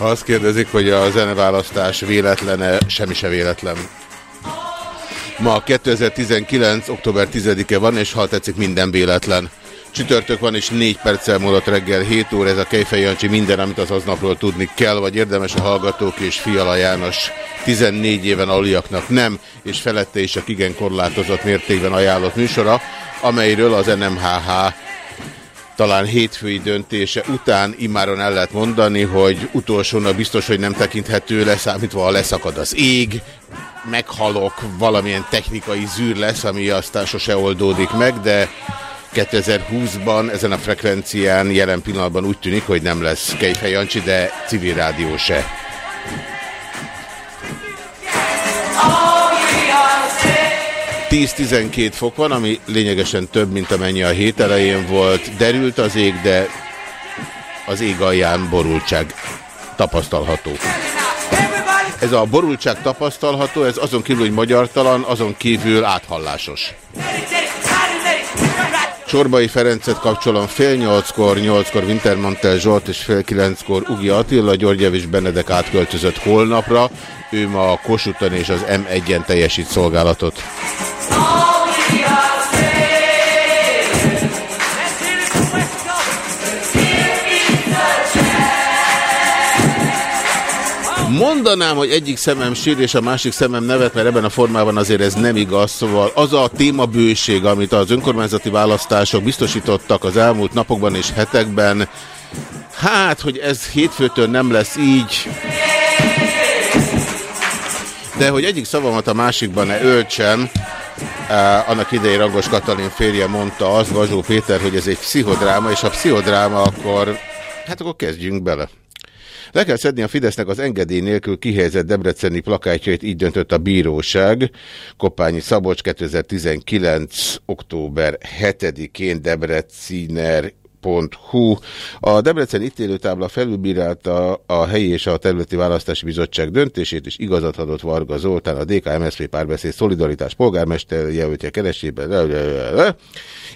Ha azt kérdezik, hogy a zeneválasztás véletlene, semmi se véletlen. Ma 2019. október 10-e van, és ha tetszik, minden véletlen. Csütörtök van, és 4 perccel múlott reggel 7 óra, ez a Kejfej Jancsi minden, amit az aznapról tudni kell, vagy érdemes a hallgatók és Fiala János 14 éven aluliaknak nem, és felette is a igen korlátozott mértékben ajánlott műsora, amelyről az NMHH talán hétfői döntése után immáron el lehet mondani, hogy utolsónak biztos, hogy nem tekinthető leszámítva, ha leszakad az ég, meghalok, valamilyen technikai zűr lesz, ami aztán sose oldódik meg, de 2020-ban ezen a frekvencián jelen pillanatban úgy tűnik, hogy nem lesz Kejfej Jancsi, de civil rádió se. 10-12 fok van, ami lényegesen több, mint amennyi a hét elején volt. Derült az ég, de az ég alján borultság tapasztalható. Ez a borultság tapasztalható, ez azon kívül, hogy magyartalan, azon kívül áthallásos. Csorbai Ferencet kapcsolom fél nyolckor, nyolckor Wintermantel Zsolt és fél kilenckor Ugi Attila, Györgyev és Benedek átköltözött holnapra. Ő ma a Kossuthon és az M1-en teljesít szolgálatot. Mondanám, hogy egyik szemem sír és a másik szemem nevet, mert ebben a formában azért ez nem igaz. Szóval az a témabőség, amit az önkormányzati választások biztosítottak az elmúlt napokban és hetekben, hát, hogy ez hétfőtől nem lesz így, de hogy egyik szavamat a másikban ne öltsem, Uh, annak idején Rangos Katalin férje mondta azt, Gazsó Péter, hogy ez egy pszichodráma, és ha pszichodráma, akkor hát akkor kezdjünk bele. Le kell szedni a Fidesznek az engedély nélkül kihelyezett debreceni plakátjait, így döntött a bíróság. Kopányi Szabolcs 2019. október 7-én Debreciner Hu. A Debrecen ítélőtábla felülbírálta a helyi és a területi választási bizottság döntését, és igazat adott Varga Zoltán, a DK-MSZP párbeszéd szolidaritás polgármester jelöltje keresében,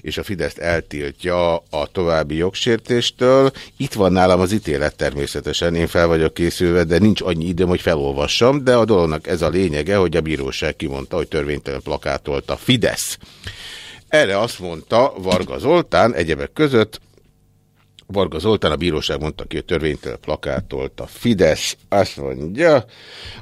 és a Fideszt eltiltja a további jogsértéstől. Itt van nálam az ítélet természetesen, én fel vagyok készülve, de nincs annyi időm, hogy felolvassam, de a dolognak ez a lényege, hogy a bíróság kimondta, hogy törvénytelen a Fidesz. Erre azt mondta Varga Zoltán egyebek között, Varga Zoltán, a bíróság mondta ki, hogy törvénytől plakátolt a Fidesz. Azt mondja,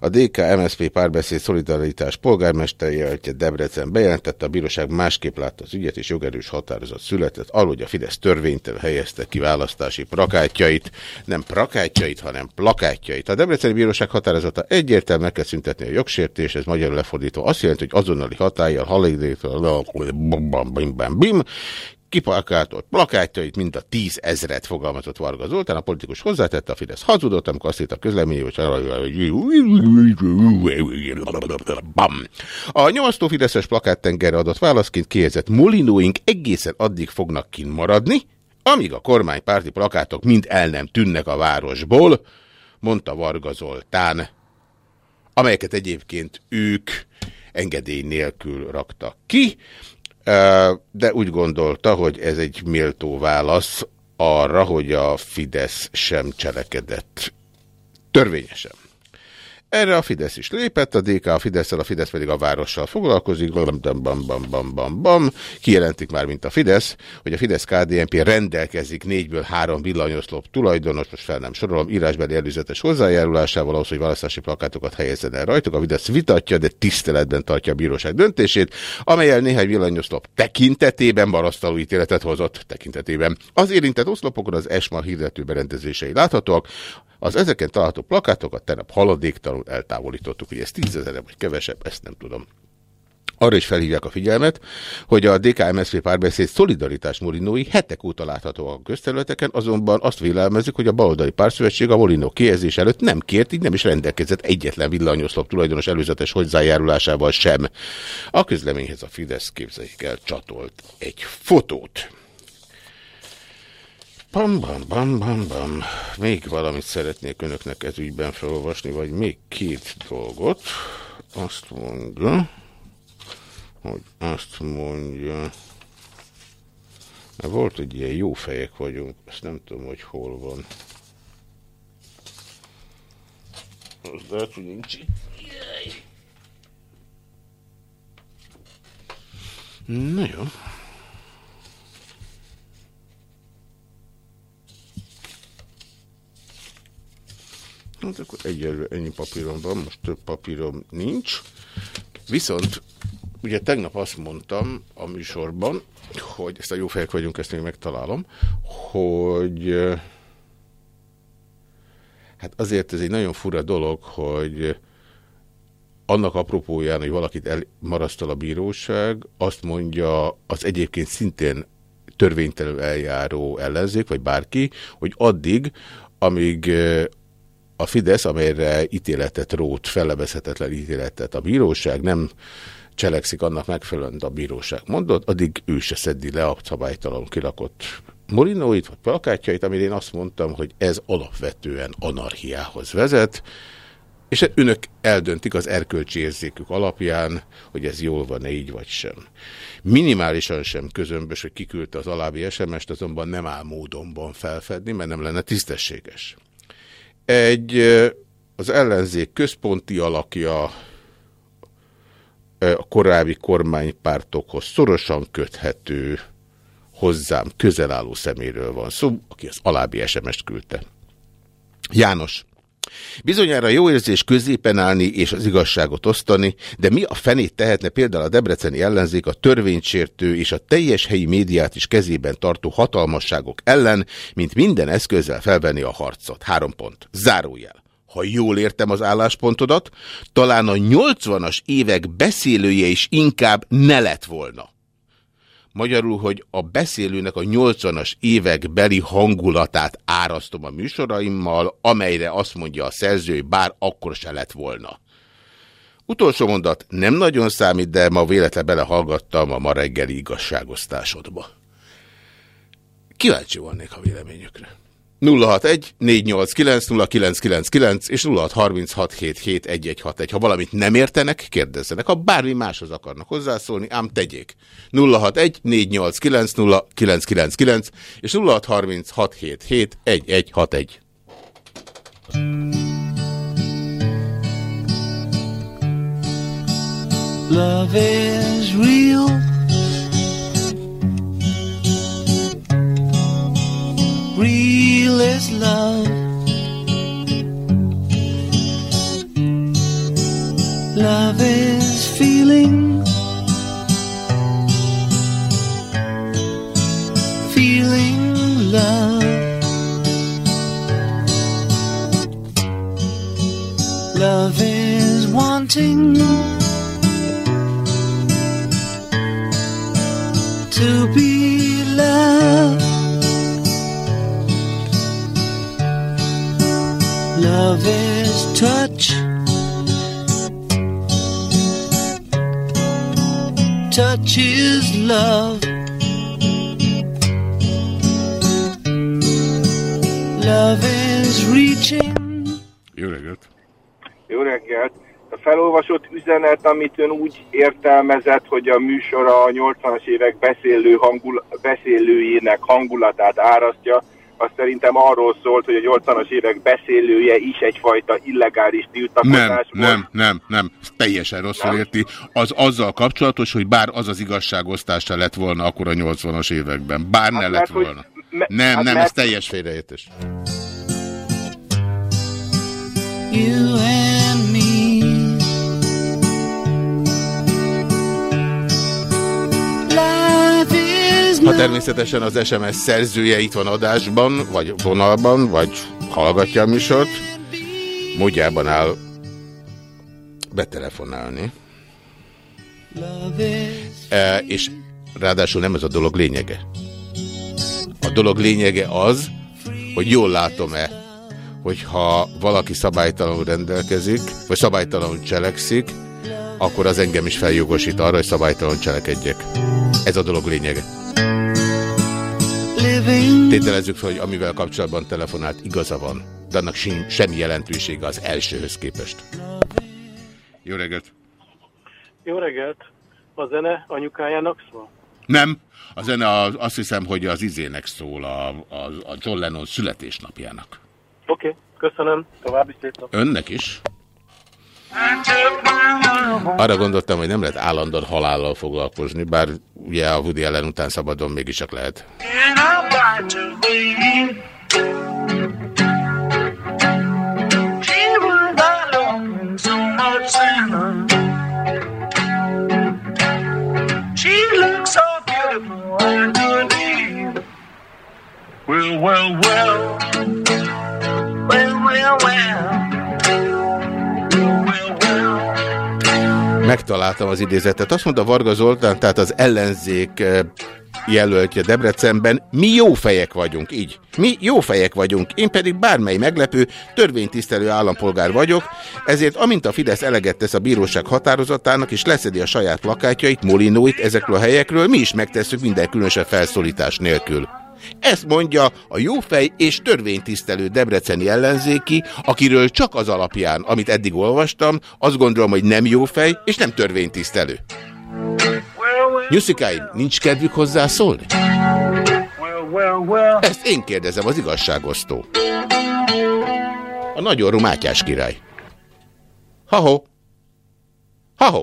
a DK MSZP párbeszéd szolidaritás polgármester jelöltje Debrecen bejelentette, a bíróság másképp látta az ügyet, és jogerős határozat született, arról, a Fidesz törvénytől helyezte ki választási plakátjait, nem plakátjait, hanem plakátjait. A Debreceni Bíróság határozata egyértelműen meg kell szüntetni a jogsértés, ez magyarul lefordítva azt jelenti, hogy azonnali hatállyal, halidétől, bim, bim, bim, kiparkátolt plakátjait, mind a tízezret fogalmazott Varga Zoltán, a politikus hozzátette, a Fidesz hazudott, amikor azt írt a közlemény, hogy a nyomasztó Fideszes plakáttengerre adott válaszként kihelyezett molinóink egészen addig fognak kint maradni, amíg a kormánypárti plakátok mind el nem tűnnek a városból, mondta Varga Zoltán, amelyeket egyébként ők engedély nélkül raktak ki de úgy gondolta, hogy ez egy méltó válasz arra, hogy a Fidesz sem cselekedett törvényesen. Erre a Fidesz is lépett, a DK a fidesz a Fidesz pedig a várossal foglalkozik, bam, bam, bam, bam, bam, bam. kijelentik már, mint a Fidesz, hogy a Fidesz KDNP rendelkezik négyből három villanyoszlop tulajdonos, most fel nem sorolom, írásbeli előzetes hozzájárulásával ahhoz, hogy választási plakátokat helyezzen el rajtuk. A Fidesz vitatja, de tiszteletben tartja a bíróság döntését, amelyel néhány villanyoszlop tekintetében marasztaló ítéletet hozott tekintetében. Az érintett oszlopokon az ESMA hirdető berendezései láthatóak, az ezeken található plakátokat tegnap haladéktalanul eltávolítottuk, hogy ez tízezere vagy kevesebb, ezt nem tudom. arra is felhívják a figyelmet, hogy a DKMSZP párbeszéd szolidaritás molinói hetek óta láthatóak a közterületeken, azonban azt vélelmezik, hogy a baloldali párszövetség a molinó kijelzés előtt nem kért, így nem is rendelkezett egyetlen villanyoszlop tulajdonos előzetes hozzájárulásával sem. A közleményhez a Fidesz képzeljék el csatolt egy fotót. Bam, bam, bam, bam, bam. Még valamit szeretnék önöknek ez ügyben felolvasni, vagy még két dolgot. Azt mondja hogy azt mondja, mert volt, hogy ilyen jó fejek vagyunk, ezt nem tudom, hogy hol van. Az lehet, hogy nincs. Na jó. Hát akkor egyelőre ennyi papírom van, most több papírom nincs. Viszont Ugye tegnap azt mondtam a műsorban, hogy ezt a jó fejek vagyunk, ezt még megtalálom, hogy hát azért ez egy nagyon fura dolog, hogy annak apropóján, hogy valakit elmarasztal a bíróság, azt mondja az egyébként szintén törvénytelenül eljáró ellenzék, vagy bárki, hogy addig, amíg a Fidesz, amelyre ítéletet rót, fellebezhetetlen ítéletet a bíróság nem cselekszik annak megfelelően, a bíróság mondott, addig ő se szeddi le a szabálytalan kirakott molinóit, vagy plakátjait, amire én azt mondtam, hogy ez alapvetően anarchiához vezet, és önök eldöntik az erkölcsi érzékük alapján, hogy ez jól van-e így vagy sem. Minimálisan sem közömbös, hogy kiküldte az alábbi SMS-t, azonban nem áll módonban felfedni, mert nem lenne tisztességes. Egy az ellenzék központi alakja, a korábbi kormánypártokhoz szorosan köthető, hozzám közel álló szeméről van szó, aki az alábbi SMS-t küldte. János, Bizonyára jó érzés középen állni és az igazságot osztani, de mi a fenét tehetne például a debreceni ellenzék a törvénysértő és a teljes helyi médiát is kezében tartó hatalmasságok ellen, mint minden eszközzel felvenni a harcot. Három pont. Zárójel ha jól értem az álláspontodat, talán a 80-as évek beszélője is inkább ne lett volna. Magyarul, hogy a beszélőnek a 80-as évek beli hangulatát árasztom a műsoraimmal, amelyre azt mondja a szerző, hogy bár akkor se lett volna. Utolsó mondat nem nagyon számít, de ma véletlen belehallgattam a ma reggeli igazságosztásodba. Kíváncsi volnék a véleményükre. 061 489 és 0636771161. Ha valamit nem értenek, kérdezzenek. Ha bármi máshoz akarnak hozzászólni, ám tegyék. 061 489 és 0636771161. Love is real real is love. Love is feeling, feeling love. Love is wanting to be Love is touch. Touch is love. Love is reaching. Jó reggelt! Jó reggelt! A felolvasott üzenet, amit ön úgy értelmezett, hogy a műsor a 80-as évek beszélő hangul beszélőjének hangulatát árasztja, az szerintem arról szólt, hogy a 80-as évek beszélője is egyfajta illegális tiltakozás nem, volt. Nem, nem, nem, teljesen rosszul nem. érti. Az azzal kapcsolatos, hogy bár az az igazságosztása lett volna akkor a 80-as években. Bár hát ne lett volna. Me nem, hát nem, mert... ez teljes félreértés. You and Ha természetesen az SMS szerzője itt van adásban, vagy vonalban, vagy hallgatja a műsort, módjában áll betelefonálni. E, és ráadásul nem ez a dolog lényege. A dolog lényege az, hogy jól látom-e, hogyha valaki szabálytalanul rendelkezik, vagy szabálytalanul cselekszik, akkor az engem is feljogosít arra, hogy szabálytalanul cselekedjek. Ez a dolog lényege. Tételezzük fel, hogy amivel kapcsolatban telefonált igaza van, de annak semmi jelentősége az elsőhöz képest. Jó reggelt! Jó reggelt! A zene anyukájának szól? Nem. A zene az, azt hiszem, hogy az izének szól, a, a, a John Lennon születésnapjának. Oké, okay, köszönöm. További szép nap. Önnek is. Arra gondoltam, hogy nem lehet állandóan halállal foglalkozni, bár ugye a Woody ellen után szabadon mégis csak lehet. Well, well, well. Well, well, well. Megtaláltam az idézetet. Azt mondta Varga Zoltán, tehát az ellenzék eh, jelöltje Debrecenben, mi jó fejek vagyunk, így. Mi jó fejek vagyunk, én pedig bármely meglepő, törvénytisztelő állampolgár vagyok, ezért amint a Fidesz eleget tesz a bíróság határozatának, és leszedi a saját plakátjait, molinóit ezekről a helyekről, mi is megtesszük minden különösebb felszólítás nélkül. Ezt mondja a jófej és törvénytisztelő debreceni ellenzéki, akiről csak az alapján, amit eddig olvastam, azt gondolom, hogy nem jófej és nem törvénytisztelő. Nyuszikáim, nincs kedvük hozzá szólni? Ezt én kérdezem, az igazságosztó. A nagyon Mátyás király. Ha-ho. Ha-ho.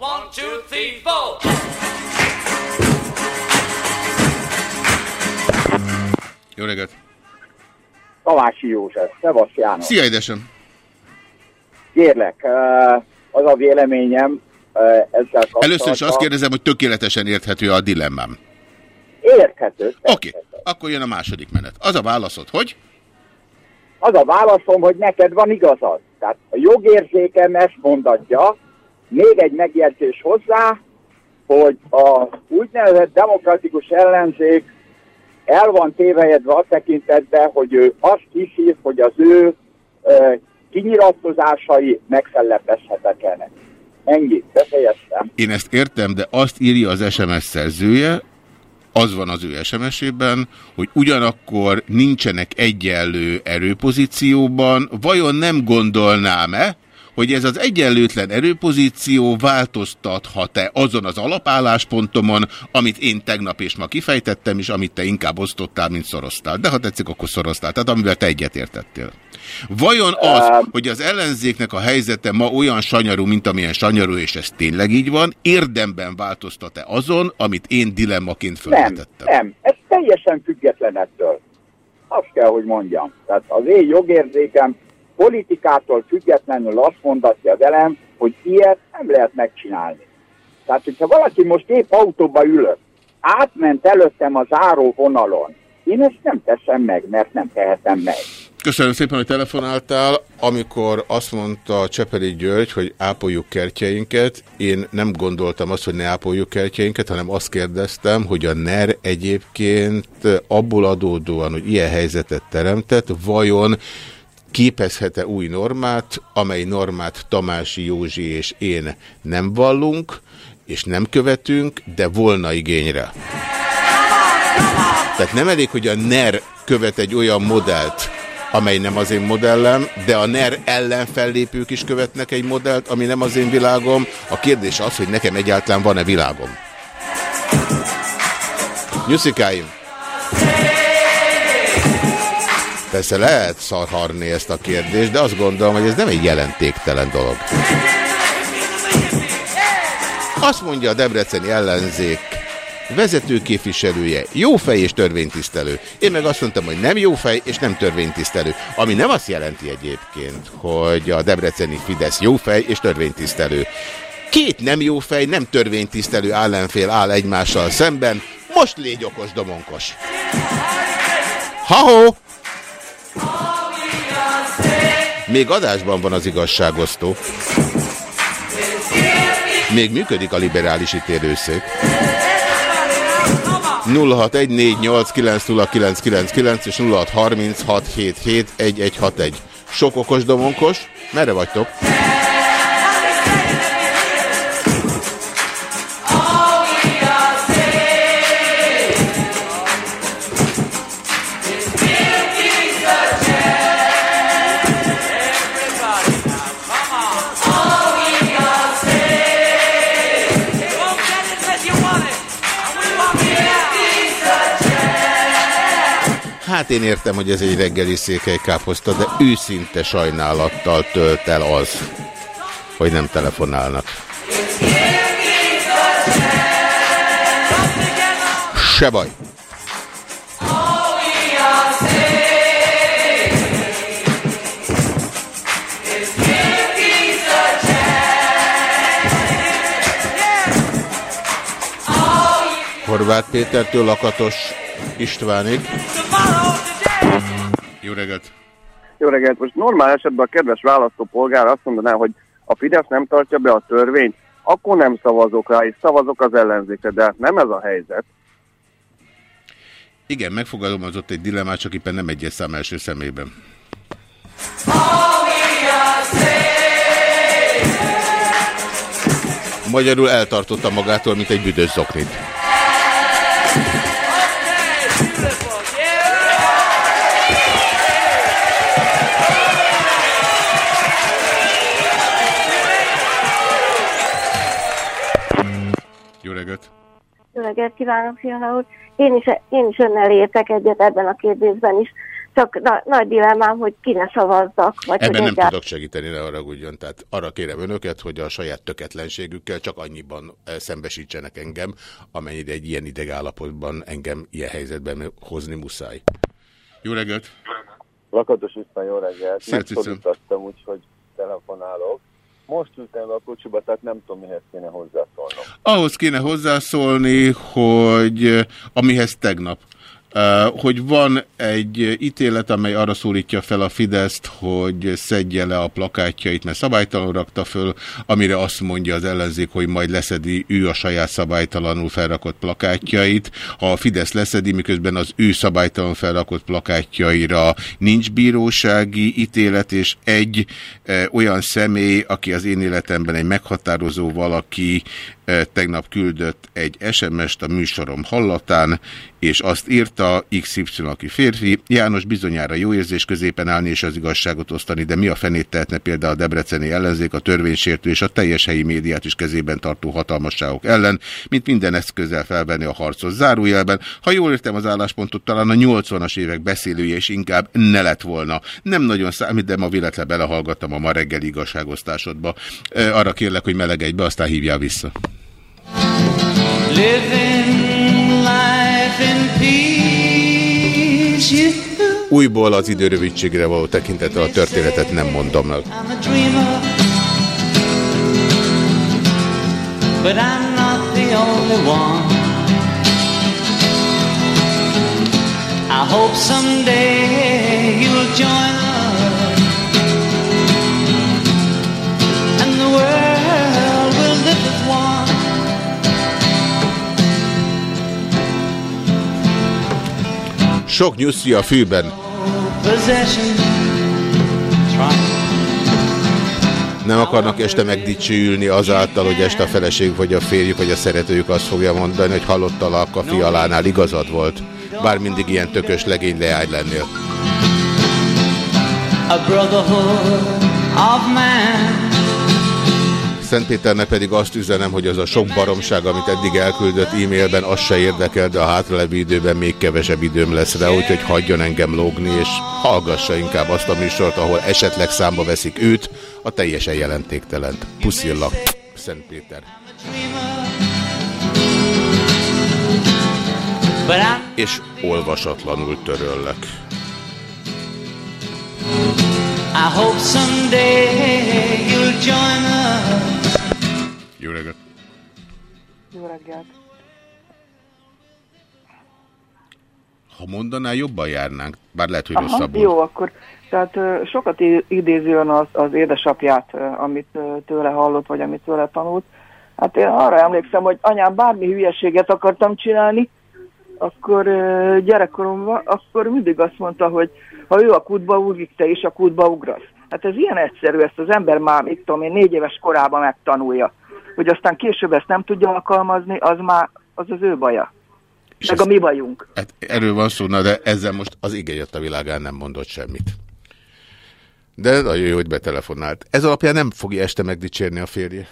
One, two, three, four. Jó reggelt! Tamási József, Szevasz János. Szia, édesem! Kérlek, az a véleményem ezzel kapcsolatban... Először is azt kérdezem, hogy tökéletesen érthető a dilemmám. Érthető. Oké, okay. akkor jön a második menet. Az a válaszod, hogy? Az a válaszom, hogy neked van igazad. Tehát a jogérzékem ezt mondatja, még egy megjegyzés hozzá, hogy a úgynevezett demokratikus ellenzék el van tévejedve a tekintetben, hogy ő azt hiszi, hogy az ő e, kinyilatkozásai megfellepezhetetlenek. Ennyi, befejeztem. Én ezt értem, de azt írja az SMS szerzője, az van az ő SMS-ében, hogy ugyanakkor nincsenek egyenlő erőpozícióban, vajon nem gondolnám-e, hogy ez az egyenlőtlen erőpozíció változtathat-e azon az alapálláspontomon, amit én tegnap és ma kifejtettem, és amit te inkább osztottál, mint szoroztál. De ha tetszik, akkor szoroztál. Tehát amivel te egyetértettél. Vajon az, hogy az ellenzéknek a helyzete ma olyan sanyarú, mint amilyen sanyarú, és ez tényleg így van, érdemben változtat-e azon, amit én dilemmaként felvetettem? Nem, nem. Ez teljesen független ettől. Azt kell, hogy mondjam. Tehát az én jogérzékem politikától függetlenül azt mondatja velem, hogy ilyet nem lehet megcsinálni. Tehát, hogyha valaki most épp autóba ülök, átment előttem az záró vonalon, én ezt nem teszem meg, mert nem tehetem meg. Köszönöm szépen, hogy telefonáltál. Amikor azt mondta Csepeli György, hogy ápoljuk kertjeinket, én nem gondoltam azt, hogy ne ápoljuk kertjeinket, hanem azt kérdeztem, hogy a NER egyébként abból adódóan, hogy ilyen helyzetet teremtett, vajon képezhet-e új normát, amely normát Tamási Józsi és én nem vallunk, és nem követünk, de volna igényre. Tehát nem elég, hogy a NER követ egy olyan modellt, amely nem az én modellem, de a NER ellen fellépők is követnek egy modellt, ami nem az én világom. A kérdés az, hogy nekem egyáltalán van-e világom. Nyuszikáim! Persze lehet szarharni ezt a kérdést, de azt gondolom, hogy ez nem egy jelentéktelen dolog. Azt mondja a debreceni ellenzék vezetőképviselője, jó fej és törvénytisztelő. Én meg azt mondtam, hogy nem jó fej és nem törvénytisztelő. Ami nem azt jelenti egyébként, hogy a debreceni Fidesz jó fej és törvénytisztelő. Két nem jó fej, nem törvénytisztelő ellenfél áll egymással szemben. Most légy okos, domonkos. Ha-ho! Még adásban van az igazságosztó. Még működik a liberális ítélőszék. 0614890999 és 0636771161. Sok okos domonkos. Merre vagytok? Hát én értem, hogy ez egy reggeli székely káposzta, de őszinte sajnálattal tölt el az, hogy nem telefonálnak. Se baj. Horváth Pétertől Lakatos Istvánig. Jó reggelt! Jó reggelt! Most normál esetben a kedves választópolgár azt mondaná, hogy a Fidesz nem tartja be a törvényt, akkor nem szavazok rá, és szavazok az ellenzékre, de hát nem ez a helyzet. Igen, megfogalmazott egy dilemmát, csak éppen nem egyes szám első szemében. Magyarul eltartotta magától, mint egy büdös zoknit. Reggelt! Jó reggelt kívánok, Fiala úr. Én is, én is önnel értek egyet ebben a kérdésben is. Csak na, nagy dilemmám, hogy ki ne szavazzak. Vagy Ebben hogy nem tudok segíteni, ne haragudjon. Tehát arra kérem önöket, hogy a saját töketlenségükkel csak annyiban eh, szembesítsenek engem, amennyire egy ilyen idegállapotban engem ilyen helyzetben hozni muszáj. Jó reggelt! Lakatos István, jó reggelt. Megszólítottam, úgyhogy telefonálok. Most ültem be a kocsiba, tehát nem tudom, mihez kéne hozzászólnom. Ahhoz kéne hozzászólni, hogy eh, amihez tegnap, hogy van egy ítélet, amely arra szólítja fel a Fideszt, hogy szedje le a plakátjait, mert szabálytalanul rakta föl, amire azt mondja az ellenzék, hogy majd leszedi ő a saját szabálytalanul felrakott plakátjait. Ha a Fidesz leszedi, miközben az ő szabálytalanul felrakott plakátjaira nincs bírósági ítélet, és egy e, olyan személy, aki az én életemben egy meghatározó valaki, tegnap küldött egy SMS-t a műsorom hallatán, és azt írta XY, aki férfi, János bizonyára jó érzés középen állni és az igazságot osztani, de mi a fenét tehetne például a debreceni ellenzék, a törvénysértő és a teljes helyi médiát is kezében tartó hatalmasságok ellen, mint minden eszközzel felvenni a harcot zárójelben. Ha jól értem az álláspontot, talán a 80-as évek beszélője is inkább ne lett volna. Nem nagyon számít, de ma véletlen belehallgattam a ma reggeli igazságosztásodba. Ö, Arra kérlek, hogy melegedj be, aztán hívjál vissza. Újból az idő rövidségre való tekintettel a történetet nem mondom one. I hope someday you'll join Sok nyuszi a fűben. Nem akarnak este megdicsőülni azáltal, hogy este a feleség, vagy a férjük, vagy a szeretőjük azt fogja mondani, hogy halottalak a fialánál igazad volt. Bár mindig ilyen tökös legény leány lennél. a brotherhood of man. Szentpéternek pedig azt üzenem, hogy az a sok baromság, amit eddig elküldött e-mailben, az se érdekel, de a hátralevő időben még kevesebb időm lesz rá, úgyhogy hagyjon engem lógni, és hallgassa inkább azt a műsort, ahol esetleg számba veszik őt, a teljesen jelentéktelent. Puszillak, Szentpéter. És olvasatlanul töröllek. I hope someday you'll join us. Jó reggelt! Jó reggelt. Ha mondaná, jobban járnánk, bár lehet, hogy Aha, rosszabbul. jó, akkor Tehát sokat i- idézi ön az, az édesapját, amit tőle hallott, vagy amit tőle tanult. Hát én arra emlékszem, hogy anyám bármi hülyeséget akartam csinálni, akkor gyerekkoromban, akkor mindig azt mondta, hogy ha ő a kútba ugrik, te is a kútba ugrasz. Hát ez ilyen egyszerű, ezt az ember már, mit tudom én, négy éves korában megtanulja. Hogy aztán később ezt nem tudja alkalmazni, az már az az ő baja. Meg a mi bajunk. Hát erről van szó, na de ezzel most az ige jött a világán nem mondott semmit. De nagyon jó, hogy betelefonált. Ez alapján nem fogja este megdicsérni a férje.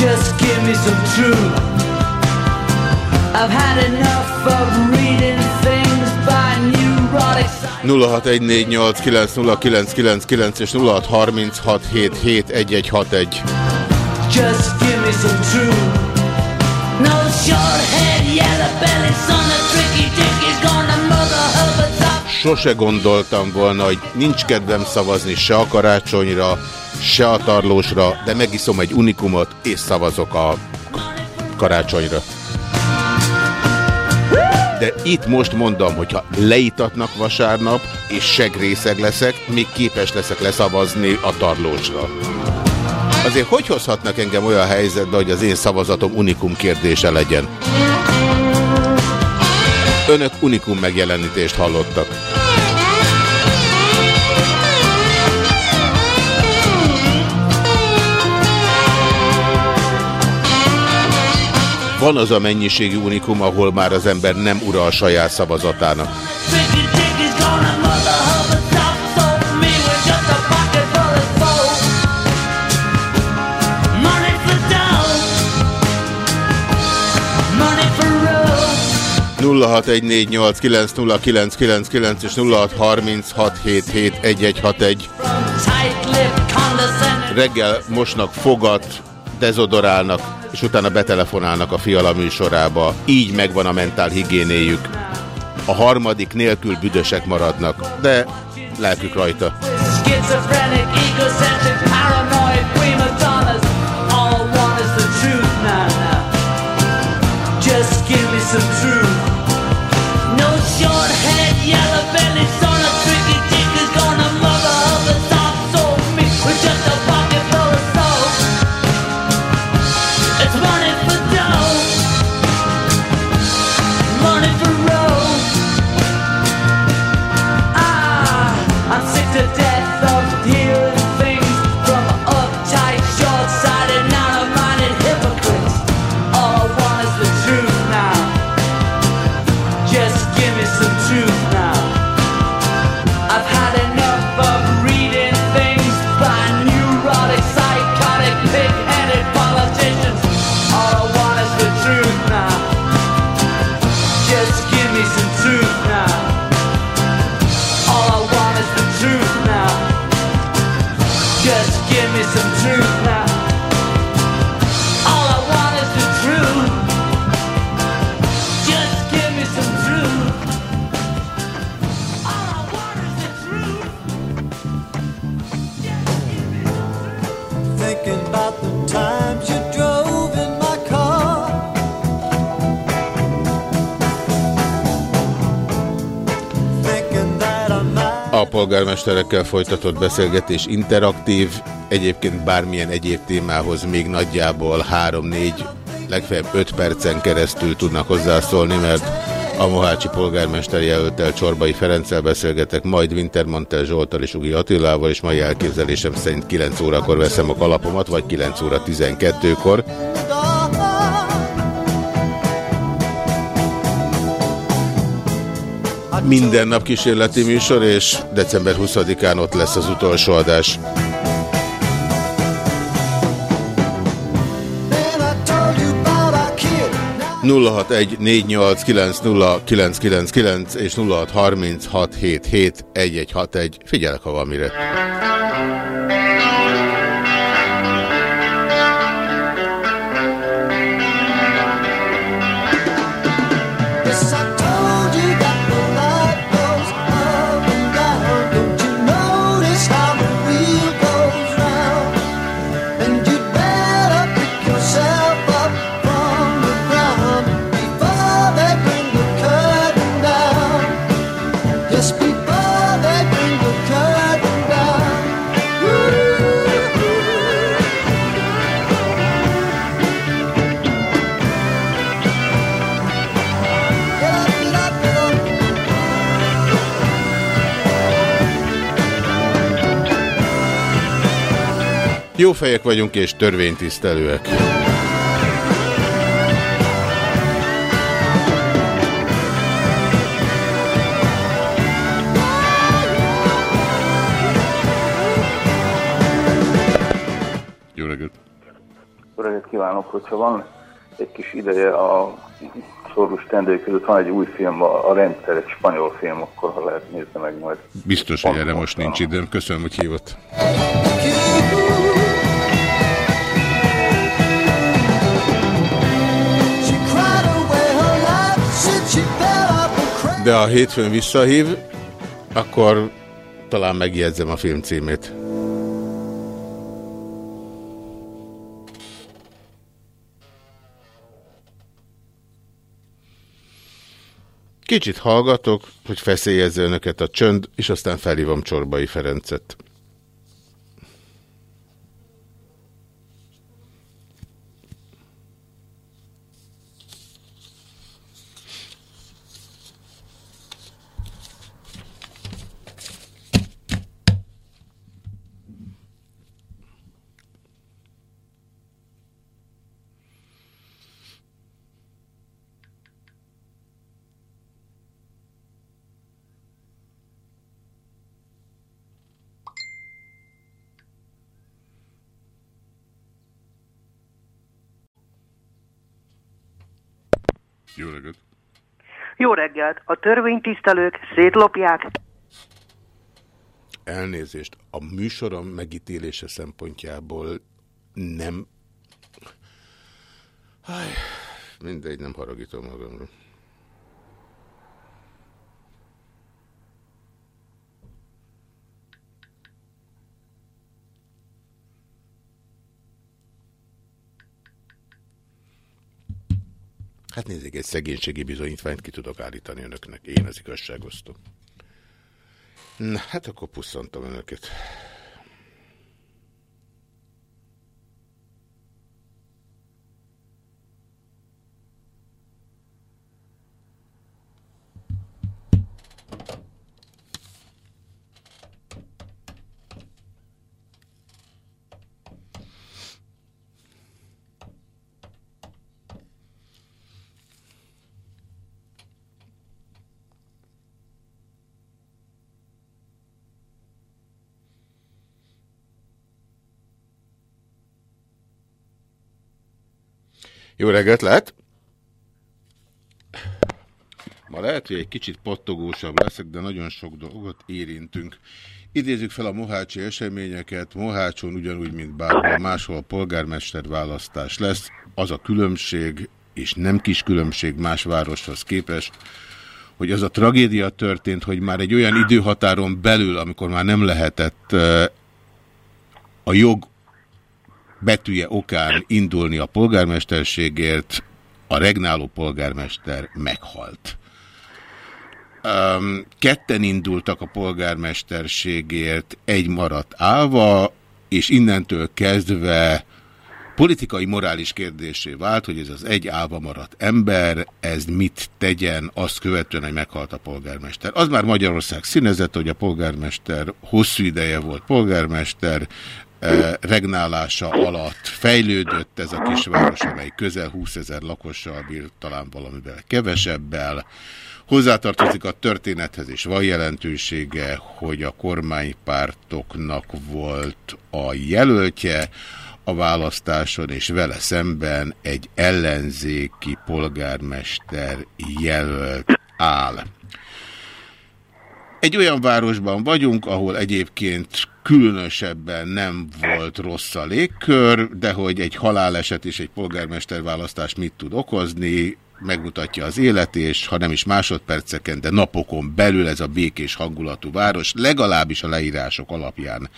Just give me some truth. 0614890999 és 0636771161. Just give me some truth. No short head, yellow belly, son of tricky dick is gonna mother her but top. Sose gondoltam volna, hogy nincs kedvem szavazni se a karácsonyra, se a tarlósra, de megiszom egy unikumot, és szavazok a karácsonyra. De itt most mondom, hogyha leitatnak vasárnap, és segrészeg leszek, még képes leszek leszavazni a tarlósra. Azért hogy hozhatnak engem olyan helyzetbe, hogy az én szavazatom unikum kérdése legyen? Önök unikum megjelenítést hallottak. Van az a mennyiségű unikum, ahol már az ember nem ura a saját szavazatának. Tricky dick is gonna mother her but top. So me with just a pocket full of soul. Money for dough. Money for road. 0614890999 és 0636771161. Tight-lipped, condescending. Reggel mosnak fogat, dezodorálnak, és utána betelefonálnak a fiala műsorába. Így megvan a mentál higiénéjük. A harmadik nélkül büdösek maradnak, de lelkük rajta. Just give me some truth. Polgármesterekkel folytatott beszélgetés interaktív, egyébként bármilyen egyéb témához még nagyjából 3-4, legfeljebb 5 percen keresztül tudnak hozzászólni, mert a Mohácsi polgármester jelöltel Csorbai Ferenccel beszélgetek, majd Wintermantel Zsoltal és Ugi Attilával, és mai elképzelésem szerint 9 órakor veszem a kalapomat, vagy 9 óra 12-kor. Minden nap kísérleti műsor, és december 20-án ott lesz az utolsó adás. 061-489-0999 és 0636771161. Figyelek, ha valamire. Yes, Jó fejek vagyunk és törvénytisztelőek. Jó reggelt! Jó reggelt kívánok, hogyha van egy kis ideje a szorgos tendők között van egy új film, a, a rendszer, egy spanyol film, akkor ha lehet nézze meg majd. Biztos, hogy erre most nincs időm. Köszönöm, hogy hívott. De ha hétfőn visszahív, akkor talán megjegyzem a film címét. Kicsit hallgatok, hogy feszélyezze önöket a csönd, és aztán felhívom Csorbai Ferencet. Jó reggelt! Jó reggelt! A törvénytisztelők szétlopják. Elnézést, a műsorom megítélése szempontjából nem... Háj, mindegy, nem haragítom magamra. Hát nézzék, egy szegénységi bizonyítványt ki tudok állítani önöknek. Én az igazságosztó. Na, hát akkor pusszantam önöket. Jó reggelt, lehet? Ma lehet, hogy egy kicsit pattogósabb leszek, de nagyon sok dolgot érintünk. Idézzük fel a mohácsi eseményeket. Mohácson ugyanúgy, mint bárhol máshol polgármester választás lesz. Az a különbség, és nem kis különbség más városhoz képest, hogy az a tragédia történt, hogy már egy olyan időhatáron belül, amikor már nem lehetett eh, a jog betűje okán indulni a polgármesterségért, a regnáló polgármester meghalt. Um, ketten indultak a polgármesterségért, egy maradt állva, és innentől kezdve politikai morális kérdésé vált, hogy ez az egy állva maradt ember, ez mit tegyen azt követően, hogy meghalt a polgármester. Az már Magyarország színezett, hogy a polgármester hosszú ideje volt polgármester, regnálása alatt fejlődött ez a kisváros, amely közel 20 ezer lakossal bír, talán valamivel kevesebbel. Hozzátartozik a történethez, és van jelentősége, hogy a kormánypártoknak volt a jelöltje a választáson, és vele szemben egy ellenzéki polgármester jelölt áll. Egy olyan városban vagyunk, ahol egyébként különösebben nem volt rossz a légkör, de hogy egy haláleset és egy polgármesterválasztás mit tud okozni, megmutatja az élet, és ha nem is másodperceken, de napokon belül ez a békés hangulatú város legalábbis a leírások alapján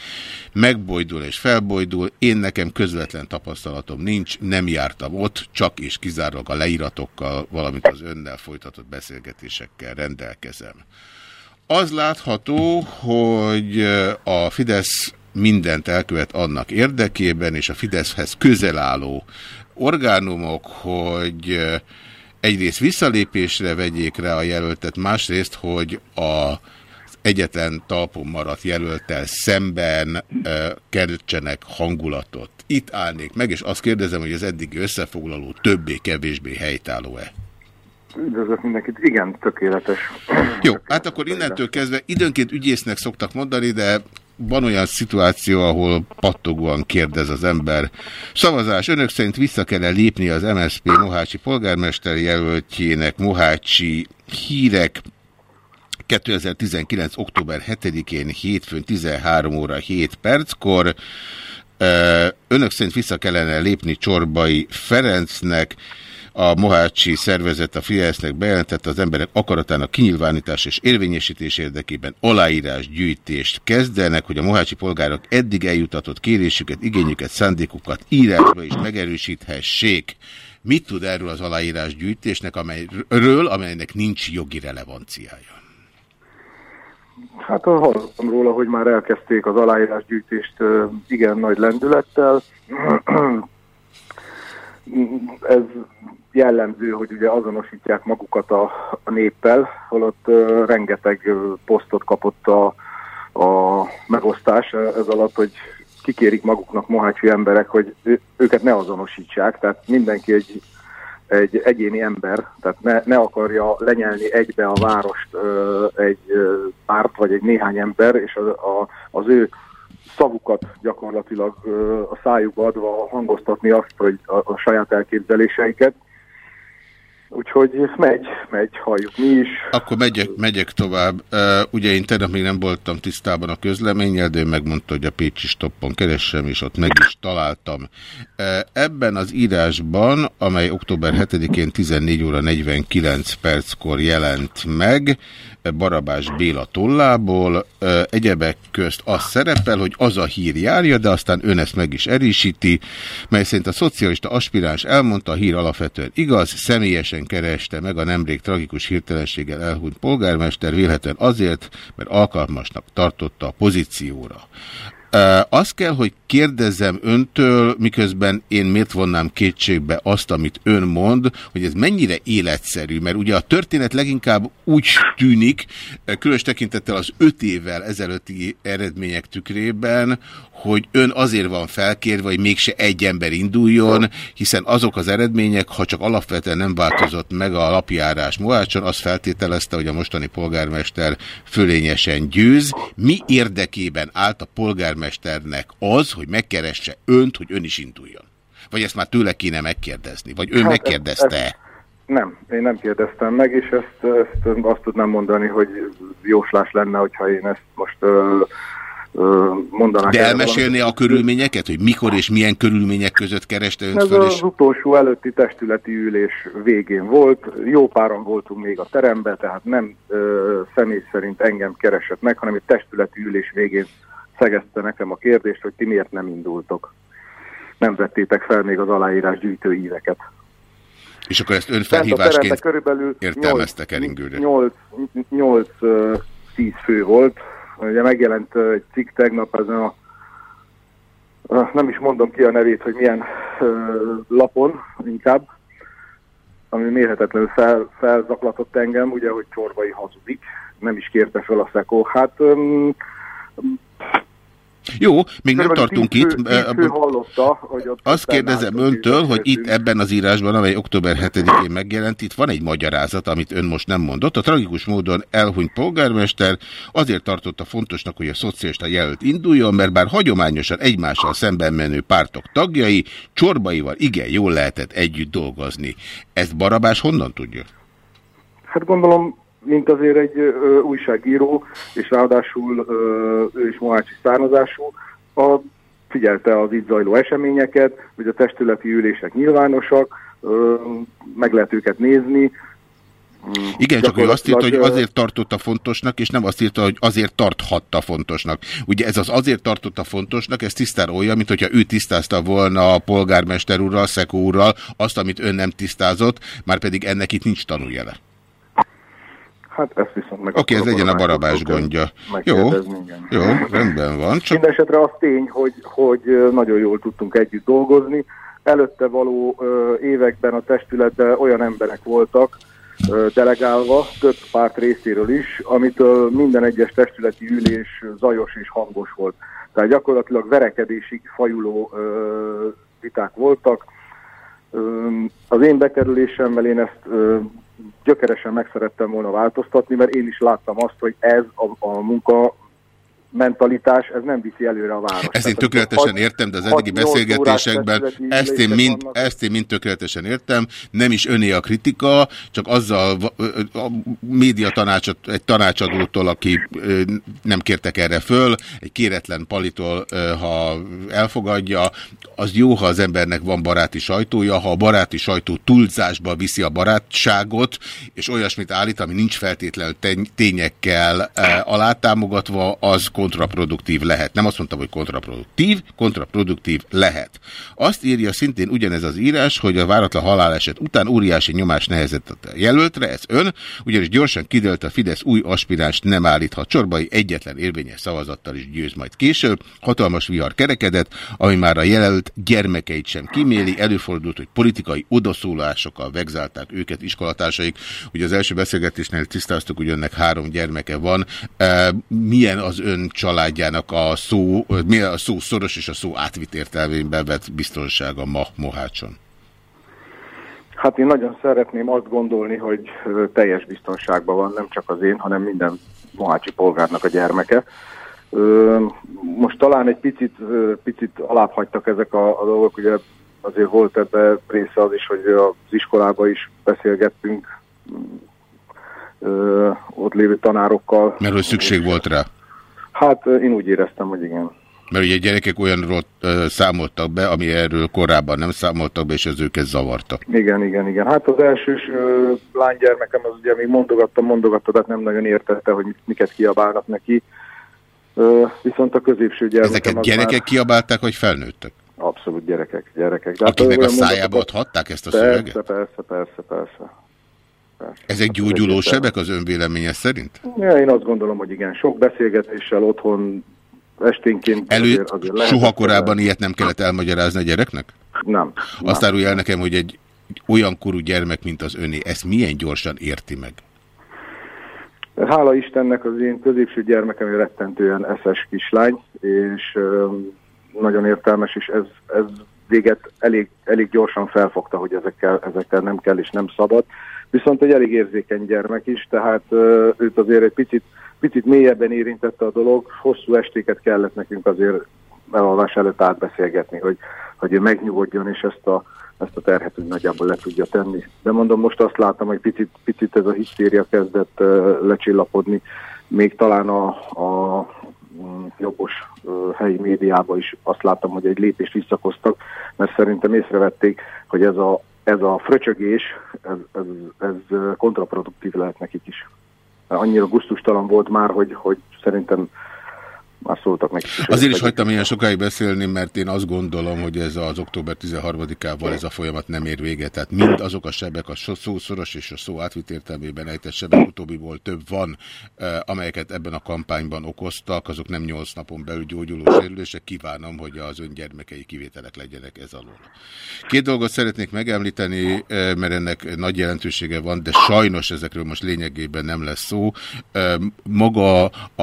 megbojdul és felbojdul. Én nekem közvetlen tapasztalatom nincs, nem jártam ott, csak és kizárólag a leíratokkal, valamint az önnel folytatott beszélgetésekkel rendelkezem. Az látható, hogy a Fidesz mindent elkövet annak érdekében, és a Fideszhez közel álló orgánumok, hogy egyrészt visszalépésre vegyék rá a jelöltet, másrészt, hogy a egyetlen talpon maradt jelöltel szemben ö, kerítsenek hangulatot. Itt állnék meg, és azt kérdezem, hogy az eddigi összefoglaló többé-kevésbé helytálló-e? Üdvözlök mindenkit. Igen, tökéletes. Jó, hát akkor innentől kezdve időnként ügyésznek szoktak mondani, de van olyan szituáció, ahol pattogóan kérdez az ember. Szavazás. Önök szerint vissza kell -e lépni az MSZP Mohácsi polgármester jelöltjének Mohácsi hírek 2019. október 7-én hétfőn 13 óra 7 perckor. Önök szerint vissza kellene lépni Csorbai Ferencnek, a Mohácsi szervezet a Fidesznek bejelentette az emberek akaratának kinyilvánítás és érvényesítés érdekében aláírásgyűjtést kezdenek, hogy a mohácsi polgárok eddig eljutatott kérésüket, igényüket, szándékukat írásba is megerősíthessék. Mit tud erről az aláírásgyűjtésnek, amelyről, amelynek nincs jogi relevanciája? Hát hallottam róla, hogy már elkezdték az aláírásgyűjtést igen nagy lendülettel. Ez jellemző, hogy ugye azonosítják magukat a, a néppel, holott ö, rengeteg ö, posztot kapott a, a megosztás ez alatt, hogy kikérik maguknak mohácsi emberek, hogy ő, őket ne azonosítsák, tehát mindenki egy, egy egyéni ember, tehát ne, ne akarja lenyelni egybe a várost ö, egy ö, párt vagy egy néhány ember, és a, a, az ő szavukat gyakorlatilag ö, a szájukba adva hangoztatni azt, hogy a, a saját elképzeléseiket. Úgyhogy megy, megy, halljuk mi is. Akkor megyek, megyek tovább. Ugye én tegnap még nem voltam tisztában a közleménnyel, de ő megmondta, hogy a Pécsi stoppon keressem, és ott meg is találtam. Ebben az írásban, amely október 7-én 14 óra 49 perckor jelent meg, Barabás Béla tollából. Egyebek közt az szerepel, hogy az a hír járja, de aztán ön ezt meg is erősíti, mely szerint a szocialista aspiráns elmondta, a hír alapvetően igaz, személyesen kereste meg a nemrég tragikus hirtelenséggel elhunyt polgármester, vélhetően azért, mert alkalmasnak tartotta a pozícióra. Azt kell, hogy kérdezzem öntől, miközben én miért vonnám kétségbe azt, amit ön mond, hogy ez mennyire életszerű, mert ugye a történet leginkább úgy tűnik, különös tekintettel az öt évvel ezelőtti eredmények tükrében, hogy ön azért van felkérve, hogy mégse egy ember induljon, hiszen azok az eredmények, ha csak alapvetően nem változott meg a lapjárás Mohácson, azt feltételezte, hogy a mostani polgármester fölényesen győz. Mi érdekében állt a polgármesternek az, hogy megkeresse önt, hogy ön is induljon? Vagy ezt már tőle kéne megkérdezni? Vagy ön Hát, megkérdezte? ez- Nem, én nem kérdeztem meg, és ezt, ezt azt tudnám mondani, hogy jóslás lenne, hogyha én ezt most ö, ö, mondanák. De elmesélni a körülményeket, hogy mikor és milyen körülmények között kereste önt Ez föl, és az utolsó előtti testületi ülés végén volt, jó páran voltunk még a teremben, tehát nem ö, személy szerint engem keresett meg, hanem egy testületi ülés végén szegezte nekem a kérdést, hogy ti miért nem indultok. Nem vettétek fel még az aláírás gyűjtő íveket. és akkor ezt ön Bent a teremben felhívásként körülbelül értelmezte Keringőre. 8-10 fő volt. Ugye megjelent egy cikk tegnap ezen a nem is mondom ki a nevét, hogy milyen lapon inkább, ami mérhetetlenül fel, felzaklatott engem, ugye, hogy Csorbai hazudik, nem is kérte fel a Szekó. Hát Jó, még nem tartunk tíz itt. Tíz hallotta, hogy ott Azt kérdezem öntől, hogy itt ebben az írásban, amely október 7-én megjelent, itt van egy magyarázat, amit ön most nem mondott. A tragikus módon elhunyt polgármester azért tartotta fontosnak, hogy a szocialista jelölt induljon, mert bár hagyományosan egymással szemben menő pártok tagjai, csorbaival igen jól lehetett együtt dolgozni. Ezt Barabás honnan tudja? Hát gondolom, mint azért egy ö, újságíró, és ráadásul ö, ő is mohácsi származású, a, figyelte az itt zajló eseményeket, hogy a testületi ülések nyilvánosak, ö, meg lehet őket nézni. Igen, csak ő azt írta, hogy azért tartotta fontosnak, és nem azt írta, hogy azért tarthatta fontosnak. Ugye ez az azért tartotta fontosnak, ez tisztára olyan, mint hogyha ő tisztázta volna a polgármester úrral, Szekó úrral azt, amit ön nem tisztázott, már pedig ennek itt nincs tanújele. Hát ezt viszont meg Oké, ez legyen a barabás gondja. Jó, igen. jó, rendben van. Csak Mindenesetre az tény, hogy, hogy nagyon jól tudtunk együtt dolgozni. Előtte való ö, években a testületben olyan emberek voltak, ö, delegálva, több párt részéről is, amitől minden egyes testületi ülés zajos és hangos volt. Tehát gyakorlatilag verekedésig fajuló ö, viták voltak. Ö, az én bekerülésemmel én ezt ö, gyökeresen meg szerettem volna változtatni, mert én is láttam azt, hogy ez a, a munka mentalitás, ez nem viszi előre a város. Ezt én tökéletesen hat- értem, de az eddigi beszélgetésekben ezt én, mind, vannak. ezt én mind tökéletesen értem. Nem is öné a kritika, csak azzal a média tanácsot, egy tanácsadótól, aki nem kértek erre föl, egy kéretlen palitól, ha elfogadja, az jó, ha az embernek van baráti sajtója, ha a baráti sajtó túlzásba viszi a barátságot, és olyasmit állít, ami nincs feltétlenül tény- tényekkel alátámogatva, az kontraproduktív lehet. Nem azt mondtam, hogy kontraproduktív, kontraproduktív lehet. Azt írja szintén ugyanez az írás, hogy a váratlan haláleset után óriási nyomás nehezett a jelöltre, ez ön, ugyanis gyorsan kiderült a Fidesz új aspiráns nem állíthat csorbai, egyetlen érvényes szavazattal is győz majd később. Hatalmas vihar kerekedett, ami már a jelölt gyermekeit sem kiméli, előfordult, hogy politikai odaszólásokkal vegzálták őket iskolatársaik. Ugye az első beszélgetésnél tisztáztuk, hogy önnek három gyermeke van. E, Milyen az ön családjának a szó, milyen a szó szoros és a szó átvitt értelmében vett biztonsága ma Mohácson? Hát én nagyon szeretném azt gondolni, hogy teljes biztonságban van, nem csak az én, hanem minden mohácsi polgárnak a gyermeke. Most talán egy picit, picit alább hagytak ezek a, a dolgok, ugye azért volt ebbe része az is, hogy az iskolába is beszélgettünk ö, ott lévő tanárokkal. Mert hogy szükség volt rá. Hát én úgy éreztem, hogy igen. Mert ugye gyerekek olyanról számoltak be, ami erről korábban nem számoltak be, és az őket zavarta. Igen, igen, igen. Hát az elsős ö, lánygyermekem az ugye még mondogatta, mondogatta, tehát nem nagyon értette, hogy miket kiabálnak neki. Ö, viszont a középső gyermekem Ezeket gyerekek már kiabálták, vagy felnőttek? abszolút gyerekek, gyerekek. De hát Akiknek a szájába adhatták ezt a persze, szöveget? Persze, persze, persze. Ezek gyógyuló sebek az önvéleménye szerint? Ja, én azt gondolom, hogy igen. Sok beszélgetéssel otthon esténként Elő, azért, azért soha korábban ilyet nem kellett elmagyarázni a gyereknek? Nem. Azt árulj el nekem, hogy egy olyan korú gyermek, mint az öné, ezt milyen gyorsan érti meg? Hála Istennek az én középső gyermekem egy rettentően eszes kislány, és nagyon értelmes, és ez, ez véget elég, elég gyorsan felfogta, hogy ezekkel, ezekkel nem kell és nem szabad. Viszont egy elég érzékeny gyermek is, tehát őt azért egy picit, picit mélyebben érintette a dolog. Hosszú estéket kellett nekünk azért elalvás előtt átbeszélgetni, hogy, hogy ő megnyugodjon, és ezt a, ezt a terhet úgy nagyjából le tudja tenni. De mondom, most azt látom, hogy picit, picit ez a hisztéria kezdett lecsillapodni, még talán a, a mm, jobbos helyi médiában is azt láttam, hogy egy lépést visszakoztak, mert szerintem észrevették, hogy ez a, ez a fröcsögés, ez, ez, ez kontraproduktív lehet nekik is. Annyira gusztustalan volt már, hogy, hogy szerintem már szóltak neki. Azért is hagytam ilyen sokáig beszélni, mert én azt gondolom, hogy ez az október 13-ával ez a folyamat nem ér véget. Tehát mind azok a sebek, a szó szoros és a szó átvitt értelmében ejtett sebek utóbbiból több van, eh, amelyeket ebben a kampányban okoztak, azok nem 8 napon belül gyógyuló sérülések. Kívánom, hogy az öngyermekei kivételek legyenek ez alól. Két dolgot szeretnék megemlíteni, eh, mert ennek nagy jelentősége van, de sajnos ezekről most lényegében nem lesz szó. Eh, Maga a,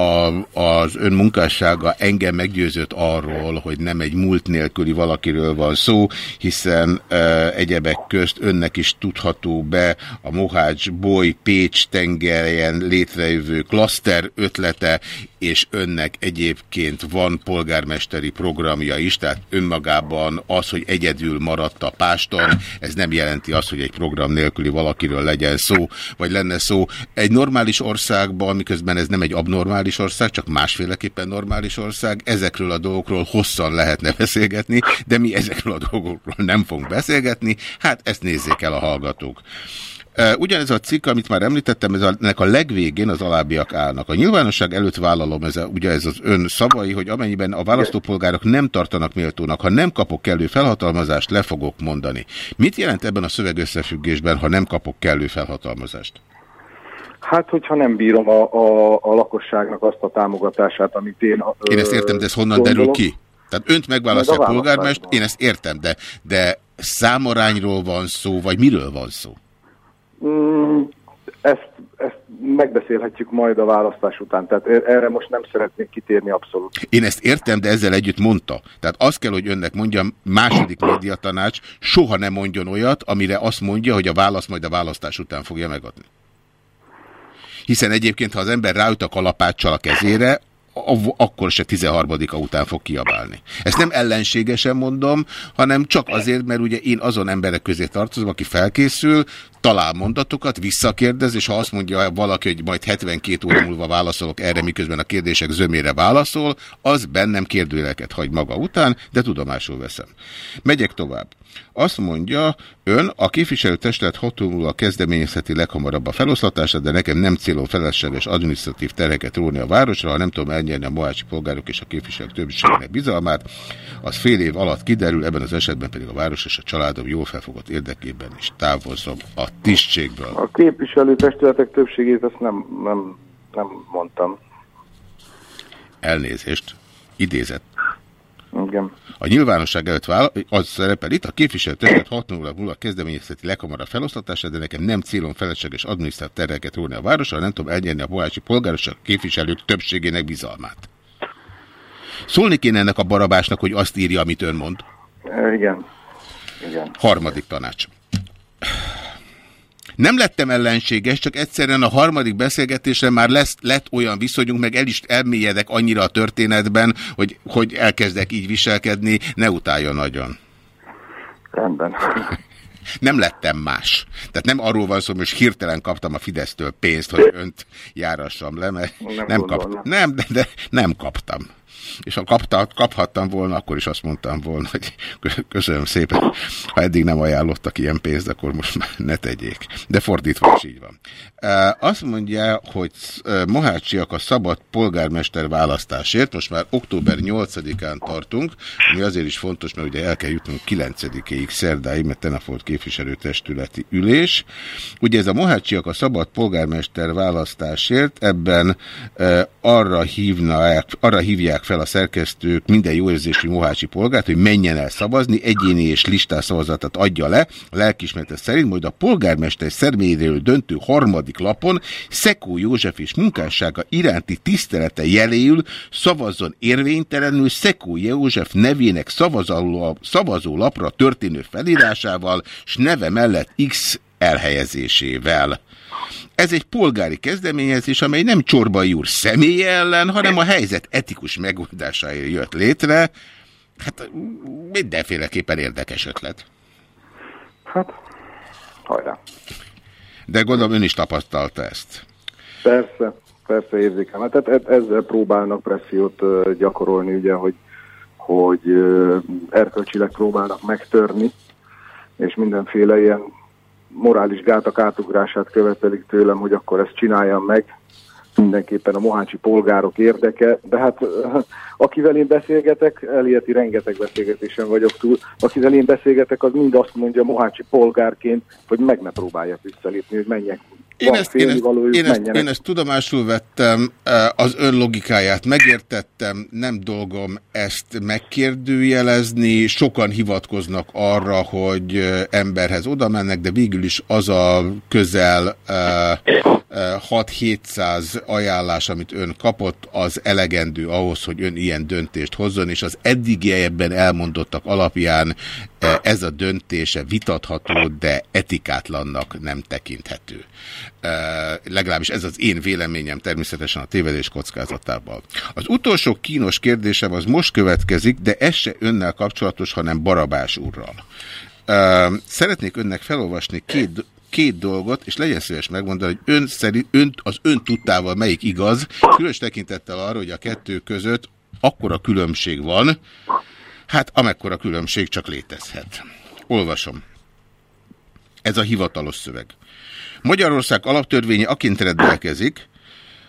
az ön munkássága engem meggyőzött arról, hogy nem egy múlt nélküli valakiről van szó, hiszen e, egyebek közt önnek is tudható be a Mohács Boly Pécs tengerjen létrejövő klaszter ötlete, és önnek egyébként van polgármesteri programja is, tehát önmagában az, hogy egyedül maradt a páston, ez nem jelenti azt, hogy egy program nélküli valakiről legyen szó, vagy lenne szó. Egy normális országban, miközben ez nem egy abnormális ország, csak másféleképpen normális ország, ezekről a dolgokról hosszan lehetne beszélgetni, de mi ezekről a dolgokról nem fogunk beszélgetni, hát ezt nézzék el a hallgatók. Ugyanez a cikk, amit már említettem, ez a, ennek a legvégén az alábbiak állnak. A nyilvánosság előtt vállalom, ez a, ugye ez az ön szavai, hogy amennyiben a választópolgárok nem tartanak méltónak, ha nem kapok kellő felhatalmazást, le fogok mondani. Mit jelent ebben a szövegösszefüggésben, ha nem kapok kellő felhatalmazást? Hát, hogyha nem bírom a, a, a lakosságnak azt a támogatását, amit én... Én ezt értem, de ez honnan gondolom. derül ki? Tehát önt megválasztják Meg a polgármest, én ezt értem, de, de számarányról van szó, vagy miről van szó? Mm, ezt, ezt megbeszélhetjük majd a választás után, tehát er- erre most nem szeretnék kitérni abszolút. Én ezt értem, de ezzel együtt mondta. Tehát azt kell, hogy önnek mondjam, második médiatanács soha nem mondjon olyat, amire azt mondja, hogy a válasz majd a választás után fogja megadni. Hiszen egyébként, ha az ember ráüt a kalapáccsal a kezére, akkor se 13-a után fog kiabálni. Ezt nem ellenségesen mondom, hanem csak azért, mert ugye én azon emberek közé tartozom, aki felkészül, talál mondatokat, visszakérdez, és ha azt mondja valaki, hogy majd 72 óra múlva válaszolok erre, miközben a kérdések zömére válaszol, az bennem kérdőjeleket hagy maga után, de tudomásul veszem. Megyek tovább. Azt mondja, ön a képviselőtestület hatómúlva kezdeményezheti leghamarabb a feloszlatását, de nekem nem célom felesleges adminisztratív terheket róni a városra, ha nem tudom elnyerni a mohácsi polgárok és a képviselők többségének bizalmát, az fél év alatt kiderül, ebben az esetben pedig a város és a családom jól felfogott érdekében is távozom a tisztségből. A képviselőtestületek többségét azt nem, nem, nem mondtam. Elnézést. Idézett. Igen. A nyilvánosság előtt vála- az szerepel itt, a képviselőtestület 6 óra múlva kezdeményezheti leghamarabb feloszlatását, de nekem nem célom felesleges adminisztrált terheket róni a városra, nem tudom elnyerni a bohácsi polgárosság képviselők többségének bizalmát. Szólni kéne ennek a barabásnak, hogy azt írja, amit ön mond. Igen. Igen. Harmadik tanács. Nem lettem ellenséges, csak egyszerűen a harmadik beszélgetésre már lesz, lett olyan viszonyunk, meg el is elmélyedek annyira a történetben, hogy, hogy elkezdek így viselkedni, ne utáljon nagyon. Rendben. Nem lettem más. Tehát nem arról van szó, hogy most hirtelen kaptam a Fidesztől pénzt, hogy önt járassam le, mert Nem nem, kaptam. Nem, de, de nem kaptam. És ha kapta, kaphattam volna, akkor is azt mondtam volna, hogy köszönöm szépen. Ha eddig nem ajánlottak ilyen pénzt, akkor most már ne tegyék. De fordítva is így van. Azt mondja, hogy Mohácsiak a szabad polgármester választásért, most már október 8-án tartunk, ami azért is fontos, mert ugye el kell jutnunk 9-ig szerdáig, mert tegnap volt képviselőtestületi ülés. Ugye ez a Mohácsiak a szabad polgármester választásért, ebben arra, hívnák, arra hívják fel a szerkesztők minden jó érzésű mohácsi polgárt, hogy menjen el szavazni, egyéni és listás szavazatot adja le, a lelkismerete szerint, majd a polgármester személyéről döntő harmadik lapon Szekó József és munkássága iránti tisztelete jeléül szavazzon érvénytelenül Szekó József nevének szavazó, szavazólapra történő felírásával, s neve mellett X elhelyezésével. Ez egy polgári kezdeményezés, amely nem Csorbai úr személye ellen, hanem a helyzet etikus megoldásáért jött létre. Hát mindenféleképpen érdekes ötlet. Hát, hajrá. De gondolom ön is tapasztalta ezt. Persze, persze érzékem. Hát e- e- ezzel próbálnak pressziót gyakorolni, ugye, hogy, hogy erkölcsileg próbálnak megtörni, és mindenféle ilyen morális gátak átugrását követelik tőlem, hogy akkor ezt csináljam meg. Mindenképpen a mohácsi polgárok érdeke, de hát akivel én beszélgetek, Elieti rengeteg beszélgetésen vagyok túl, akivel én beszélgetek, az mind azt mondja mohácsi polgárként, hogy meg ne próbáljak visszalépni, hogy menjek. Én ezt, én, ezt, én, ezt, menjenek. én ezt tudomásul vettem, eh, az ön logikáját megértettem, nem dolgom ezt megkérdőjelezni, sokan hivatkoznak arra, hogy eh, emberhez oda mennek, de végül is az a közel eh, eh, 6-700 ajánlás, amit ön kapott, az elegendő ahhoz, hogy ön ilyen döntést hozzon, és az eddigiekben elmondottak alapján eh, ez a döntése vitatható, de etikátlannak nem tekinthető. Uh, legalábbis ez az én véleményem természetesen a tévedés kockázatával. Az utolsó kínos kérdésem az most következik, de ez se önnel kapcsolatos, hanem Barabás úrral. Uh, szeretnék önnek felolvasni két, két dolgot, és legyen szíves megmondani, hogy ön szerint, ön, az ön tudtával melyik igaz, különös tekintettel arra, hogy a kettő között akkora különbség van, hát amekkora különbség csak létezhet. Olvasom. Ez a hivatalos szöveg. Magyarország alaptörvénye aként rendelkezik,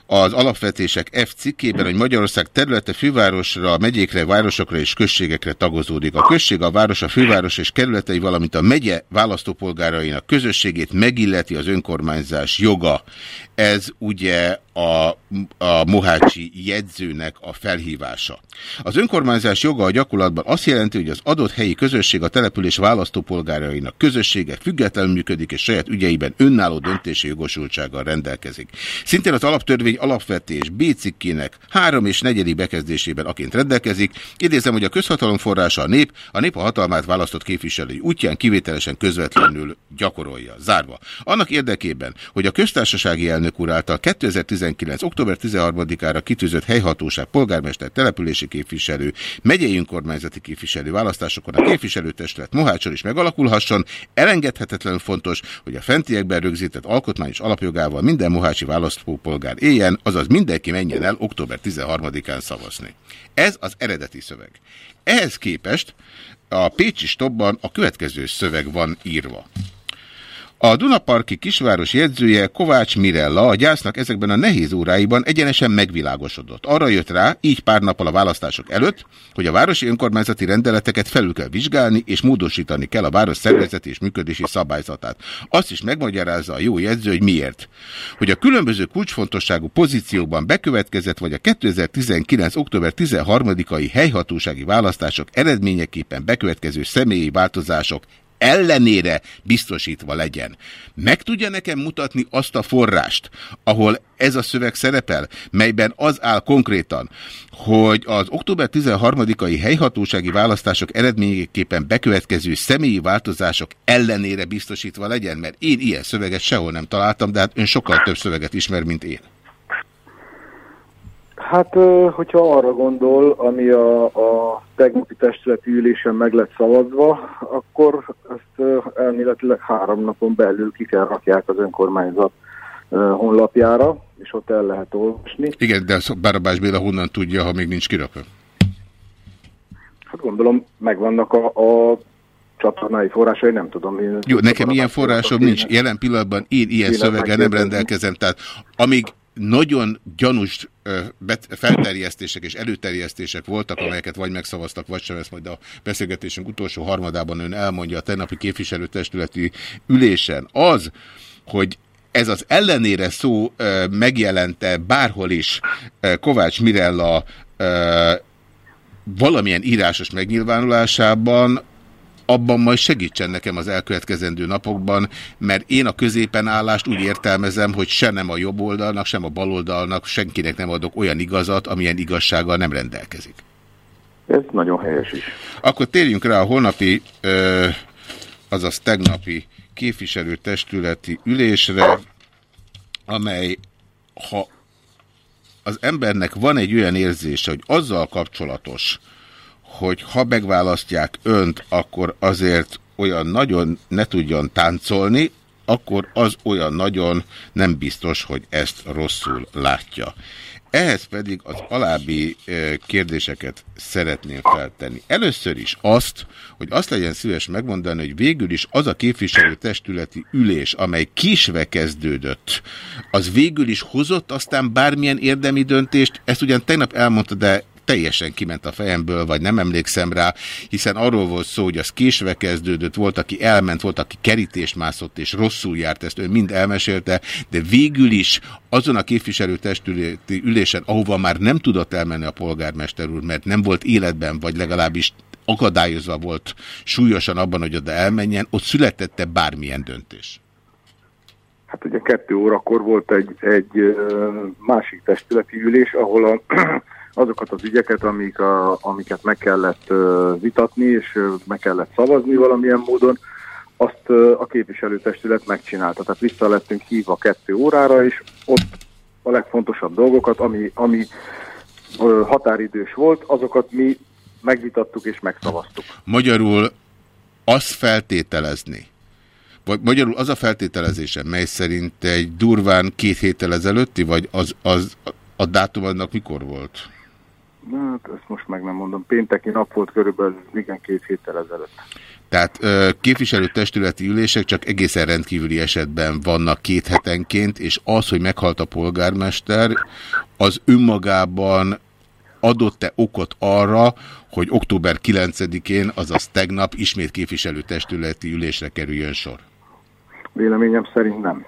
az alapvetések F cikkében, hogy Magyarország területe fővárosra, megyékre, városokra és községekre tagozódik. A község, a város, a főváros és kerületei, valamint a megye választópolgárainak közösségét megilleti az önkormányzás joga. Ez ugye a, a Mohácsi jegyzőnek a felhívása. Az önkormányzás joga a gyakorlatban azt jelenti, hogy az adott helyi közösség a település választópolgárainak közössége függetlenül működik és saját ügyeiben önálló döntési jogosultsággal rendelkezik. Szintén az alaptörvény alapvetés B cikkének három és negyedik bekezdésében aként rendelkezik. Idézem, hogy a közhatalom forrása a nép, a nép a hatalmát választott képviselői útján kivételesen közvetlenül gyakorolja. Zárva. Annak érdekében, hogy a köztársasági elnök úr által 2019. október 13-ára kitűzött helyhatóság, polgármester, települési képviselő, megyei önkormányzati képviselő választásokon a képviselőtestület Mohácson is megalakulhasson, elengedhetetlenül fontos, hogy a fentiekben rögzített alkotmányos alapjogával minden mohácsi választópolgár éljen, azaz mindenki menjen el október 13-án szavazni. Ez az eredeti szöveg. Ehhez képest a Pécsi stopban a következő szöveg van írva. A Dunaparki kisváros jegyzője Kovács Mirella a gyásznak ezekben a nehéz óráiban egyenesen megvilágosodott. Arra jött rá, így pár nappal a választások előtt, hogy a városi önkormányzati rendeleteket felül kell vizsgálni, és módosítani kell a város szervezeti és működési szabályzatát. Azt is megmagyarázza a jó jegyző, hogy miért. Hogy a különböző kulcsfontosságú pozíciókban bekövetkezett, vagy a 2019. október 13-ai helyhatósági választások eredményeképpen bekövetkező személyi változások ellenére biztosítva legyen. Meg tudja nekem mutatni azt a forrást, ahol ez a szöveg szerepel, melyben az áll konkrétan, hogy az október 13-ai helyhatósági választások eredményeképpen bekövetkező személyi változások ellenére biztosítva legyen, mert én ilyen szöveget sehol nem találtam, de hát ön sokkal több szöveget ismer, mint én. Hát, hogyha arra gondol, ami a, a tegnapi testületi ülésen meg lett szavazva, akkor ezt elméletileg három napon belül ki kell rakják az önkormányzat honlapjára, és ott el lehet olvasni. Igen, de Barabás Béla honnan tudja, ha még nincs kirakva? Hát gondolom, megvannak a, a csatornái forrásai, nem tudom. Én Jó, nekem ilyen forrásom nincs. Jelen pillanatban én ilyen szöveggel nem rendelkezem. Tehát amíg nagyon gyanús felterjesztések és előterjesztések voltak, amelyeket vagy megszavaztak, vagy sem, ezt majd a beszélgetésünk utolsó harmadában ön elmondja a tegnapi képviselőtestületi ülésen, az, hogy ez az ellenére szó megjelente bárhol is Kovács Mirella valamilyen írásos megnyilvánulásában, abban majd segítsen nekem az elkövetkezendő napokban, mert én a középen állást úgy értelmezem, hogy se nem a jobb oldalnak, sem a bal oldalnak, senkinek nem adok olyan igazat, amilyen igazsággal nem rendelkezik. Ez nagyon helyes is. Akkor térjünk rá a holnapi, ö, azaz tegnapi képviselőtestületi ülésre, amely, ha az embernek van egy olyan érzése, hogy azzal kapcsolatos, hogy ha megválasztják önt, akkor azért olyan nagyon ne tudjon táncolni, akkor az olyan nagyon nem biztos, hogy ezt rosszul látja. Ehhez pedig az alábbi eh, kérdéseket szeretném feltenni. Először is azt, hogy azt legyen szíves megmondani, hogy végül is az a képviselőtestületi ülés, amely kisve kezdődött, az végül is hozott aztán bármilyen érdemi döntést, ezt ugyan tegnap elmondta, de teljesen kiment a fejemből, vagy nem emlékszem rá, hiszen arról volt szó, hogy az késve kezdődött, volt, aki elment, volt, aki kerítést mászott, és rosszul járt, ezt ő mind elmesélte, de végül is azon a képviselőtestületi ülésen, ahova már nem tudott elmenni a polgármester úr, mert nem volt életben, vagy legalábbis akadályozva volt súlyosan abban, hogy oda elmenjen, ott születette bármilyen döntés. Hát ugye kettő órakor volt egy, egy másik testületi ülés, ahol a, azokat az ügyeket, amik a, amiket meg kellett vitatni, és meg kellett szavazni valamilyen módon, azt a képviselőtestület megcsinálta. Tehát vissza lettünk hívva kettő órára, és ott a legfontosabb dolgokat, ami, ami határidős volt, azokat mi megvitattuk és megszavaztuk. Magyarul azt feltételezni, vagy magyarul az a feltételezése, mely szerint egy durván két héttel ezelőtti, vagy az, az a dátum annak mikor volt? Hát ezt most meg nem mondom. Pénteki nap volt körülbelül, igen, két héttel ezelőtt. Tehát képviselőtestületi ülések csak egészen rendkívüli esetben vannak két hetenként, és az, hogy meghalt a polgármester, az önmagában adott-e okot arra, hogy október 9-én, azaz tegnap ismét képviselőtestületi ülésre kerüljön sor? Véleményem szerint nem.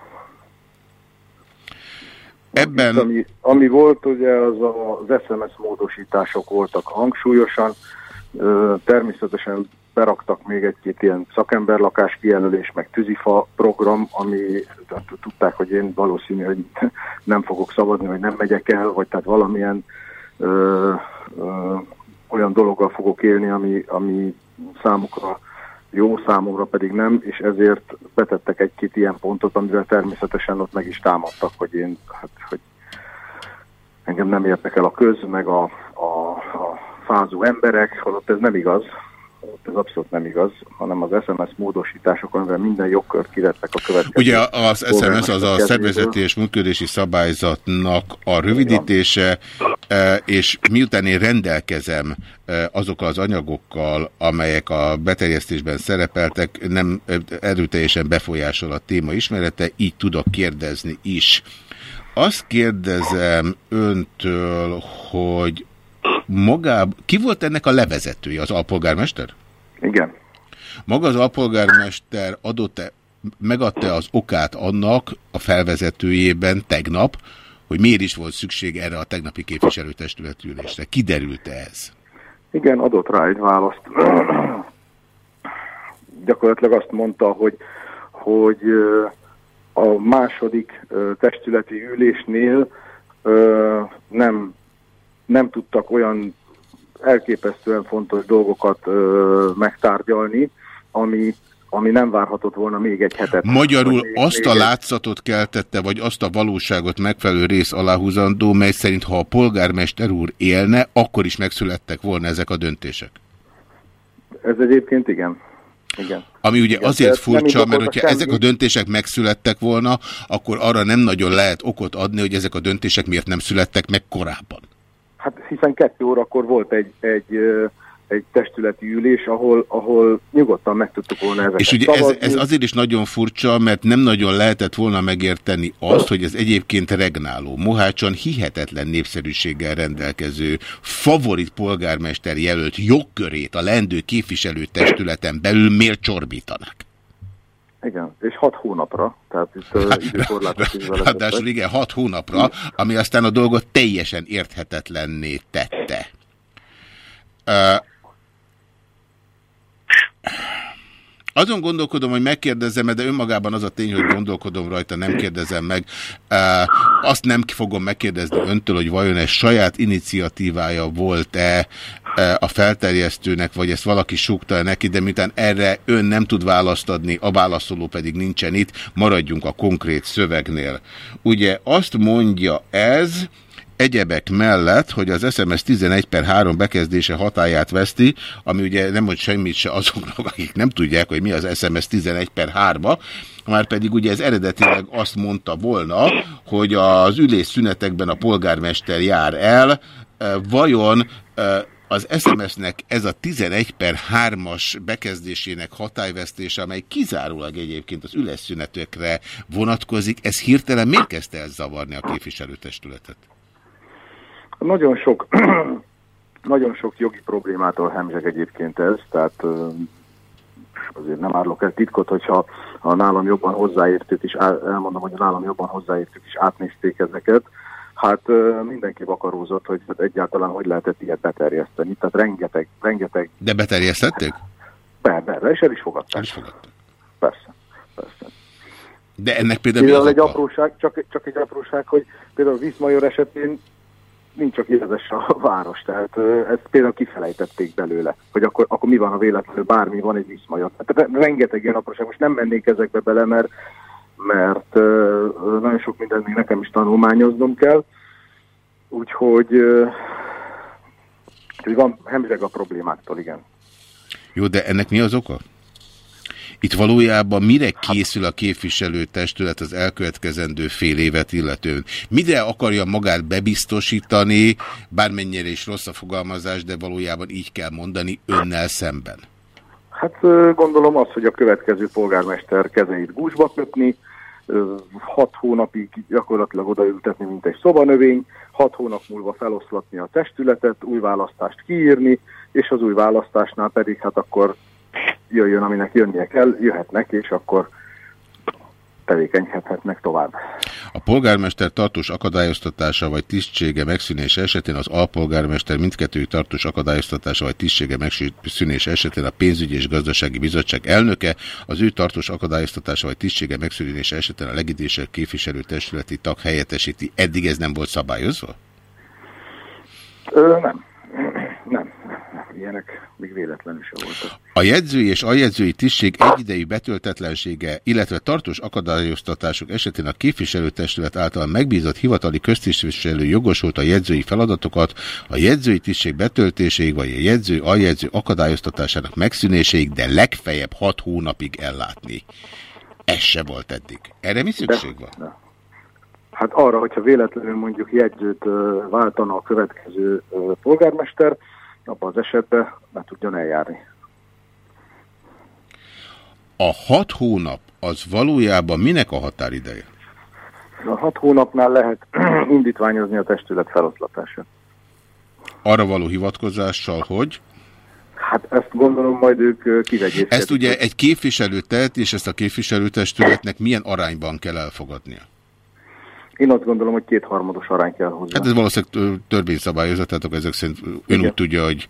Ebben... Itt, ami, ami volt, ugye az a- az SMS módosítások voltak hangsúlyosan. Természetesen beraktak még egy-két ilyen szakemberlakás kijelölés, meg tűzifa program, ami tehát tudták, hogy én valószínű, hogy nem fogok szavazni, vagy nem megyek el, vagy tehát valamilyen ö, ö, olyan dologgal fogok élni, ami, ami számukra jó, számomra pedig nem, és ezért betettek egy-két ilyen pontot, amivel természetesen ott meg is támadtak, hogy én, hát, hogy engem nem értek el a köz, meg a, a, a fázó emberek, holott ez nem igaz, holott ez abszolút nem igaz, hanem az SMS módosítások, amivel minden jogkört kivettek a következő. Ugye az SMS az a szervezeti és működési szabályzatnak a rövidítése, e, és miután én rendelkezem e, azokkal az anyagokkal, amelyek a beterjesztésben szerepeltek, nem e, erőteljesen befolyásol a téma ismerete, így tudok kérdezni is. Azt kérdezem öntől, hogy magában, ki volt ennek a levezetője, az alpolgármester? Igen. Maga az alpolgármester adott-e, megadta az okát annak a felvezetőjében tegnap, hogy miért is volt szükség erre a tegnapi képviselőtestületi ülésre. Kiderült-e ez? Igen, adott rá egy választ. Gyakorlatilag azt mondta, hogy, hogy a második testületi ülésnél nem, nem tudtak olyan elképesztően fontos dolgokat ö, megtárgyalni, ami, ami nem várhatott volna még egy hetet. Magyarul még- azt a látszatot keltette, vagy azt a valóságot megfelelő rész aláhúzandó, mely szerint ha a polgármester úr élne, akkor is megszülettek volna ezek a döntések. Ez egyébként igen. Igen. Ami ugye Igen, azért furcsa, mert hogyha ezek semmi. a döntések megszülettek volna, akkor arra nem nagyon lehet okot adni, hogy ezek a döntések miért nem születtek meg korábban. Hát hiszen kettő órakor volt egy, egy, egy testületi ülés, ahol, ahol nyugodtan meg tudtuk volna ezeket És ugye ez, ez azért is nagyon furcsa, mert nem nagyon lehetett volna megérteni azt, hogy ez egyébként regnáló, Mohácson hihetetlen népszerűséggel rendelkező favorit polgármester jelölt jogkörét a lendő képviselőtestületen belül miért csorbítanak? Igen, és hat hónapra, tehát itt ö, időkorlátot is vele Ráadásul igen, hat hónapra, ami aztán a dolgot teljesen érthetetlenné tette. Ö, Azon gondolkodom, hogy megkérdezem, de önmagában az a tény, hogy gondolkodom rajta, nem kérdezem meg. Azt nem fogom megkérdezni öntől, hogy vajon ez saját iniciatívája volt-e a felterjesztőnek, vagy ezt valaki súgta neki, de miután erre ön nem tud választ adni, a válaszoló pedig nincsen itt, maradjunk a konkrét szövegnél. Ugye azt mondja ez, Egyebek mellett, hogy az SMS 11 per 3 bekezdése hatáját veszti, ami ugye nem mond semmit se azoknak, akik nem tudják, hogy mi az SMS 11 per 3-a, már pedig ugye ez eredetileg azt mondta volna, hogy az ülés szünetekben a polgármester jár el, vajon az SMS-nek ez a 11 per 3-as bekezdésének hatályvesztése, amely kizárólag egyébként az ülésszünetekre vonatkozik, ez hirtelen miért kezdte el zavarni a képviselőtestületet? Nagyon sok, nagyon sok jogi problémától hemzseg egyébként ez, tehát azért nem árulok el titkot, hogyha ha nálam jobban hozzáértők is, elmondom, hogy a nálam jobban hozzáértők is átnézték ezeket, hát mindenki vakarózott, hogy hát egyáltalán hogy lehetett ilyet beterjeszteni. Tehát rengeteg, rengeteg, De beterjesztették? be, be, és el is fogadták. El is fogadták. Persze, persze. De ennek például Például egy apróság, csak, csak egy apróság, hogy például Viszmajor esetén nincs csak érzes a város, tehát ezt például kifelejtették belőle, hogy akkor, akkor mi van a véletlenül, bármi van egy Viszmajor. Tehát rengeteg ilyen apróság, most nem mennék ezekbe bele, mert, mert nagyon sok mindent még nekem is tanulmányoznom kell, úgyhogy, úgyhogy van hemzseg a problémáktól, igen. Jó, de ennek mi az oka? Itt valójában mire készül a képviselőtestület az elkövetkezendő fél évet illetően? Mire akarja magát bebiztosítani, bármennyire is rossz a fogalmazás, de valójában így kell mondani önnel szemben? Hát gondolom az, hogy a következő polgármester kezeit gúzsba kötni, hat hónapig gyakorlatilag odaültetni, mint egy szobanövény, hat hónap múlva feloszlatni a testületet, új választást kiírni, és az új választásnál pedig hát akkor jöjjön, aminek jönnie kell, jöhetnek, és akkor tevékenykedhetnek tovább. A polgármester tartós akadályoztatása vagy tisztsége megszűnése esetén az alpolgármester mindkettői tartós akadályoztatása vagy tisztsége megszűnése esetén a pénzügyi és gazdasági bizottság elnöke, az ő tartós akadályoztatása vagy tisztsége megszűnése esetén a legidősebb képviselőtestületi tag helyettesíti. Eddig ez nem volt szabályozva? Ö, nem. Nem. Ilyenek még véletlenül sem voltak. A jegyzői és aljegyzői tisztség egyidejű betöltetlensége, illetve tartós akadályoztatások esetén a képviselőtestület által megbízott hivatali köztisztviselő jogosult a jegyzői feladatokat a jegyzői tisztség betöltéséig vagy a jegyző aljegyző akadályoztatásának megszűnéséig, de legfeljebb hat hónapig ellátni. Ez se volt eddig. Erre mi szükség van? Hát arra, hogyha véletlenül mondjuk jegyzőt váltana a következő polgármester, abban az esetben be tudjon eljárni. A hat hónap az valójában minek a határideje? A hat hónapnál lehet indítványozni a testület feloszlatását. Arra való hivatkozással, hogy? Hát ezt gondolom majd ők kivegyészkedik. Ezt ugye egy képviselő tehet, és ezt a képviselőtestületnek milyen arányban kell elfogadnia? Én azt gondolom, hogy kétharmados arány kell hozzá. Hát ez valószínűleg tör- törvényszabályozat, tehát akkor ezek szerint ön úgy tudja, hogy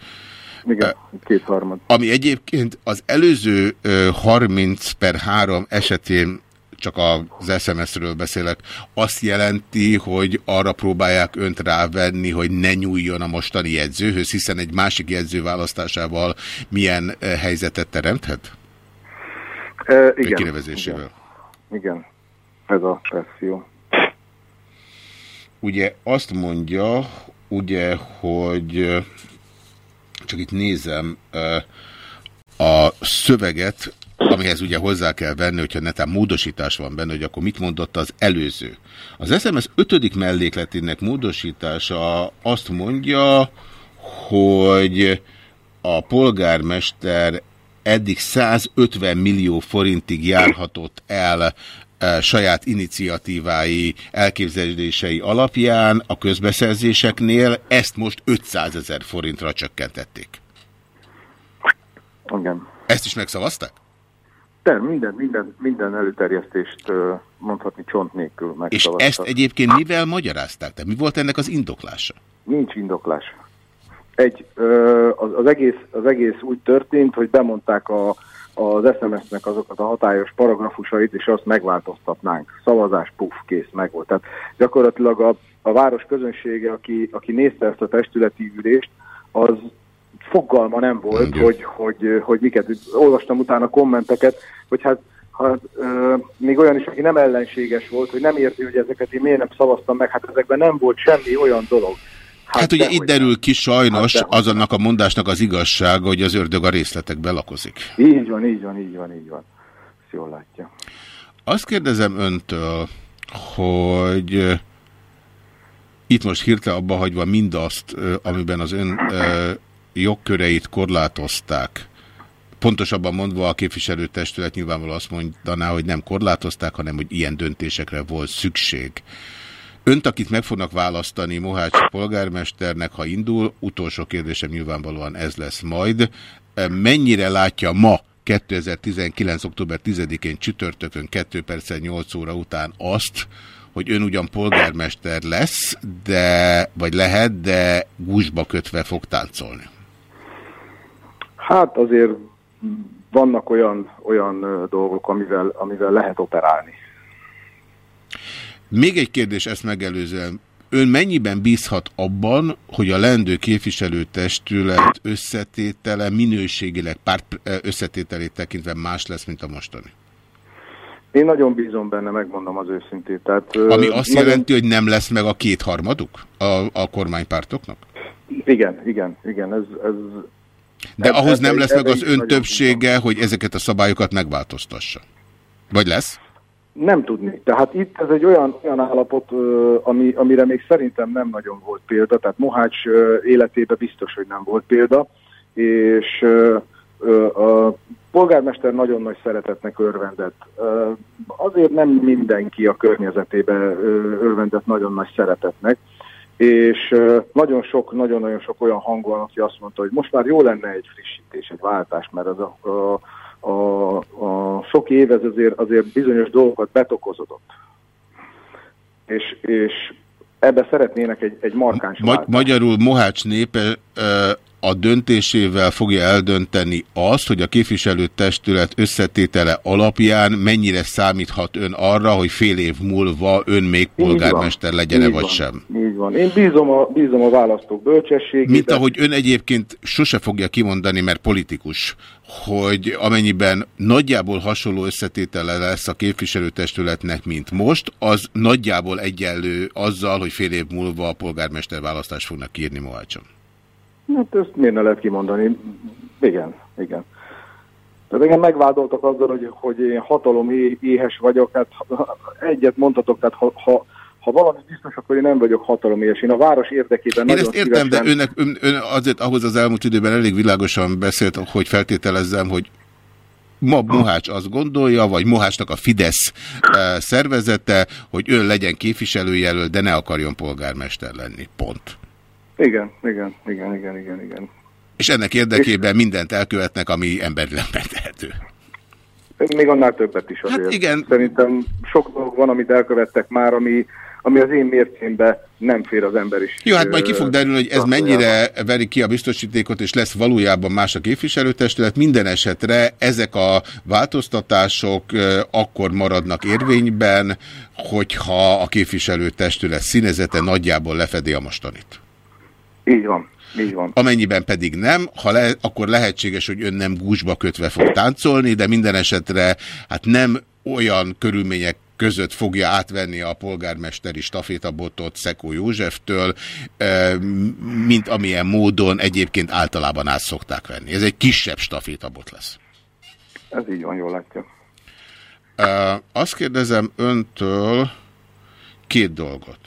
Igen, kétharmad. Ami egyébként az előző ö, 30 per 3 esetén csak az SMS-ről beszélek, azt jelenti, hogy arra próbálják önt rávenni, hogy ne nyúljon a mostani jegyzőhöz, hiszen egy másik jegyző választásával milyen helyzetet teremthet? E, igen. kinevezésével. Igen. Ez a presszió. Ugye azt mondja, ugye, hogy csak itt nézem a szöveget, amihez ugye hozzá kell venni, hogyha netán módosítás van benne, hogy akkor mit mondott az előző. Az SMS 5. mellékletének módosítása azt mondja, hogy a polgármester eddig 150 millió forintig járhatott el saját iniciatívái, elképzelései alapján a közbeszerzéseknél, ezt most 500 ezer forintra csökkentették. Igen. Ezt is megszavazták? De minden, minden, minden előterjesztést mondhatni csont nélkül És megszavaztak. ezt egyébként mivel magyarázták? Tehát mi volt ennek az indoklása? Nincs indoklás. Egy, az, az, egész, az egész úgy történt, hogy bemondták a, az SMS-nek azokat a hatályos paragrafusait, és azt megváltoztatnánk. Szavazás, puff, kész, meg volt. Tehát gyakorlatilag a, a város közönsége, aki, aki nézte ezt a testületi ülést, az fogalma nem volt, hogy, hogy, hogy miket. Olvastam utána kommenteket, hogy hát hát, ö, még olyan is, aki nem ellenséges volt, hogy nem érti, hogy ezeket én miért nem szavaztam meg, hát ezekben nem volt semmi olyan dolog. Hát, hát ugye itt derül ki sajnos Hát dehogy. azonnak a mondásnak az igazsága, hogy az ördög a részletekben lakozik. Így van, így van, így van, így van. Ezt jól látja. Azt kérdezem öntől, hogy itt most hirtelen abba hagyva mindazt, amiben az ön jogköreit korlátozták, pontosabban mondva a képviselőtestület nyilvánvalóan azt mondaná, hogy nem korlátozták, hanem hogy ilyen döntésekre volt szükség. Önt, akit meg fognak választani Mohácsi polgármesternek, ha indul, utolsó kérdésem nyilvánvalóan ez lesz majd. Mennyire látja ma 2019. október 10-én csütörtökön 2 perccel 8 óra után azt, hogy ön ugyan polgármester lesz, de, vagy lehet, de gúzsba kötve fog táncolni. Hát azért vannak olyan, olyan dolgok, amivel, amivel lehet operálni. Még egy kérdés ezt megelőzően. Ön mennyiben bízhat abban, hogy a lendő képviselőtestület összetétele minőségileg párt ö, összetételét tekintve más lesz, mint a mostani? Én nagyon bízom benne, megmondom az őszintét. Tehát, Ami azt nagyon- jelenti, hogy nem lesz meg a kétharmaduk a, a kormánypártoknak? Igen, igen, igen. Ez, ez, De ez- ahhoz ez- nem lesz ez- meg az ön többsége, hogy ezeket a szabályokat megváltoztassa. Vagy lesz? Nem tudni. Tehát itt ez egy olyan, olyan állapot, ami, amire még szerintem nem nagyon volt példa. Tehát Mohács életében biztos, hogy nem volt példa. És A polgármester nagyon nagy szeretetnek örvendett. Azért nem mindenki a környezetébe örvendett nagyon nagy szeretetnek, és nagyon sok, nagyon-nagyon sok olyan hang van, aki azt mondta, hogy most már jó lenne egy frissítés, egy váltás, mert az a, a, a, a sok év ez azért, azért bizonyos dolgokat betokozodott. És, és ebbe szeretnének egy, egy markáns Magy magyarul Mohács népe a döntésével fogja eldönteni azt, hogy a képviselőtestület összetétele alapján mennyire számíthat ön arra, hogy fél év múlva ön még polgármester legyen-e vagy van, sem. Így van. Én bízom a, bízom a választók bölcsességében. Mint ahogy ön egyébként sose fogja kimondani, mert politikus, hogy amennyiben nagyjából hasonló összetétele lesz a képviselőtestületnek, mint most, az nagyjából egyenlő azzal, hogy fél év múlva a polgármester választást fognak írni Mohácson. Hát ezt miért ne lehet kimondani? Igen, igen. Tehát engem megvádoltak azzal, hogy, hogy én hatalom éhes vagyok, hát egyet mondhatok, tehát ha, ha, ha valami biztos, akkor én nem vagyok hatalom éhes. Én a város érdekében Én nagyon ezt értem, de szívesen... önnek, ön, ön azért ahhoz az elmúlt időben elég világosan beszélt, hogy feltételezzem, hogy ma Mohács azt gondolja, vagy Mohácsnak a Fidesz eh, szervezete, hogy ön legyen képviselőjelölt, de ne akarjon polgármester lenni. Pont. Igen, igen, igen, igen, igen, igen. És ennek érdekében mindent elkövetnek, ami emberileg megtehető. Még annál többet is azért. Hát igen. Szerintem sok dolog van, amit elkövettek már, ami, ami az én mércémbe nem fér az ember is. Jó, hát majd ki fog derülni, hogy ez mennyire veri ki a biztosítékot, és lesz valójában más a képviselőtestület. Minden esetre ezek a változtatások akkor maradnak érvényben, hogyha a képviselőtestület színezete nagyjából lefedi a mostanit. Így van, így van. Amennyiben pedig nem, ha le, akkor lehetséges, hogy ön nem gúzsba kötve fog táncolni, de minden esetre hát nem olyan körülmények között fogja átvenni a polgármesteri stafétabotot Szekó Józseftől, mint amilyen módon egyébként általában át szokták venni. Ez egy kisebb stafétabot lesz. Ez így van, jól látja. Azt kérdezem öntől két dolgot.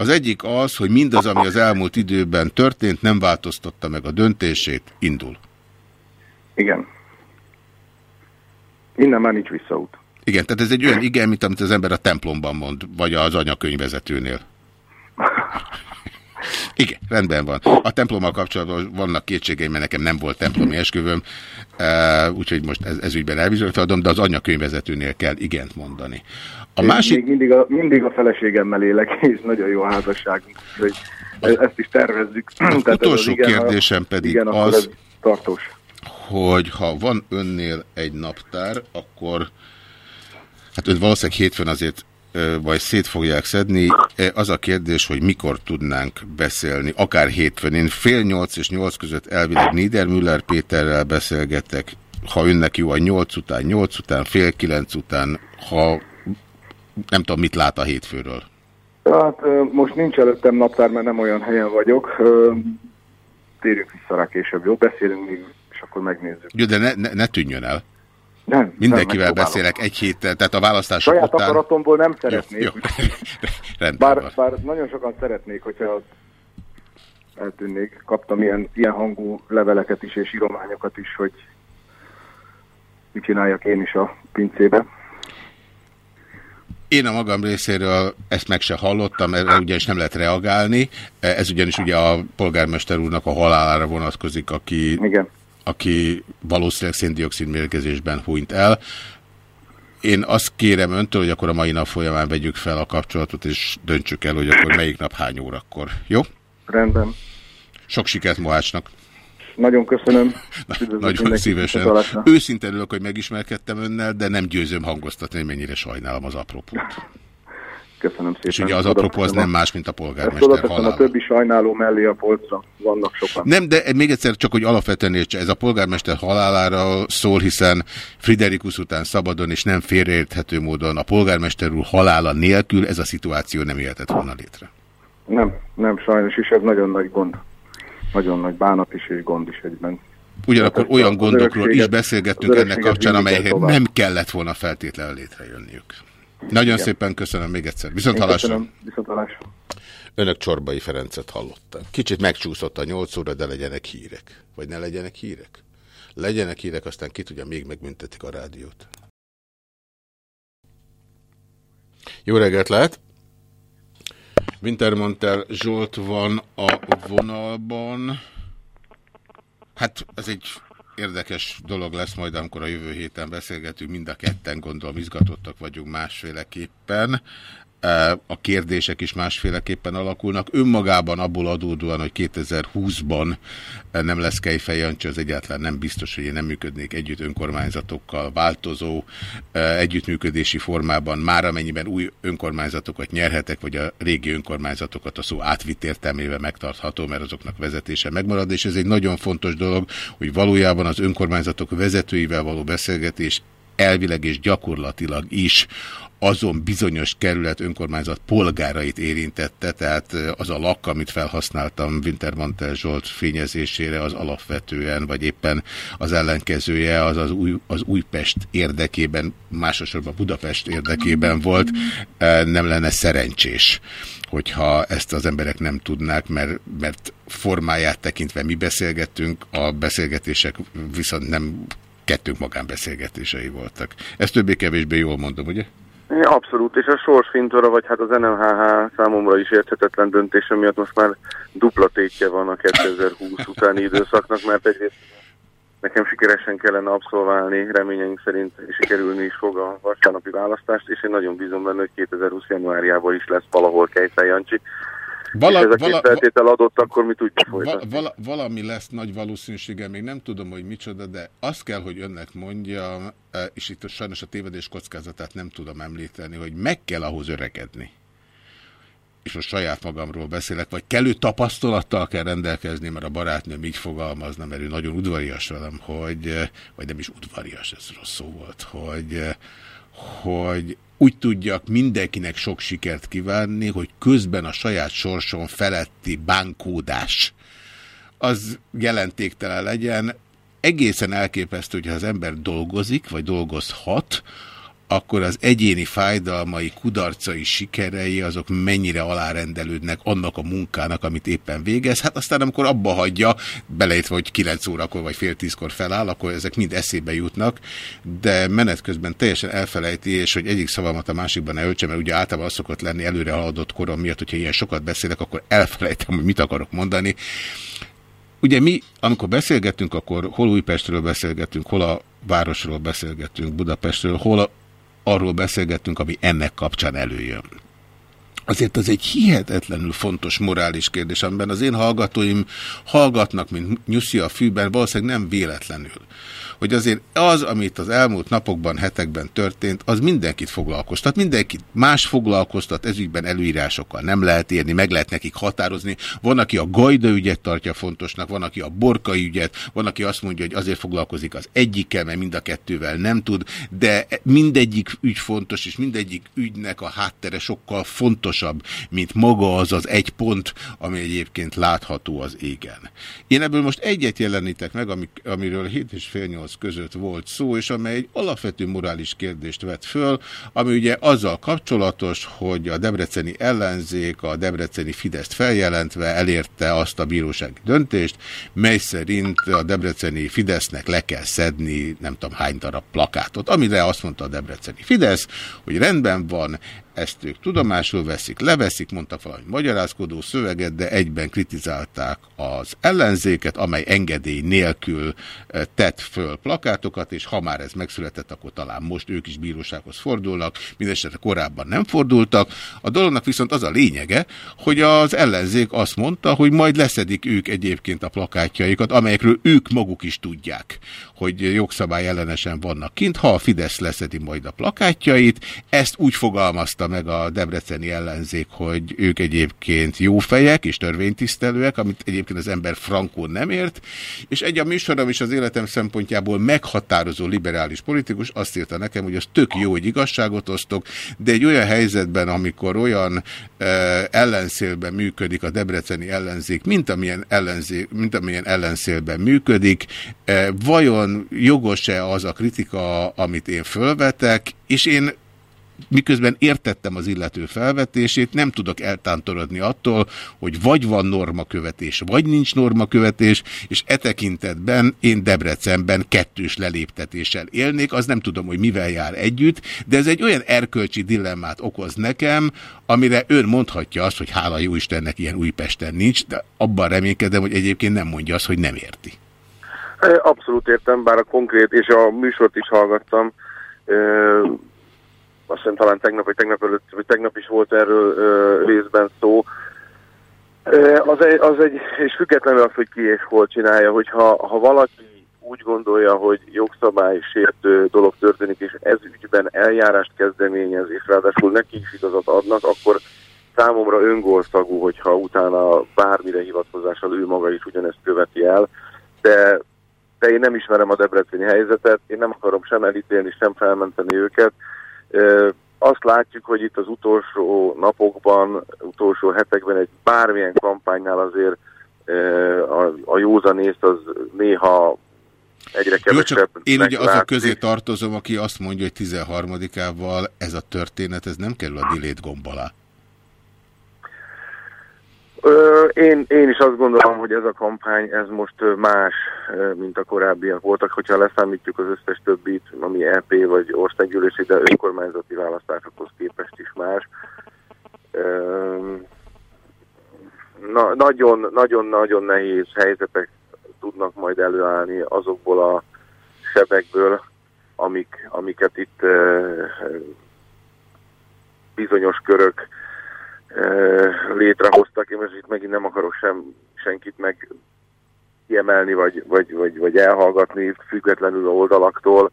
Az egyik az, hogy mindaz, ami az elmúlt időben történt, nem változtatta meg a döntését, indul. Igen. Innen már nincs visszaút. Igen, tehát ez egy olyan igen, mint amit az ember a templomban mond, vagy az anyakönyvvezetőnél. Igen, rendben van. A templommal kapcsolatban vannak kétségeim, mert nekem nem volt templomi esküvőm, uh, úgyhogy most ez, ez ügyben elbizonytalanodom, de az anyakönyvvezetőnél kell igent mondani. A másik... Még mindig a, mindig a feleségemmel élek, és nagyon jó a házasságunk, úgyhogy e- ezt is tervezzük. Tehát ez az utolsó igen, kérdésem pedig igen, az- ez tartós. hogy ha van önnél egy naptár, akkor hát ön valószínűleg hétfőn azért vagy szét fogják szedni. E, Az a kérdés, hogy mikor tudnánk beszélni, akár hétfőn. Én fél nyolc és nyolc között elvileg Niedermüller Péterrel beszélgetek, ha önnek jó a nyolc után, nyolc után, fél kilenc után, ha nem tudom, mit lát a hétfőről. Hát most nincs előttem naptár, mert nem olyan helyen vagyok. Térjünk vissza rá később, jó? Beszélünk még, és akkor megnézzük. Jó, de ne, ne, ne tűnjön el. Nem, Mindenkivel nem, beszélek egy héttel, tehát a választások Saját után... akaratomból nem szeretnék. Jó, jó. Rendben Bár, van. bár nagyon sokan szeretnék, hogyha eltűnnék. Kaptam ilyen, ilyen hangú leveleket is és írományokat is, hogy mit csináljak én is a pincébe. Én a magam részéről ezt meg se hallottam, erre ugyanis nem lehet reagálni. Ez ugyanis ugye a polgármester úrnak a halálára vonatkozik, aki, Igen. aki valószínűleg széndiokszid mérgezésben hunyt el. Én azt kérem öntől, hogy akkor a mai nap folyamán vegyük fel a kapcsolatot, és döntsük el, hogy akkor melyik nap hány órakor. Jó? Rendben. Sok sikert Mohácsnak. Nagyon köszönöm. Üdvözlök Nagyon szívesen. viszontlátásra. Őszintén örülök, hogy megismerkedtem önnel, de nem győzöm hangoztatni, hogy mennyire sajnálom az apropót. Köszönöm szépen. És ugye az apropó az nem más, mint a polgármester teszem a halála. többi sajnáló mellé a polcra. Vannak sokan. Nem, de még egyszer csak, hogy alapvetően értse, ez a polgármester halálára szól, hiszen Friderikus után szabadon és nem félreérthető módon a polgármester úr halála nélkül ez a szituáció nem jöhetett volna létre. Nem, nem sajnos, és ez nagyon nagy gond. Nagyon nagy bánat is és gond is egyben. Ugyanakkor Hát olyan gondokról is beszélgettünk ennek kapcsán, tovább. nem kellett volna feltétlenül létrejönniük. Nagyon Igen. szépen köszönöm még egyszer. Viszont hallásra. köszönöm. Viszont hallásra. Önök Csorbai Ferencet hallottak. Kicsit megcsúszott a nyolc óra, de legyenek hírek. Vagy ne legyenek hírek? Legyenek hírek, aztán ki tudja, még megbüntetik a rádiót. Jó reggelt lehet! Wintermantel Zsolt van a vonalban. Hát ez egy érdekes dolog lesz majd, amikor a jövő héten beszélgetünk, mind a ketten gondolom izgatottak vagyunk másféleképpen a kérdések is másféleképpen alakulnak. Önmagában abból adódóan, hogy 2020-ban nem lesz Kejfej az egyáltalán nem biztos, hogy én nem működnék együtt önkormányzatokkal változó együttműködési formában, már amennyiben új önkormányzatokat nyerhetek, vagy a régi önkormányzatokat a szó átvitt értelmével megtartható, mert azoknak vezetése megmarad, és ez egy nagyon fontos dolog, hogy valójában az önkormányzatok vezetőivel való beszélgetés elvileg és gyakorlatilag is azon bizonyos kerület önkormányzat polgárait érintette, tehát az a lak, amit felhasználtam Wintermantel Zsolt fényezésére, az alapvetően, vagy éppen az ellenkezője, az az, új, az Újpest érdekében, másosorban Budapest érdekében volt, nem lenne szerencsés hogyha ezt az emberek nem tudnák, mert, mert formáját tekintve mi beszélgettünk, a beszélgetések viszont nem kettőnk magánbeszélgetései voltak. Ezt többé-kevésbé jól mondom, ugye? Abszolút, és a sorsfintora, vagy hát az NMHH számomra is érthetetlen döntése miatt most már dupla tétje van a 2020 utáni időszaknak, mert egyrészt nekem sikeresen kellene abszolválni, reményeink szerint sikerülni is fog a vasárnapi választást, és én nagyon bízom benne, hogy 2020 januárjában is lesz valahol Kejfej Jancsi. Vala, és ez a két vala, feltétel adott, akkor mi tudjuk folytatni. Vala, valami lesz nagy valószínűsége, még nem tudom, hogy micsoda, de azt kell, hogy önnek mondja, és itt sajnos a tévedés kockázatát nem tudom említeni, hogy meg kell ahhoz öregedni és most saját magamról beszélek, vagy kellő tapasztalattal kell rendelkezni, mert a barátnőm így fogalmazna, mert ő nagyon udvarias velem, hogy, vagy nem is udvarias, ez rossz szó volt, hogy, hogy úgy tudjak mindenkinek sok sikert kívánni, hogy közben a saját sorson feletti bánkódás az jelentéktelen legyen. Egészen elképesztő, hogyha az ember dolgozik, vagy dolgozhat, akkor az egyéni fájdalmai, kudarcai, sikerei, azok mennyire alárendelődnek annak a munkának, amit éppen végez. Hát aztán amikor abba hagyja, beleértve, hogy 9 órakor vagy fél tízkor feláll, akkor ezek mind eszébe jutnak, de menet közben teljesen elfelejti, és hogy egyik szavamat a másikban ne öltse, mert ugye általában az szokott lenni előre haladott korom miatt, hogyha ilyen sokat beszélek, akkor elfelejtem, hogy mit akarok mondani. Ugye mi, amikor beszélgetünk, akkor hol Újpestről beszélgetünk, hol a városról beszélgetünk, Budapestről, hol a arról beszélgettünk, ami ennek kapcsán előjön. Azért az egy hihetetlenül fontos morális kérdés, amiben az én hallgatóim hallgatnak, mint nyuszi a fűben, valószínűleg nem véletlenül hogy azért az, amit az elmúlt napokban, hetekben történt, az mindenkit foglalkoztat. Mindenkit más foglalkoztat, ezügyben előírásokkal nem lehet érni, meg lehet nekik határozni. Van, aki a Gajda ügyet tartja fontosnak, van, aki a Borka ügyet, van, aki azt mondja, hogy azért foglalkozik az egyikkel, mert mind a kettővel nem tud, de mindegyik ügy fontos, és mindegyik ügynek a háttere sokkal fontosabb, mint maga az az egy pont, ami egyébként látható az égen. Én ebből most egyet jelenítek meg, amiről 7 és fél 8 között volt szó, és amely egy alapvető morális kérdést vett föl, ami ugye azzal kapcsolatos, hogy a debreceni ellenzék a debreceni Fideszt feljelentve elérte azt a bírósági döntést, mely szerint a debreceni Fidesznek le kell szedni nem tudom hány darab plakátot, amire azt mondta a debreceni Fidesz, hogy rendben van, ezt ők tudomásul veszik, leveszik, mondtak valami magyarázkodó szöveget, de egyben kritizálták az ellenzéket, amely engedély nélkül eh, tett föl plakátokat, és ha már ez megszületett, akkor talán most ők is bírósághoz fordulnak, mindesetre korábban nem fordultak. A dolognak viszont az a lényege, hogy az ellenzék azt mondta, hogy majd leszedik ők egyébként a plakátjaikat, amelyekről ők maguk is tudják, hogy jogszabály ellenesen vannak kint, ha a Fidesz leszedi majd a plakátjait, ezt úgy fogalmazta meg a debreceni ellenzék, hogy ők egyébként jó fejek és törvénytisztelőek, amit egyébként az ember frankó nem ért, és egy a műsorom is az életem szempontjából meghatározó liberális politikus azt írta nekem, hogy az tök jó, hogy igazságot osztok, de egy olyan helyzetben, amikor olyan e, ellenszélben működik a debreceni ellenzék, mint amilyen, ellenzék, mint amilyen ellenszélben működik, e, vajon jogos-e az a kritika, amit én fölvetek, és én miközben értettem az illető felvetését, nem tudok eltántorodni attól, hogy vagy van normakövetés, vagy nincs normakövetés, és e tekintetben én Debrecenben kettős leléptetéssel élnék, az nem tudom, hogy mivel jár együtt, de ez egy olyan erkölcsi dilemmát okoz nekem, amire ön mondhatja azt, hogy hála jó Istennek ilyen Újpesten nincs, de abban reménykedem, hogy egyébként nem mondja azt, hogy nem érti. Abszolút értem, bár a konkrét, és a műsort is hallgattam, azt hiszem talán tegnap, vagy tegnap előtt, vagy tegnap is volt erről e, részben szó. Az, egy, az egy, és függetlenül az, hogy ki és hol csinálja, hogyha ha valaki úgy gondolja, hogy jogszabály sértő dolog történik, és ez ügyben eljárást kezdeményez, és ráadásul neki is igazat adnak, akkor számomra öngorszagú, hogyha utána bármire hivatkozással ő maga is ugyanezt követi el, de, de én nem ismerem a debreceni helyzetet, én nem akarom sem elítélni, sem felmenteni őket. Azt látjuk, hogy itt az utolsó napokban, utolsó hetekben egy bármilyen kampánynál azért a, a józanészt az néha egyre Jó, kevesebb. csak én ugye azok közé tartozom, aki azt mondja, hogy 13-ával ez a történet, ez nem kerül a delete gomb alá. Én, én is azt gondolom, hogy ez a kampány, ez most más, mint a korábbiak voltak, hogyha leszámítjuk az összes többit, ami EP vagy országgyűlési, de önkormányzati választásokhoz képest is más. Nagyon-nagyon nehéz helyzetek tudnak majd előállni azokból a sebekből, amik, amiket itt bizonyos körök létrehoztak. Én most itt megint nem akarok sem, senkit meg kiemelni, vagy, vagy, vagy, vagy elhallgatni függetlenül a oldalaktól.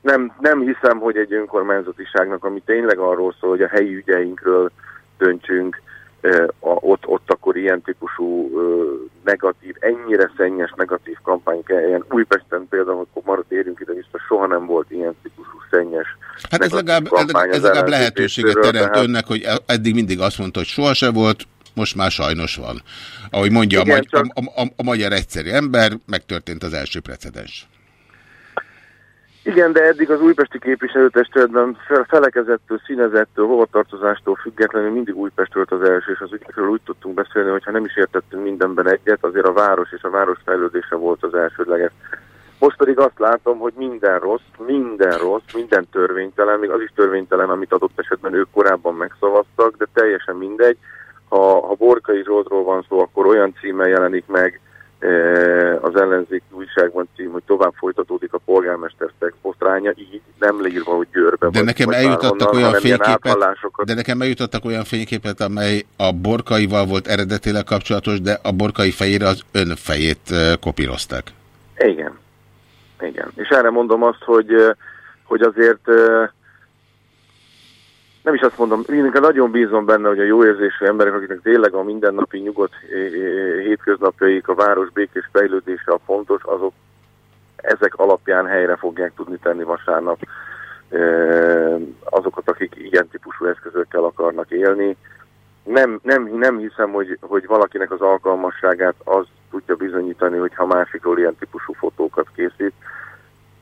Nem, nem hiszem, hogy egy önkormányzatiságnak, ami tényleg arról szól, hogy a helyi ügyeinkről döntsünk, a, ott, ott akkor ilyen típusú ö, negatív, ennyire szennyes negatív kampány kelljen. Újpesten például, akkor már térjünk ide vissza, soha nem volt ilyen típusú szennyes Hát ez legalább, ez legalább lehetőséget teremt tehát- önnek, hogy eddig mindig azt mondta, hogy soha se volt, most már sajnos van. Ahogy mondja Igen, a, magy csak- a, a, a magyar egyszerű ember, megtörtént az első precedens. Igen, de eddig az újpesti képviselőtestületben fe- felekezettől, színezettől, hovatartozástól függetlenül mindig Újpest volt az első, és az ügyekről úgy tudtunk beszélni, hogy ha nem is értettünk mindenben egyet, azért a város és a város fejlődése volt az elsődleges. Most pedig azt látom, hogy minden rossz, minden rossz, minden törvénytelen, még az is törvénytelen, amit adott esetben ők korábban megszavaztak, de teljesen mindegy. Ha, ha Borkai Zsoltról van szó, akkor olyan címmel jelenik meg az ellenzéki újságban cím, hogy tovább folytatódik a polgármester posztránya, így nem leírva, hogy Győrbe. De vagy- nekem vagy eljutottak olyan fényképet, de nekem eljutottak olyan fényképet, amely a borkaival volt eredetileg kapcsolatos, de a borkai fejére az ön fejét eh, kopírozták. Igen. Igen. És erre mondom azt, hogy, eh, hogy azért nem is azt mondom, én nagyon bízom benne, hogy a jó érzésű emberek, akiknek tényleg a mindennapi nyugodt hétköznapjaik, a város békés fejlődése a fontos, azok ezek alapján helyre fogják tudni tenni vasárnap azokat, akik ilyen típusú eszközökkel akarnak élni. Nem, nem, nem hiszem, hogy, hogy valakinek az alkalmasságát az tudja bizonyítani, hogyha másikról ilyen típusú fotókat készít.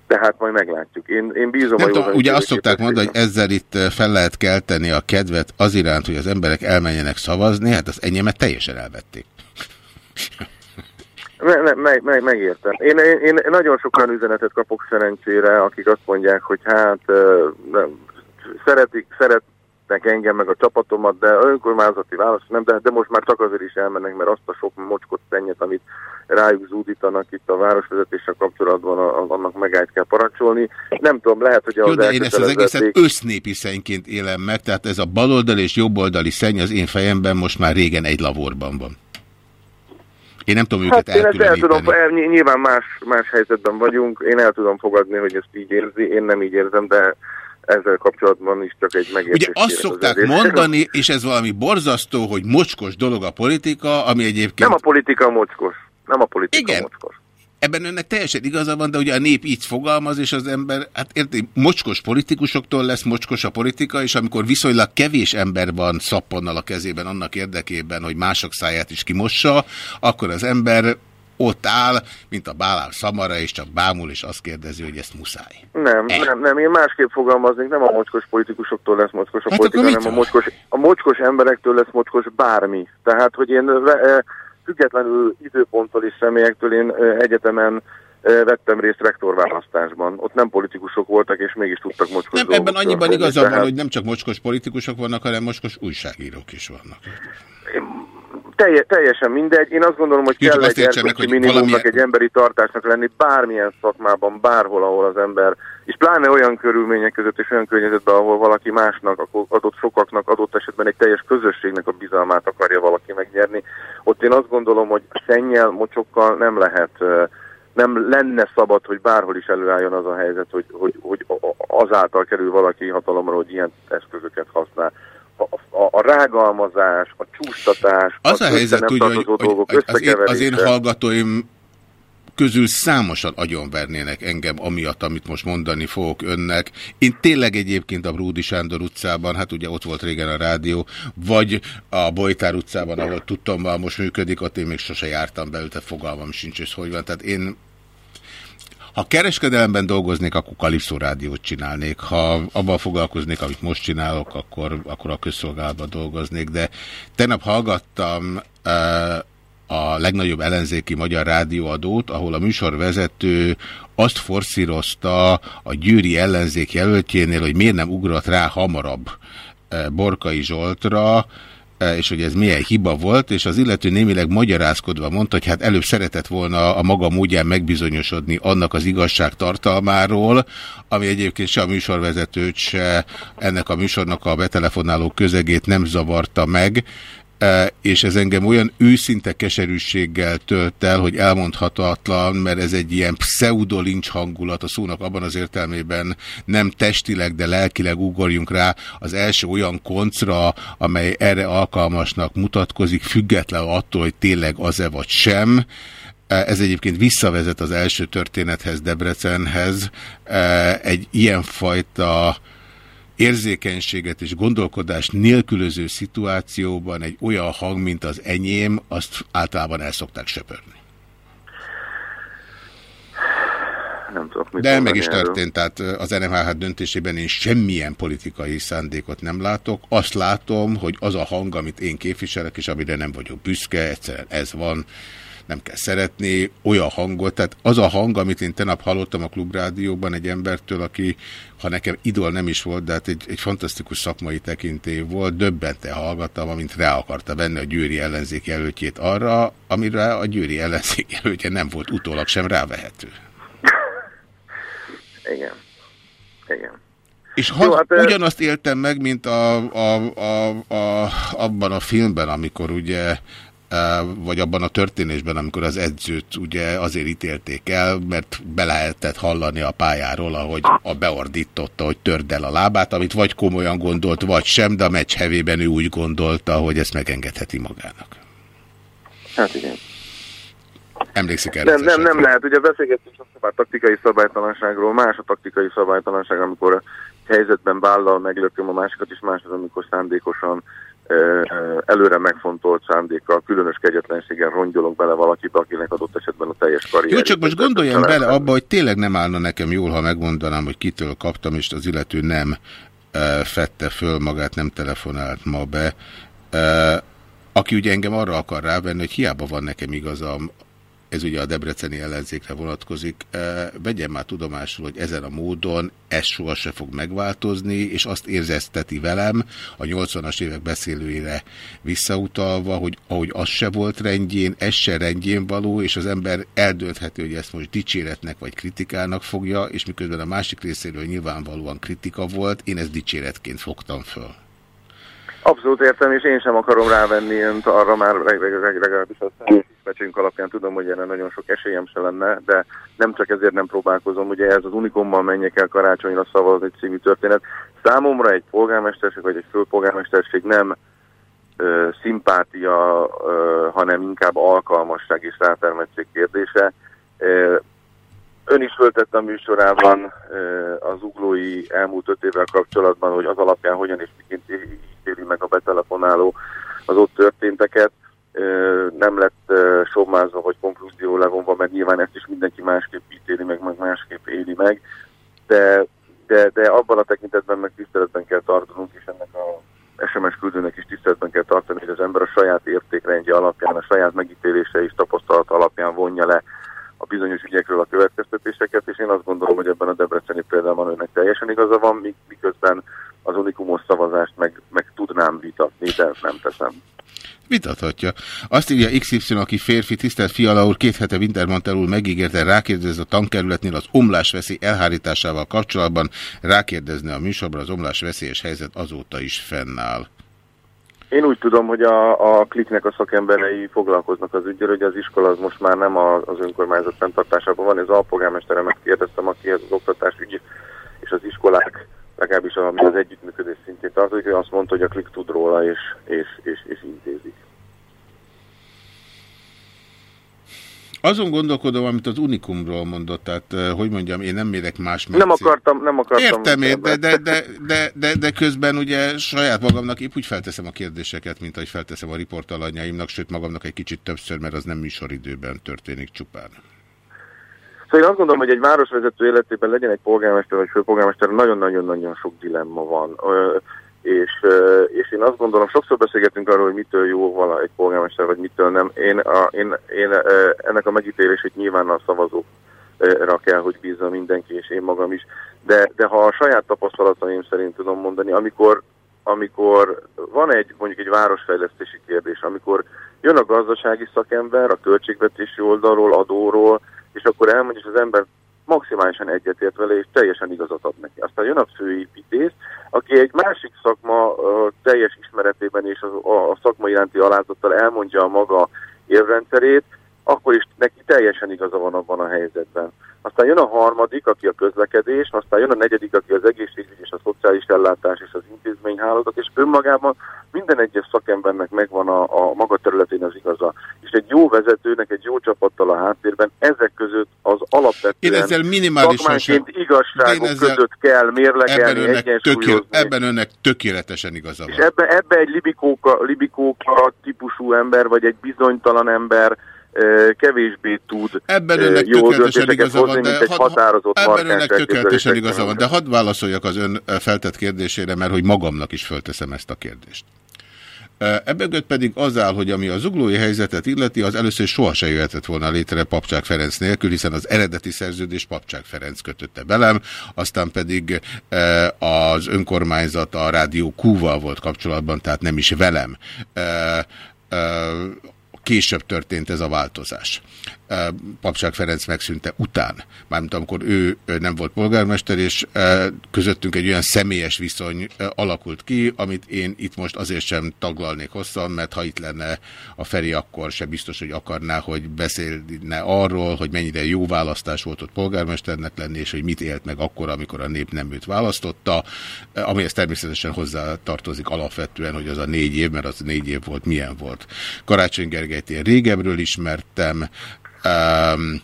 Tehát majd meglátjuk. Én, én bízom Nem a tudom, ugye azt szokták mondani, hogy ezzel itt eh, fel lehet kelteni a kedvet az iránt, hogy az emberek elmenjenek szavazni, hát az enyémet teljesen elvették. Me, me, meg, meg, megértem. Én, én, én nagyon sok olyan üzenetet kapok szerencsére, akik azt mondják, hogy hát ö, nem, szeretik, szeretnek engem meg a csapatomat, de önkormányzati válasz nem, de, de most már csak azért is elmennek, mert azt a sok mocskot szennyet, amit rájuk zúdítanak itt a városvezetéssel kapcsolatban, a, a, annak megállt kell parancsolni. Nem tudom, lehet, hogy Jó, de én ezt az egészet elkötelezettség- össznépi szennyként élem meg, tehát ez a baloldali és jobboldali szenny az én fejemben most már régen egy lavorban van. Én nem tudom őket Hát én el tudom, nyilván más, más helyzetben vagyunk, én el tudom fogadni, hogy ezt így érzi, én nem így érzem, de ezzel kapcsolatban is csak egy megértés. Ugye azt az szokták elérésre. mondani, és ez valami borzasztó, hogy mocskos dolog a politika, ami egyébként... Nem a politika mocskos. Nem a politika Igen. mocskos. Ebben önnek teljesen igaza van, de ugye a nép így fogalmaz, és az ember, hát érti, mocskos politikusoktól lesz mocskos a politika, és amikor viszonylag kevés ember van szappannal a kezében annak érdekében, hogy mások száját is kimossa, akkor az ember ott áll, mint a bálár szamara, és csak bámul, és azt kérdezi, hogy ezt muszáj. Nem, nem, nem, én másképp fogalmaznék, nem a mocskos politikusoktól lesz mocskos a Hát politika, hanem a mocskos, a mocskos emberektől lesz mocskos bármi. Tehát, hogy én eh, függetlenül időponttól és személyektől én eh, egyetemen vettem részt rektorválasztásban. Ott nem politikusok voltak, és mégis tudtak mocskos Nem, ebben annyiban van, Tehát- hogy nem csak mocskos politikusok vannak, hanem mocskos újságírók is vannak. Telje, teljesen mindegy. Én azt gondolom, hogy Jó, kell egy erkölcsi minimumnak, valamilyen- egy emberi tartásnak lenni bármilyen szakmában, bárhol, ahol az ember, és pláne olyan körülmények között és olyan környezetben, ahol valaki másnak, akkor adott sokaknak, adott esetben egy teljes közösségnek a bizalmát akarja valaki megnyerni. Ott én azt gondolom, hogy szennyel, mocsokkal nem lehet, nem lenne szabad, hogy bárhol is előálljon az a helyzet, hogy, hogy, hogy azáltal kerül valaki hatalomra, hogy ilyen eszközöket használ. A, a, a rágalmazás, a csúsztatás, Az a össze helyzet, ugye, hogy, tartozó hogy dolgok az, én, az hallgatóim közül számosan agyonvernének engem amiatt, amit most mondani fogok önnek. Én tényleg egyébként a Bródi Sándor utcában, hát ugye ott volt régen a rádió, vagy a Bojtár utcában, ahol tudtam, most működik, ott én még sose jártam tehát fogalmam sincs, hogy hogy van. Tehát én ha kereskedelemben dolgoznék, akkor Kalipszó rádiót csinálnék. Ha abban foglalkoznék, amit most csinálok, akkor, akkor a közszolgálatban dolgoznék. De tegnap hallgattam eh, a legnagyobb ellenzéki magyar rádióadót, ahol a műsorvezető azt forszírozta a győri ellenzék jelöltjénél, hogy miért nem ugrott rá hamarabb eh, Borkai Zsoltra, és hogy ez milyen hiba volt, és az illető némileg magyarázkodva mondta, hogy hát előbb szeretett volna a maga módján megbizonyosodni annak az igazság tartalmáról, ami egyébként se a műsorvezetőt, se ennek a műsornak a betelefonáló közegét nem zavarta meg, Eh, és ez engem olyan őszinte keserűséggel tölt el, hogy elmondhatatlan, mert ez egy ilyen pseudolincs hangulat a szónak abban az értelmében nem testileg, de lelkileg ugorjunk rá az első olyan koncra, amely erre alkalmasnak mutatkozik, függetlenül attól, hogy tényleg az-e vagy sem. Eh, Ez egyébként visszavezet az első történethez, Debrecenhez. Eh, Egy ilyenfajta érzékenységet és gondolkodás nélkülöző szituációban egy olyan hang, mint az enyém, azt általában el szokták söpörni. Nem tudok mit De meg is erről. történt, tehát az NMHH döntésében én semmilyen politikai szándékot nem látok. Azt látom, hogy az a hang, amit én képviselek, és amire nem vagyok büszke, egyszerűen ez van, nem kell szeretni, olyan hangot, tehát az a hang, amit én tenap hallottam a klubrádióban egy embertől, aki, ha nekem idol nem is volt, de hát egy, egy fantasztikus szakmai tekintély volt, döbbente hallgattam, amint rá akarta venni a győri ellenzék jelöltjét arra, amire a győri ellenzék jelöltje nem volt utólag sem rávehető. Igen. Igen. És ha Jó, hát, ugyanazt éltem meg, mint a, a, a, a, abban a filmben, amikor ugye vagy abban a történésben, amikor az edzőt ugye azért ítélték el, mert be lehetett hallani a pályáról, ahogy a beordította, hogy törd el a lábát, amit vagy komolyan gondolt, vagy sem, de a meccs hevében ő úgy gondolta, hogy ezt megengedheti magának. Hát igen. Emlékszik erre? Nem, nem, nem lehet. Ugye beszélgettünk a taktikai szabálytalanságról. Más a taktikai szabálytalanság, amikor a helyzetben vállal meglököm a másikat, és más az, amikor szándékosan előre megfontolt szándékkal, különös kegyetlenséggel rongyolok bele valakibe, akinek adott esetben a teljes karrier. Jó, csak most gondoljam bele abba, hogy tényleg nem állna nekem jól, ha megmondanám, hogy kitől kaptam, és az illető nem fette föl magát, nem telefonált ma be. Aki ugye engem arra akar rávenni, hogy hiába van nekem igazam, ez ugye a debreceni ellenzékre vonatkozik, vegyem már tudomásul, hogy ezen a módon ez soha se fog megváltozni, és azt érzezteti velem a 80-as évek beszélőire visszautalva, hogy ahogy az se volt rendjén, ez se rendjén való, és az ember eldöntheti, hogy ezt most dicséretnek vagy kritikának fogja, és miközben a másik részéről nyilvánvalóan kritika volt, én ezt dicséretként fogtam föl. Abszolút értem, és én sem akarom rávenni önt arra már leg- leg- leg- legalábbis a személyismecsünk alapján tudom, hogy erre nagyon sok esélyem se lenne, de nem csak ezért nem próbálkozom, ugye ez az unikummal menjek el karácsonyra szavazni című történet. Számomra egy polgármesterség vagy egy főpolgármesterség nem ö, szimpátia, ö, hanem inkább alkalmasság és rátermettség kérdése. Ö, Ön is föltette a műsorában az uglói elmúlt öt évvel kapcsolatban, hogy az alapján hogyan és miként ítéli meg a betelefonáló az ott történteket. Nem lett sommázva vagy konklúzió levonva mert nyilván ezt is mindenki másképp ítéli meg, meg másképp éli meg, de, de, de abban a tekintetben meg tiszteletben kell tartanunk, és ennek a SMS küldőnek is tiszteletben kell tartani, hogy az ember a saját értékrendje alapján, a saját megítélése és tapasztalat alapján vonja le a bizonyos ügyekről a következtetéseket, és én azt gondolom, hogy ebben a debreceni példában önnek teljesen igaza van, mik- miközben az unikumos szavazást meg, meg tudnám vitatni, de nem teszem. Vitathatja. Azt írja XY, aki férfi, tisztelt Fiala úr, két hete Wintermantel úr megígérte rákérdez a tankerületnél az omlásveszély elhárításával kapcsolatban. Rákérdezne a műsorban, az omlásveszélyes helyzet azóta is fennáll. Én úgy tudom, hogy a, a kliknek a szakemberei foglalkoznak az ügyel, hogy az iskola az most már nem a, az önkormányzat fenntartásában van, ez alpolgármesteremet kérdeztem, aki az oktatás ügy és az iskolák, legalábbis ami az együttműködés szintjén tartozik, ő azt mondta, hogy a klik tud róla és, és, és, és intézik. Azon gondolkodom, amit az Unikumról mondott, tehát eh, hogy mondjam, én nem mérek más Nem mércét. akartam, nem akartam. Értem én, de, de, de, de, de, de közben ugye saját magamnak épp úgy felteszem a kérdéseket, mint ahogy felteszem a riportalanyaimnak, sőt magamnak egy kicsit többször, mert az nem műsoridőben történik csupán. Szóval én azt gondolom, hogy egy városvezető életében legyen egy polgármester vagy főpolgármester, nagyon-nagyon-nagyon sok dilemma van. És, és én azt gondolom, sokszor beszélgetünk arról, hogy mitől jó vala egy polgármester, vagy mitől nem. Én, a, én, én ennek a megítélését nyilván a szavazókra kell, hogy bízza mindenki, és én magam is. De, de ha a saját tapasztalataim szerint tudom mondani, amikor, amikor van egy mondjuk egy városfejlesztési kérdés, amikor jön a gazdasági szakember a költségvetési oldalról, adóról, és akkor elmondja, és az ember maximálisan egyetért vele, és teljesen igazat ad neki. Aztán jön a főépítész, aki egy másik szakma teljes ismeretében és a, a, a szakma iránti alázattal elmondja a maga érrendszerét, akkor is neki teljesen igaza van abban a helyzetben. Aztán jön a harmadik, aki a közlekedés, aztán jön a negyedik, aki az egészségügy és a szociális ellátás és az intézményhálózat, és önmagában minden egyes szakembernek megvan a, a maga területén az igaza. És egy jó vezetőnek, egy jó csapattal a háttérben ezek között az alapvetően Én ezzel szakmánként igazságok Én ezzel- között kell Ebben mérlegelni, önnek, tökél, ebben önnek tökéletesen igaza És van. ebbe, ebbe egy libikóka, libikóka típusú ember, vagy egy bizonytalan ember kevésbé tud Ebben önnek jó döntéseket igaza van, hozni, de mint egy határozott ebben önnek tökéletesen igaza van, de hadd válaszoljak az ön feltett kérdésére, mert hogy magamnak is fölteszem ezt a kérdést. Ebből pedig az áll, hogy ami a zuglói helyzetet illeti, az először soha se jöhetett volna létre Papcsák Ferenc nélkül, hiszen az eredeti szerződés Papcsák Ferenc kötötte velem, aztán pedig az önkormányzat a Rádió Q-val volt kapcsolatban, tehát nem is velem. Később történt ez a változás. Papság Ferenc megszűnte után, mármint amikor ő nem volt polgármester, és közöttünk egy olyan személyes viszony alakult ki, amit én itt most azért sem taglalnék hosszan, mert ha itt lenne a Feri, akkor se biztos, hogy akarná, hogy beszélne arról, hogy mennyire jó választás volt ott polgármesternek lenni, és hogy mit élt meg akkor, amikor a nép nem őt választotta, eh, amihez természetesen hozzá tartozik alapvetően, hogy az a négy év, mert az négy év volt, milyen volt. Karácsony Gergelyt én régebről ismertem, um,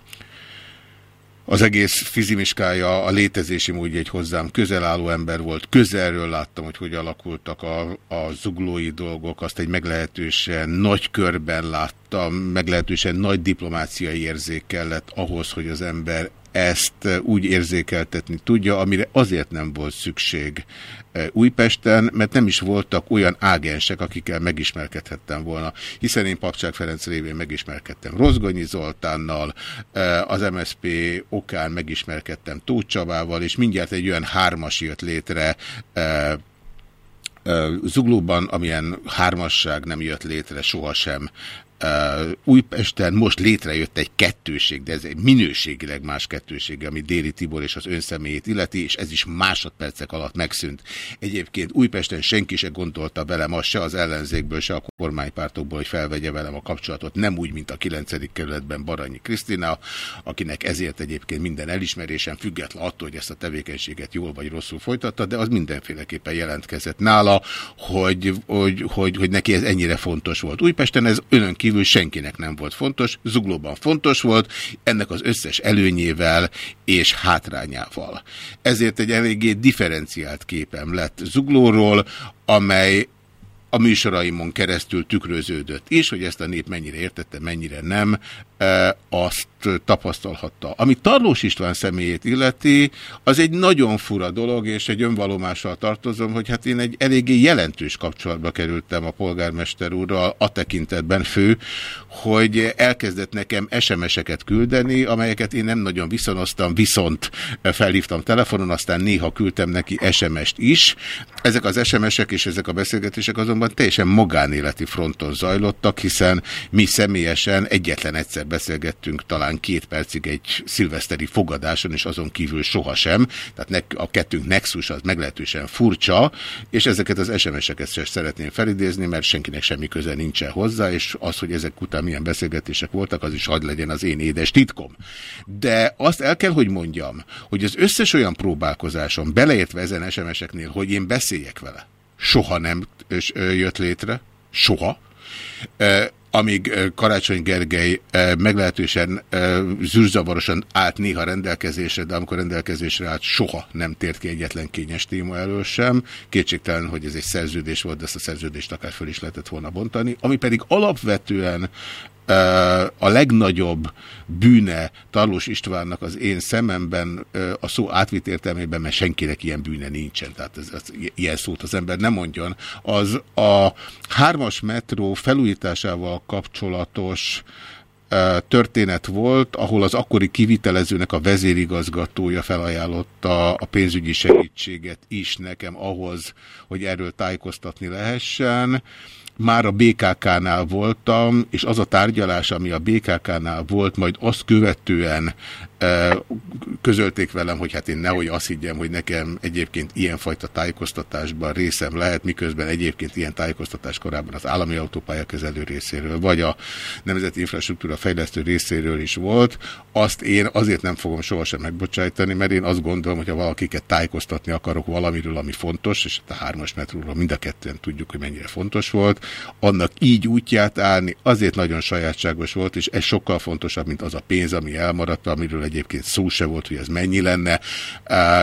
az egész fizimiskája, a létezési módja egy hozzám közel álló ember volt. Közelről láttam, hogy hogy alakultak a, a zuglói dolgok, azt egy meglehetősen nagy körben láttam, meglehetősen nagy diplomáciai érzék kellett ahhoz, hogy az ember ezt úgy érzékeltetni tudja, amire azért nem volt szükség eh, Újpesten, mert nem is voltak olyan ágensek, akikkel megismerkedhettem volna, hiszen én Papcsák Ferenc révén megismerkedtem Rozgonyi Zoltánnal, eh, az MSP okán megismerkedtem Tóth Csabával, és mindjárt egy olyan hármas jött létre eh, eh, Zuglóban, amilyen hármasság nem jött létre sohasem Újpesten most létrejött egy kettőség, de ez egy minőségileg más kettőség, ami Déli Tibor és az önszemélyét illeti, és ez is másodpercek alatt megszűnt. Egyébként Újpesten senki se gondolta velem azt se az ellenzékből, se a kormánypártokból, hogy felvegye velem a kapcsolatot, nem úgy, mint a 9. kerületben Baranyi Krisztina, akinek ezért egyébként minden elismerésem független attól, hogy ezt a tevékenységet jól vagy rosszul folytatta, de az mindenféleképpen jelentkezett nála, hogy, hogy, hogy, hogy neki ez ennyire fontos volt. Újpesten ez önön kívül senkinek nem volt fontos, Zuglóban fontos volt, ennek az összes előnyével és hátrányával. Ezért egy eléggé differenciált képem lett Zuglóról, amely a műsoraimon keresztül tükröződött is, hogy ezt a nép mennyire értette, mennyire nem, e, azt tapasztalhatta. Ami Tarlós István személyét illeti, az egy nagyon fura dolog, és egy önvalomással tartozom, hogy hát én egy eléggé jelentős kapcsolatba kerültem a polgármester úrral, a tekintetben fő, hogy elkezdett nekem SMS-eket küldeni, amelyeket én nem nagyon viszonoztam, viszont felhívtam telefonon, aztán néha küldtem neki SMS-t is. Ezek az SMS-ek és ezek a beszélgetések azonban teljesen magánéleti fronton zajlottak, hiszen mi személyesen egyetlen egyszer beszélgettünk talán két percig egy szilveszteri fogadáson, és azon kívül sohasem. Tehát a kettőnk nexus az meglehetősen furcsa, és ezeket az SMS-eket sem szeretném felidézni, mert senkinek semmi köze nincsen hozzá, és az, hogy ezek után milyen beszélgetések voltak, az is hagy legyen az én édes titkom. De azt el kell, hogy mondjam, hogy az összes olyan próbálkozásom, beleértve ezen SMS-eknél, hogy én beszéljek vele, soha nem jött létre, soha amíg Karácsony Gergely meglehetősen zűrzavarosan állt néha rendelkezésre, de amikor rendelkezésre állt, soha nem tért ki egyetlen kényes téma elől sem. Kétségtelen, hogy ez egy szerződés volt, de ezt a szerződést akár föl is lehetett volna bontani. Ami pedig alapvetően a legnagyobb bűne Tarlós Istvánnak az én szememben a szó átvitt értelmében, mert senkinek ilyen bűne nincsen, tehát ez, ez, ilyen szót az ember nem mondjon, az a hármas metró felújításával kapcsolatos történet volt, ahol az akkori kivitelezőnek a vezérigazgatója felajánlotta a pénzügyi segítséget is nekem ahhoz, hogy erről tájékoztatni lehessen már a BKK-nál voltam, és az a tárgyalás, ami a BKK-nál volt, majd azt követően közölték velem, hogy hát én nehogy azt higgyem, hogy nekem egyébként ilyenfajta tájékoztatásban részem lehet, miközben egyébként ilyen tájékoztatás korábban az állami autópályakezelő részéről, vagy a Nemzeti Infrastruktúra fejlesztő részéről is volt. Azt én azért nem fogom sohasem megbocsájtani, mert én azt gondolom, hogy ha valakiket tájékoztatni akarok valamiről, ami fontos, és a hármas metróról mind a kettően tudjuk, hogy mennyire fontos volt, annak így útját állni azért nagyon sajátságos volt, és ez sokkal fontosabb, mint az a pénz, ami elmaradt, amiről egyébként szó se volt, hogy ez mennyi lenne,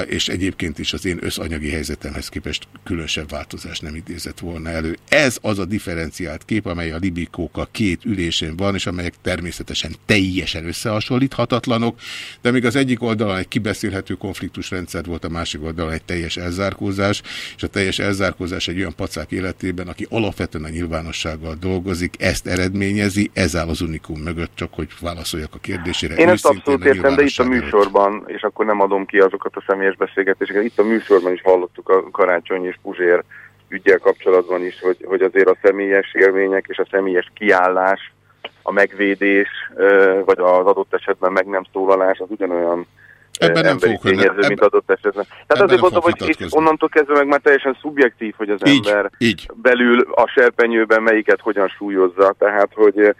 és egyébként is az én összanyagi helyzetemhez képest különösebb változás nem idézett volna elő. Ez az a differenciált kép, amely a Libikóka két ülésén van, és amelyek természetesen teljesen összehasonlíthatatlanok, de még az egyik oldalon egy kibeszélhető konfliktusrendszer volt, a másik oldalon egy teljes elzárkózás, és a teljes elzárkózás egy olyan pacák életében, aki alapvetően a nyilvánossággal dolgozik, ezt eredményezi, ez áll az unikum mögött, csak hogy válaszoljak a kérdésére. Én ezt abszolút értem, de itt a műsorban, és akkor nem adom ki azokat a személyes beszélgetéseket, itt a műsorban is hallottuk a Karácsony és Puzsér ügyel kapcsolatban is, hogy, hogy azért a személyes élmények és a személyes kiállás, a megvédés, vagy az adott esetben meg nem szólalás, az ugyanolyan Ebben nem fogok tényező, mint adott esetben. Tehát azért mondom, hogy és onnantól kezdve meg már teljesen szubjektív, hogy az így, ember így. belül a serpenyőben melyiket hogyan súlyozza. Tehát, hogy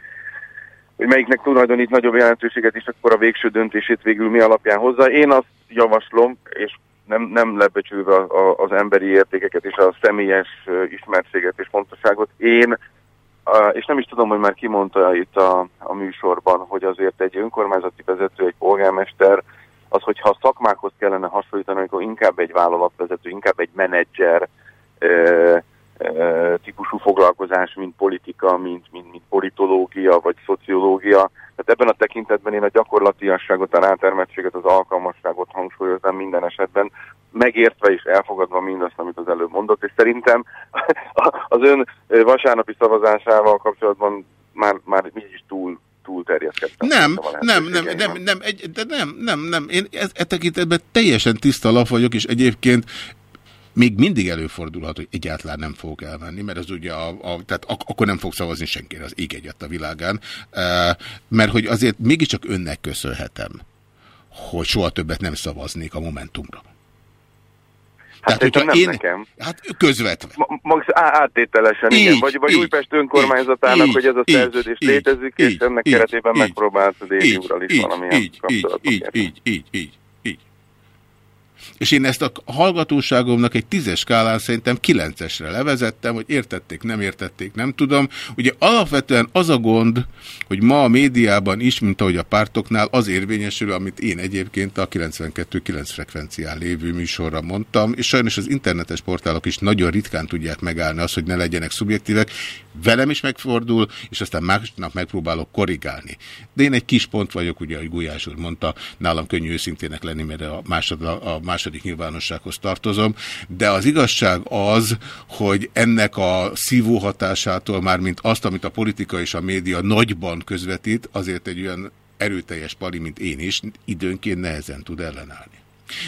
hogy melyiknek tulajdonít nagyobb jelentőséget, és akkor a végső döntését végül mi alapján hozza. Én azt javaslom, és nem, nem lebecsülve a, az emberi értékeket és a személyes ismertséget és fontosságot, én, és nem is tudom, hogy már kimondta itt a, a műsorban, hogy azért egy önkormányzati vezető, egy polgármester, az, hogyha a szakmákhoz kellene hasonlítani, akkor inkább egy vállalatvezető, inkább egy menedzser, típusú foglalkozás, mint politika, mint, mint, mint politológia vagy szociológia. Tehát ebben a tekintetben én a gyakorlatiasságot, a rátermettséget, az alkalmasságot hangsúlyozom minden esetben, megértve és elfogadva mindazt, amit az előbb mondott, és szerintem az ön vasárnapi szavazásával kapcsolatban már, már így is túl Nem, nem, nem, nem, nem, egy, de nem, nem, nem. Én ez, e tekintetben teljesen tiszta lap vagyok, és egyébként még mindig előfordulhat, hogy egyáltalán nem fogok elmenni, mert az ugye, a, a, tehát ak akkor nem fog szavazni senkire az ég egyet a világán, e, mert hogy azért mégiscsak önnek köszönhetem, hogy soha többet nem szavaznék a Momentumra. Hát Tehát, hogyha nem én, nekem. Hát közvetve. Max áttételesen, így, igen. Vagy, vagy így, Újpest önkormányzatának, így, hogy ez a szerződés így, létezik, így, és ennek így, keretében így, megpróbált Déli úrral is valamilyen így, így, így, így, így, így, így. És én ezt a hallgatóságomnak egy tízes skálán szerintem kilencesre levezettem, hogy értették, nem értették, nem tudom. Ugye alapvetően az a gond, hogy ma a médiában is, mint ahogy a pártoknál, az érvényesül, amit én egyébként a 92-9 frekvencián lévő műsorra mondtam, és sajnos az internetes portálok is nagyon ritkán tudják megállni azt, hogy ne legyenek szubjektívek. Velem is megfordul, és aztán másnap megpróbálok korrigálni. De én egy kis pont vagyok, ugye, ahogy Gulyás úr mondta, nálam könnyű őszintének lenni, mert a, másod, a második nyilvánossághoz tartozom, de az igazság az, hogy ennek a szívó hatásától már, mint azt, amit a politika és a média nagyban közvetít, azért egy olyan erőteljes pali, mint én is, időnként nehezen tud ellenállni.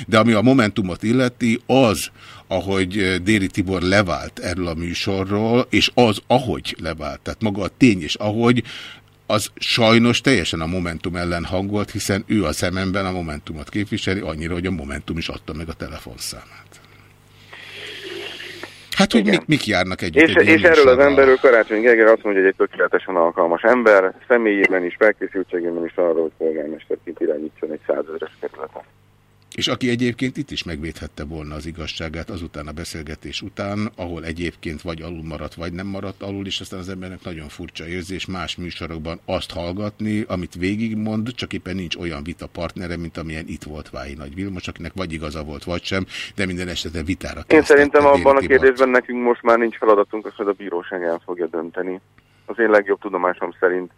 De ami a Momentumot illeti, az, ahogy Déri Tibor levált erről a műsorról, és az, ahogy levált, tehát maga a tény és ahogy, az sajnos teljesen a Momentum ellen hangolt, hiszen ő a szememben a Momentumot képviseli, annyira, hogy a Momentum is adta meg a telefonszámát. Hát, hogy mik, mik járnak együtt. És, egy és erről az emberről Karácsony Gergely azt mondja, hogy egy tökéletesen alkalmas ember, személyében is, felkészültségében is arra, hogy polgármesterként irányítson egy százezres kerületet. És aki egyébként itt is megvédhette volna az igazságát azután a beszélgetés után, ahol egyébként vagy alul maradt, vagy nem maradt alul, és aztán az embernek nagyon furcsa érzés más műsorokban azt hallgatni, amit végigmond, csak éppen nincs olyan vita partnere, mint amilyen itt volt Vályi Nagy Vilmos, akinek vagy igaza volt, vagy sem, de minden esetre vitára Én szerintem abban a kérdésben nekünk most már nincs feladatunk, azt, hogy a bíróság el fogja dönteni. Az én legjobb tudomásom szerint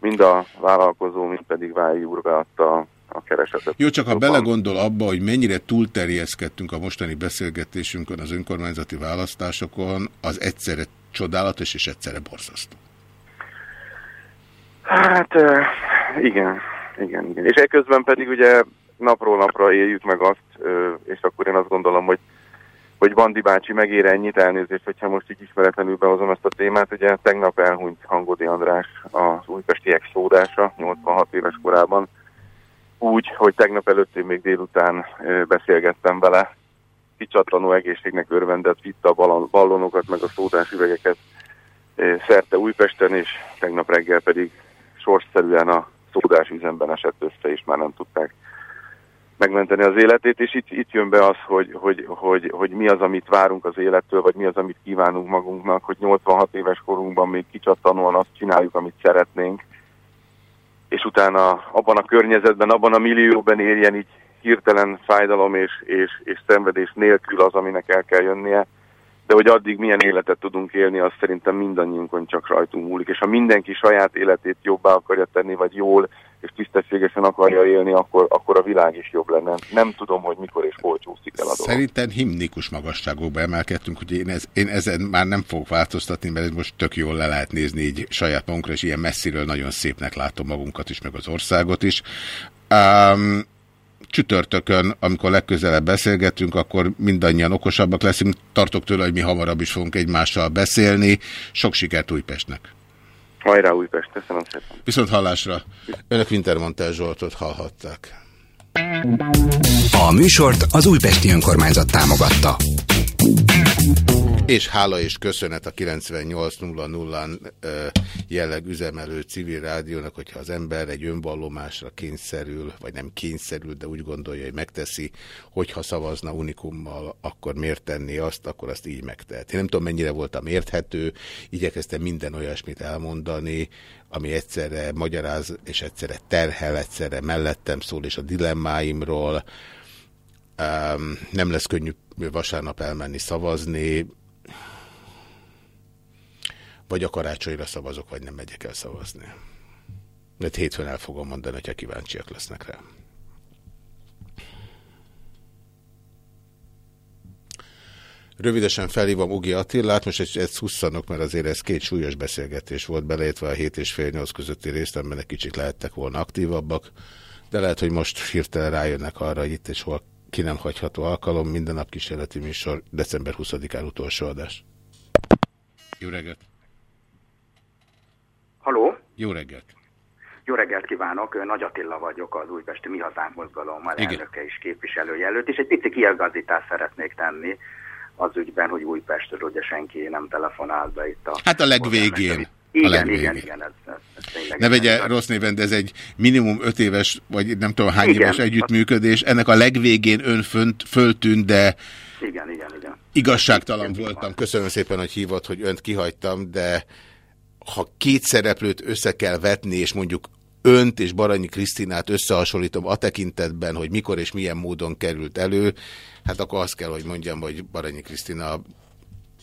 mind a vállalkozó, mind pedig Vályi úr beadta a keresetet. Jó, csak ha belegondol abba, hogy mennyire túlterjeszkedtünk a mostani beszélgetésünkön az önkormányzati választásokon, az egyszerre csodálatos és egyszerre borzasztó. Hát igen, igen, igen. És ekközben pedig ugye napról napra éljük meg azt, és akkor én azt gondolom, hogy hogy Bandi bácsi megér ennyit elnézést, hogyha most így ismeretlenül behozom ezt a témát. Ugye tegnap elhunyt Hangodi András az újpestiek szódása, 86 éves korában. Úgy, hogy tegnap előtt még délután beszélgettem vele, kicsatlanó egészségnek örvendett, vitte a ballon- ballonokat, meg a szódás üvegeket szerte Újpesten, és tegnap reggel pedig sorsszerűen a szódás üzemben esett össze, és már nem tudták megmenteni az életét, és itt, itt jön be az, hogy, hogy, hogy, hogy mi az, amit várunk az élettől, vagy mi az, amit kívánunk magunknak, hogy 86 éves korunkban még kicsattanóan azt csináljuk, amit szeretnénk, és utána abban a környezetben, abban a millióban érjen így hirtelen fájdalom és, és, és szenvedés nélkül az, aminek el kell jönnie, de hogy addig milyen életet tudunk élni, az szerintem mindannyiunkon csak rajtunk múlik. És ha mindenki saját életét jobbá akarja tenni, vagy jól és tisztességesen akarja élni, akkor, akkor a világ is jobb lenne. Nem tudom, hogy mikor és hol csúszik el a dolog. Szerintem himnikus magasságokba emelkedtünk, hogy én, ez, én ezen már nem fogok változtatni, mert ez most tök jól le lehet nézni így saját magunkra, és ilyen messziről nagyon szépnek látom magunkat is, meg az országot is. Um, csütörtökön, amikor legközelebb beszélgetünk, akkor mindannyian okosabbak leszünk. Tartok tőle, hogy mi hamarabb is fogunk egymással beszélni. Sok sikert Újpestnek! Hajrá Újpest, köszönöm szépen. Viszont hallásra. Önök Wintermantel Zsoltot hallhatták. A műsort az Újpesti Önkormányzat támogatta. És hála és köszönet a 98.00-án ö, jelleg üzemelő civil rádiónak, hogyha az ember egy önvallomásra kényszerül, vagy nem kényszerül, de úgy gondolja, hogy megteszi, hogyha szavazna unikummal, akkor miért tenni azt, akkor azt így megtehet. Én nem tudom, mennyire voltam érthető, igyekeztem minden olyasmit elmondani, ami egyszerre magyaráz, és egyszerre terhel, egyszerre mellettem szól, és a dilemmáimról. Um, nem lesz könnyű vasárnap elmenni szavazni, vagy a karácsonyra szavazok, vagy nem megyek el szavazni. De hétfőn el fogom mondani, hogyha kíváncsiak lesznek rá. Rövidesen felhívom Ugi Attilát, most egy, egy szusszanok, mert azért ez két súlyos beszélgetés volt, beleértve a 7 és fél 8 közötti részt, amiben egy kicsit lehettek volna aktívabbak, de lehet, hogy most hirtelen rájönnek arra, hogy itt és hol ki nem hagyható alkalom, minden nap kísérleti műsor, december 20-án utolsó adás. Jó reggelt! Haló? Jó reggelt! Jó reggelt kívánok, Nagy Attila vagyok, az Újpesti Mi Hazánk mozgalom elnöke és képviselője előtt, és egy pici kielgazítást szeretnék tenni az ügyben, hogy Újpestről ugye senki nem telefonált be itt a... Hát a legvégén. A Igen, legvégén. igen, igen, ez, ez, Ne vegye rossz néven, de ez egy minimum öt éves, vagy nem tudom hány Igen. éves együttműködés. Ennek a legvégén ön fönt, föltűnt, de Igen, igen, igen. igazságtalan voltam. Köszönöm szépen, hogy hívott, hogy önt kihagytam, de ha két szereplőt össze kell vetni, és mondjuk önt és Baranyi Krisztinát összehasonlítom a tekintetben, hogy mikor és milyen módon került elő, hát akkor azt kell, hogy mondjam, hogy Baranyi Krisztina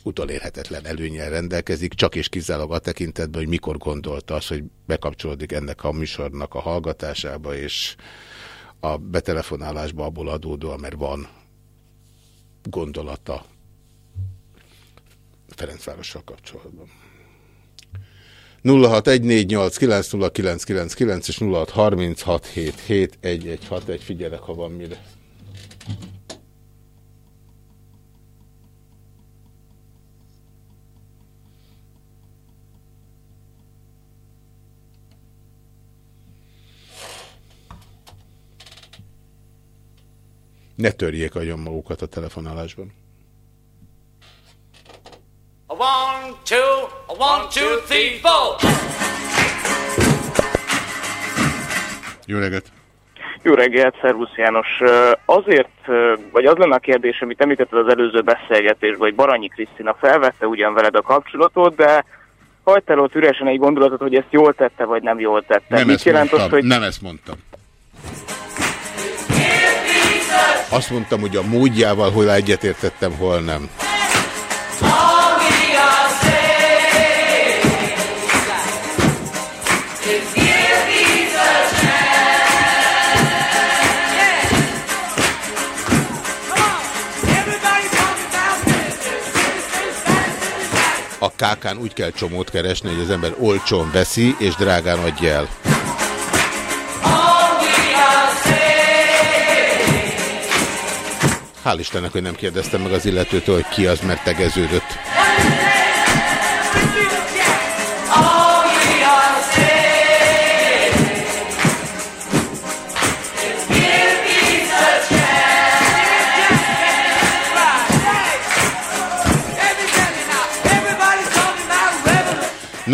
utolérhetetlen előnyel rendelkezik, csak és kizárólag a tekintetben, hogy mikor gondolta az, hogy bekapcsolódik ennek a műsornak a hallgatásába, és a betelefonálásba abból adódóan, mert van gondolata Ferencvárossal kapcsolatban. 0614890999 és 0636771161, figyelek, ha van mire. Ne törjék agyon magukat a telefonálásban. One, two, a one, two, three, four. Jó reggelt! Jó reggelt, Szervusz János. Azért, vagy az lenne a kérdés, amit említetted az előző beszélgetésben, hogy Baranyi Krisztina felvette ugyan veled a kapcsolatot, de hagytál ott üresen egy gondolatot, hogy ezt jól tette, vagy nem jól tette. Nem Mit ezt jelent mondtam, hogy nem ezt mondtam. Azt mondtam, hogy a módjával hol egyetértettem, hol nem. A kákán úgy kell csomót keresni, hogy az ember olcsón veszi, és drágán adja el. Hál' Istennek, hogy nem kérdeztem meg az illetőtől, hogy ki az, mert tegeződött.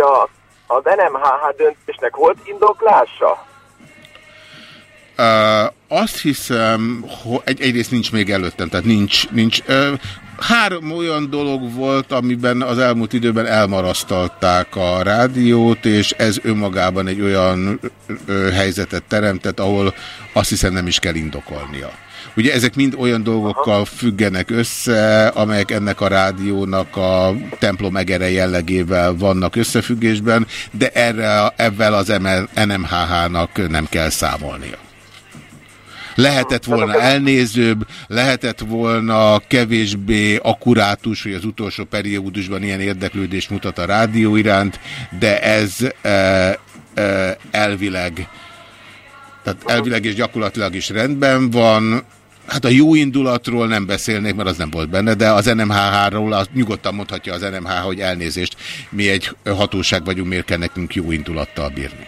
A, az NMHH döntésnek volt indoklása? Uh, azt hiszem, hogy egy, egyrészt nincs még előttem, tehát nincs, nincs uh, három olyan dolog volt, amiben az elmúlt időben elmarasztalták a rádiót, és ez önmagában egy olyan ö, helyzetet teremtett, ahol azt hiszem nem is kell indokolnia. Ugye ezek mind olyan dolgokkal függenek össze, amelyek ennek a rádiónak a templom egere jellegével vannak összefüggésben, de erre, ebben az NMHH-nak nem kell számolnia. Lehetett volna elnézőbb, lehetett volna kevésbé akkurátus, hogy az utolsó periódusban ilyen érdeklődés mutat a rádió iránt, de ez e, e, elvileg, tehát elvileg és gyakorlatilag is rendben van. Hát a jó indulatról nem beszélnék, mert az nem volt benne, de az NMHH-ról az nyugodtan mondhatja az NMH, hogy elnézést, mi egy hatóság vagyunk, miért kell nekünk jó indulattal bírni.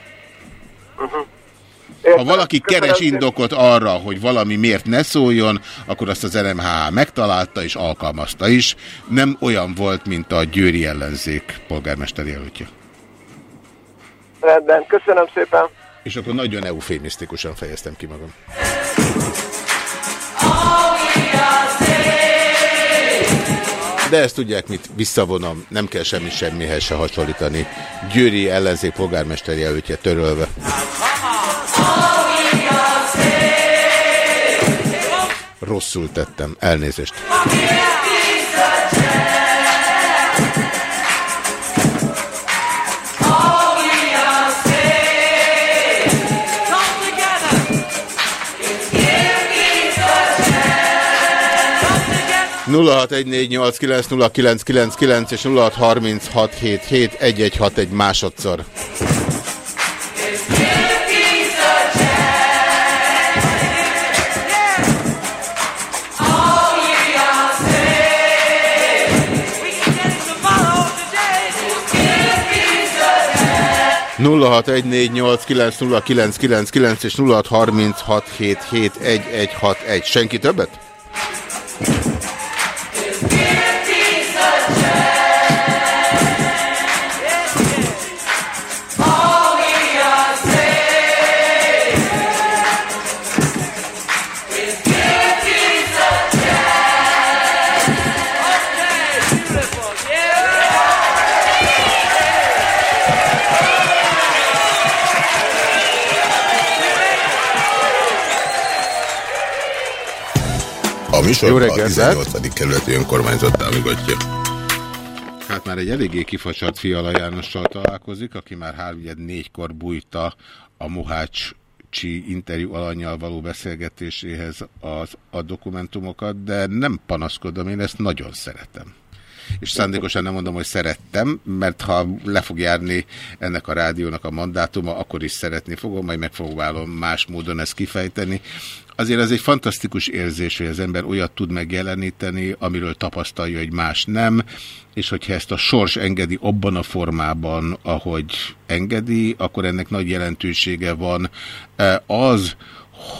Ha valaki keres indokot arra, hogy valami miért ne szóljon, akkor azt az NMH megtalálta és alkalmazta is. Nem olyan volt, mint a Győri ellenzék polgármester jelöltje. Rendben, köszönöm szépen. És akkor nagyon eufémisztikusan fejeztem ki magam. De ezt tudják, mit visszavonom, nem kell semmi semmihez se hasonlítani. Győri ellenzék polgármester jelöltje törölve. Rosszul tettem, elnézést. 0614890999 és 0636771161 másodszor. nulla hat egy négy nyolc kilenc nulla kilenc kilenc kilenc és nulla hat harminc hat hét hét egy egy hat egy. Senki többet? Műsor Jó a reggelt, 18. kerületi önkormányzat támogatja. Hát már egy eléggé kifacsart Fiala Jánossal találkozik, aki már háromnyed négykor bújta a Mohácsi interjú alanyjal való beszélgetéséhez az, a dokumentumokat, de nem panaszkodom, én ezt nagyon szeretem. És szándékosan nem mondom, hogy szerettem, mert ha le fog járni ennek a rádiónak a mandátuma, akkor is szeretni fogom, majd megpróbálom más módon ezt kifejteni. Azért az egy fantasztikus érzés, hogy az ember olyat tud megjeleníteni, amiről tapasztalja, hogy más nem, és hogyha ezt a sors engedi abban a formában, ahogy engedi, akkor ennek nagy jelentősége van. E, Az,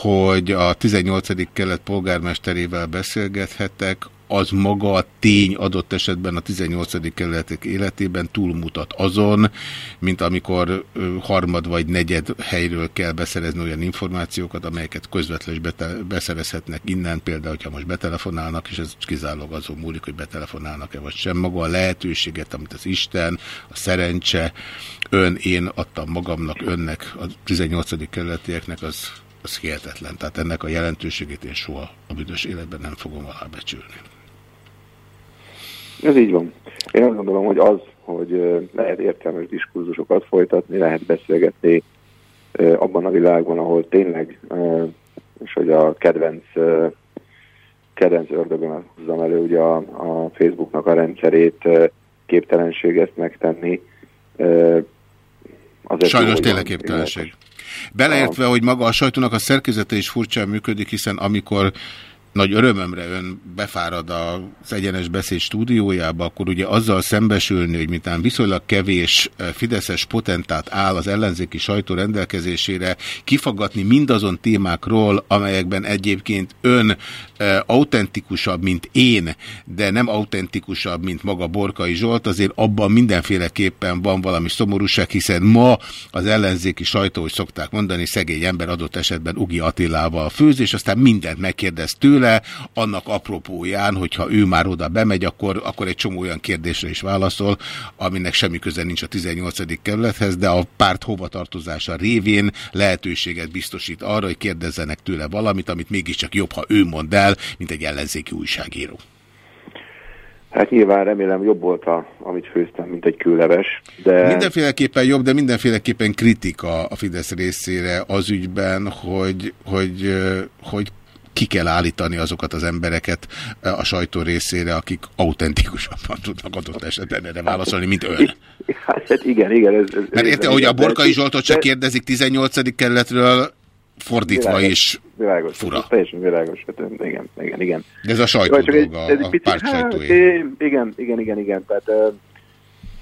hogy a 18. kelet polgármesterével beszélgethetek, az maga a tény adott esetben a 18. kerületek életében túlmutat azon, mint amikor harmad vagy negyed helyről kell beszerezni olyan információkat, amelyeket közvetlenül beszerezhetnek innen, például, hogyha most betelefonálnak, és ez kizárólag azon múlik, hogy betelefonálnak-e vagy sem. Maga a lehetőséget, amit az Isten, a szerencse, ön, én adtam magamnak, önnek, a 18. kerületieknek, az, az hihetetlen. Tehát ennek a jelentőségét én soha a büdös életben nem fogom alábecsülni. Ez így van. Én azt gondolom, hogy az, hogy lehet értelmes diskurzusokat folytatni, lehet beszélgetni abban a világban, ahol tényleg, és hogy a kedvenc, kedvenc ördögömet húzzam elő, ugye a, a Facebooknak a rendszerét képtelenség ezt megtenni. Azért Sajnos jó, tényleg képtelenség. Beleértve, hogy maga a sajtónak a szerkezete is furcsán működik, hiszen amikor nagy örömömre ön befárad az egyenes beszéd stúdiójába, akkor ugye azzal szembesülni, hogy miután viszonylag kevés eh, fideszes potentát áll az ellenzéki sajtó rendelkezésére, kifaggatni mindazon témákról, amelyekben egyébként ön eh, autentikusabb, mint én, de nem autentikusabb, mint maga Borkai Zsolt, azért abban mindenféleképpen van valami szomorúság, hiszen ma az ellenzéki sajtó, hogy szokták mondani, szegény ember adott esetben Ugi Attilával főz, és aztán mindent megkérdez tőle, annak apropóján, hogyha ő már oda bemegy, akkor, akkor egy csomó olyan kérdésre is válaszol, aminek semmi köze nincs a 18. kerülethez, de a párt hovatartozása révén lehetőséget biztosít arra, hogy kérdezzenek tőle valamit, amit mégiscsak jobb, ha ő mond el, mint egy ellenzéki újságíró. Hát nyilván remélem jobb volt, a, amit főztem, mint egy kőleves, de... Mindenféleképpen jobb, de mindenféleképpen kritika a Fidesz részére az ügyben, hogy, hogy, hogy ki kell állítani azokat az embereket ö, a sajtó részére, akik autentikusabban tudnak adott esetben erre válaszolni, mint ön. Hát igen, igen. Ez, ez, Mert érte, ez- hogy a Borkai Zsoltot de- kérdezik 18. kerületről, fordítva Világos, is Világos, fura. ez teljesen világos. Hát, igen, igen, igen. De ez a sajtó csak egy- dolga, ez egy a picit- párt hát, sajtóé. é- Igen, igen, igen, igen. Tehát, ö,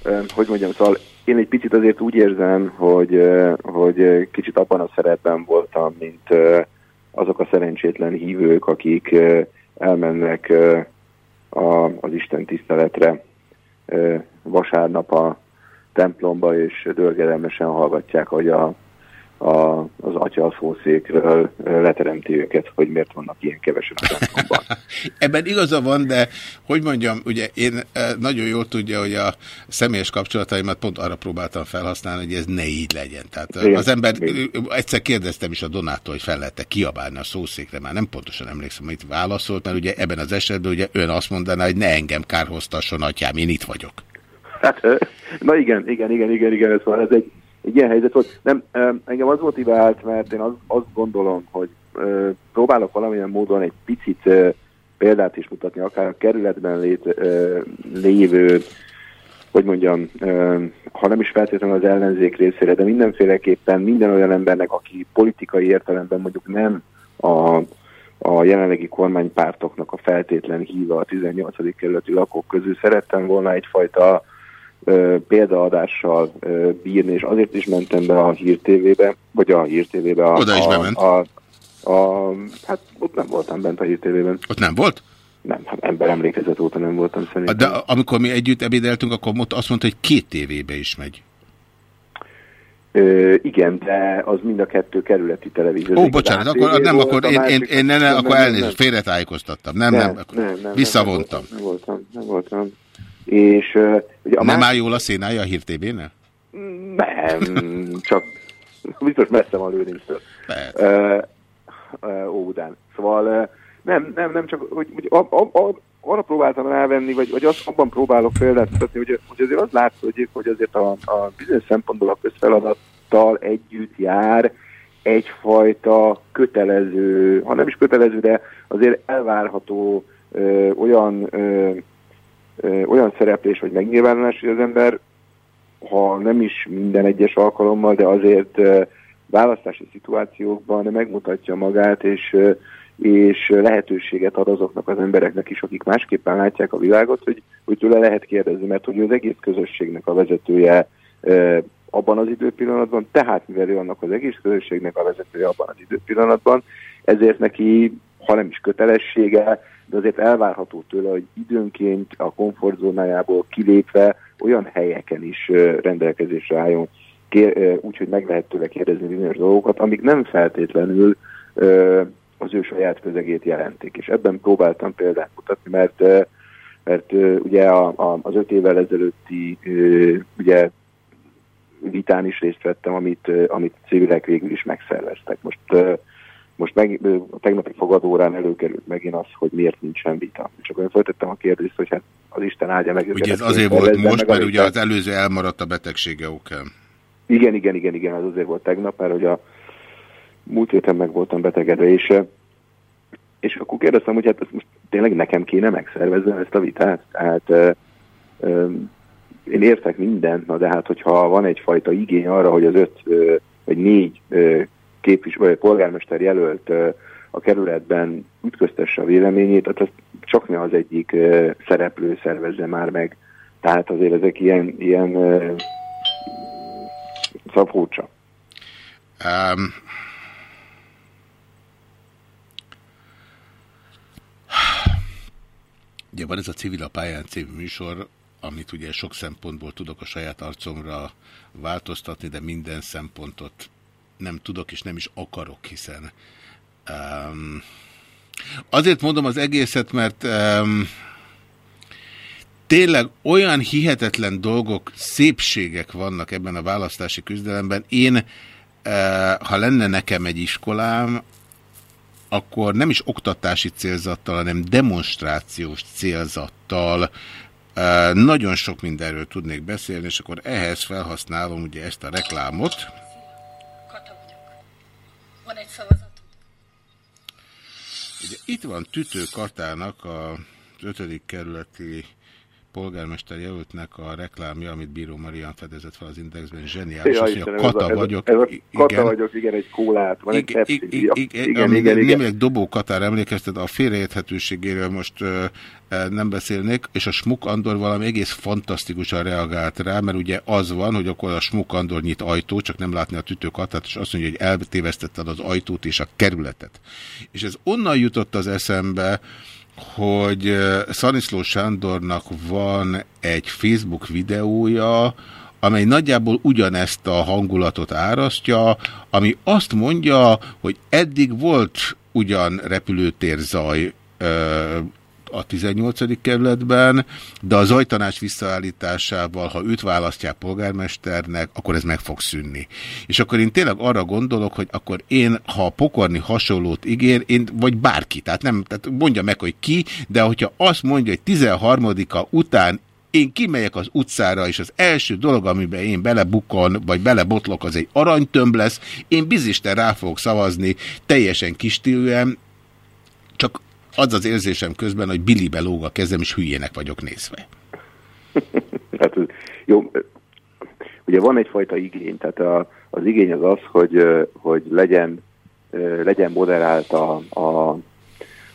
ö, hogy mondjam, szóval én egy picit azért úgy érzem, hogy, ö, hogy kicsit abban a szerepben voltam, mint ö, azok a szerencsétlen hívők, akik elmennek az Isten tiszteletre vasárnap a templomba, és dörgedelmesen hallgatják, hogy a, a, az atya a szószékről leteremti őket, hogy miért vannak ilyen kevesen a templomban. Ebben igaza van, de hogy mondjam, ugye én eh, nagyon jól tudja, hogy a személyes kapcsolataimat pont arra próbáltam felhasználni, hogy ez ne így legyen. Tehát eh, Igen, az ember, egyszer kérdeztem is a Donától, hogy fel lehet-e kiabálni a szószékre, már nem pontosan emlékszem, hogy itt válaszolt, mert ugye ebben az esetben ugye ön azt mondaná, hogy ne engem kárhoztasson, atyám, én itt vagyok. Hát, na igen, igen, igen, igen, igen, ez van, ez egy, egy ilyen helyzet volt. Nem, engem az motivált, mert én az, azt gondolom, hogy próbálok valamilyen módon egy picit példát is mutatni, akár a kerületben lét, lévő, hogy mondjam, ha nem is feltétlenül az ellenzék részére, de mindenféleképpen minden olyan embernek, aki politikai értelemben mondjuk nem a, a jelenlegi kormánypártoknak a feltétlen híva a 18. kerületi lakók közül szerettem volna egyfajta példaadással bírni, és azért is mentem be a Hír TV-be, vagy a Hír TV-be. A, Oda is a, bement. A, a, hát ott nem voltam bent a Hír TV-ben. Ott nem volt? Nem, hát ember emlékezet óta nem voltam szerintem. De amikor mi együtt ebédeltünk, akkor ott azt mondta, hogy két tévébe is megy. Ö, igen, de az mind a kettő kerületi televízió. Ó, bocsánat, akkor nem, akkor én, én, én ne, ne, akkor elnézést, félretájékoztattam. Nem, nem, nem, nem, visszavontam. Nem voltam, nem voltam. És ugye a Nem más... áll jól a szénája a Hír TV-nél? Nem, csak biztos messze van uh, Óbudán. Szóval nem, nem, nem csak, hogy, hogy a, a, a, arra próbáltam rávenni, vagy, vagy azt abban próbálok példát mutatni, hogy, hogy azért az látszik, hogy azért a, a bizonyos szempontból a közfeladattal együtt jár egyfajta kötelező, ha nem is kötelező, de azért elvárható ö, olyan ö, olyan szereplés vagy megnyilvánulás, hogy az ember, ha nem is minden egyes alkalommal, de azért választási szituációkban megmutatja magát, és, és lehetőséget ad azoknak az embereknek is, akik másképpen látják a világot, hogy, hogy tőle lehet kérdezni, mert hogy az egész közösségnek a vezetője abban az időpillanatban, tehát mivel ő annak az egész közösségnek a vezetője abban az időpillanatban, ezért neki, ha nem is kötelessége, de azért elvárható tőle, hogy időnként a komfortzónájából kilépve olyan helyeken is rendelkezésre álljon, úgyhogy meg lehet tőle kérdezni bizonyos dolgokat, amik nem feltétlenül az ő saját közegét jelentik. És ebben próbáltam példát mutatni, mert, mert ugye a, a, az öt évvel ezelőtti ugye vitán is részt vettem, amit, amit civilek végül is megszerveztek. Most most meg, a tegnapi fogadórán előkerült megint az, hogy miért nincsen vita. Akkor én folytattam a kérdést, hogy hát az Isten áldja meg őket. Ugye ez ezt azért volt most, mert ugye az előző elmaradt a betegsége okán. igen, igen, igen, igen, az azért volt tegnap, mert hogy a múlt héten meg voltam betegedve, és, és akkor kérdeztem, hogy hát ezt most tényleg nekem kéne megszerveznem ezt a vitát. Tehát eh, eh, én értek mindent, na de hát hogyha van egyfajta igény arra, hogy az öt eh, vagy négy képvis, vagy polgármester jelölt a kerületben ütköztesse a véleményét, hát azt csak ne az egyik szereplő szervezze már meg. Tehát azért ezek ilyen, ilyen furcsa. Um, ugye van ez a Civil a pályán című műsor, amit ugye sok szempontból tudok a saját arcomra változtatni, de minden szempontot nem tudok és nem is akarok, hiszen um, azért mondom az egészet, mert um, tényleg olyan hihetetlen dolgok, szépségek vannak ebben a választási küzdelemben. Én, eh, ha lenne nekem egy iskolám, akkor nem is oktatási célzattal, hanem demonstrációs célzattal eh, nagyon sok mindenről tudnék beszélni, és akkor ehhez felhasználom ugye ezt a reklámot. Van egy szavazat. Ugye itt van Tütő Katának a 5. kerületi polgármester jelöltnek a reklámja, amit Bíró Marian fedezett fel az Indexben, zseniális, Ja, az, hogy a Kata ez a, vagyok. Ez a, Kata igen. vagyok, igen, egy kólát, van egy Igen, Pepsi. igen, igen, igen, igen, igen. Némelyek Dobó Katár emlékeztet, a félreérthetőségéről most ö, nem beszélnék, és a Smuk Andor valami egész fantasztikusan reagált rá, mert ugye az van, hogy akkor a Smuk Andor nyit ajtó, csak nem látni a tütő Katát, és azt mondja, hogy eltévesztetted az ajtót és a kerületet. És ez onnan jutott az eszembe, hogy Szaniszló Sándornak van egy Facebook videója, amely nagyjából ugyanezt a hangulatot árasztja, ami azt mondja, hogy eddig volt ugyan repülőtérzaj ö, a 18. kerületben, de a zajtanács visszaállításával, ha őt választják polgármesternek, akkor ez meg fog szűnni. És akkor én tényleg arra gondolok, hogy akkor én, ha pokorni hasonlót ígér, én, vagy bárki, tehát nem, tehát mondja meg, hogy ki, de hogyha azt mondja, hogy 13-a után én kimegyek az utcára, és az első dolog, amiben én belebukon, vagy belebotlok, az egy aranytömb lesz, én bizisten rá fogok szavazni, teljesen kistílűen, csak az az érzésem közben, hogy bilibe lóg a kezem, és hülyének vagyok nézve. Hát, jó, ugye van egyfajta igény, tehát a, az igény az az, hogy, hogy legyen, legyen moderált a, a,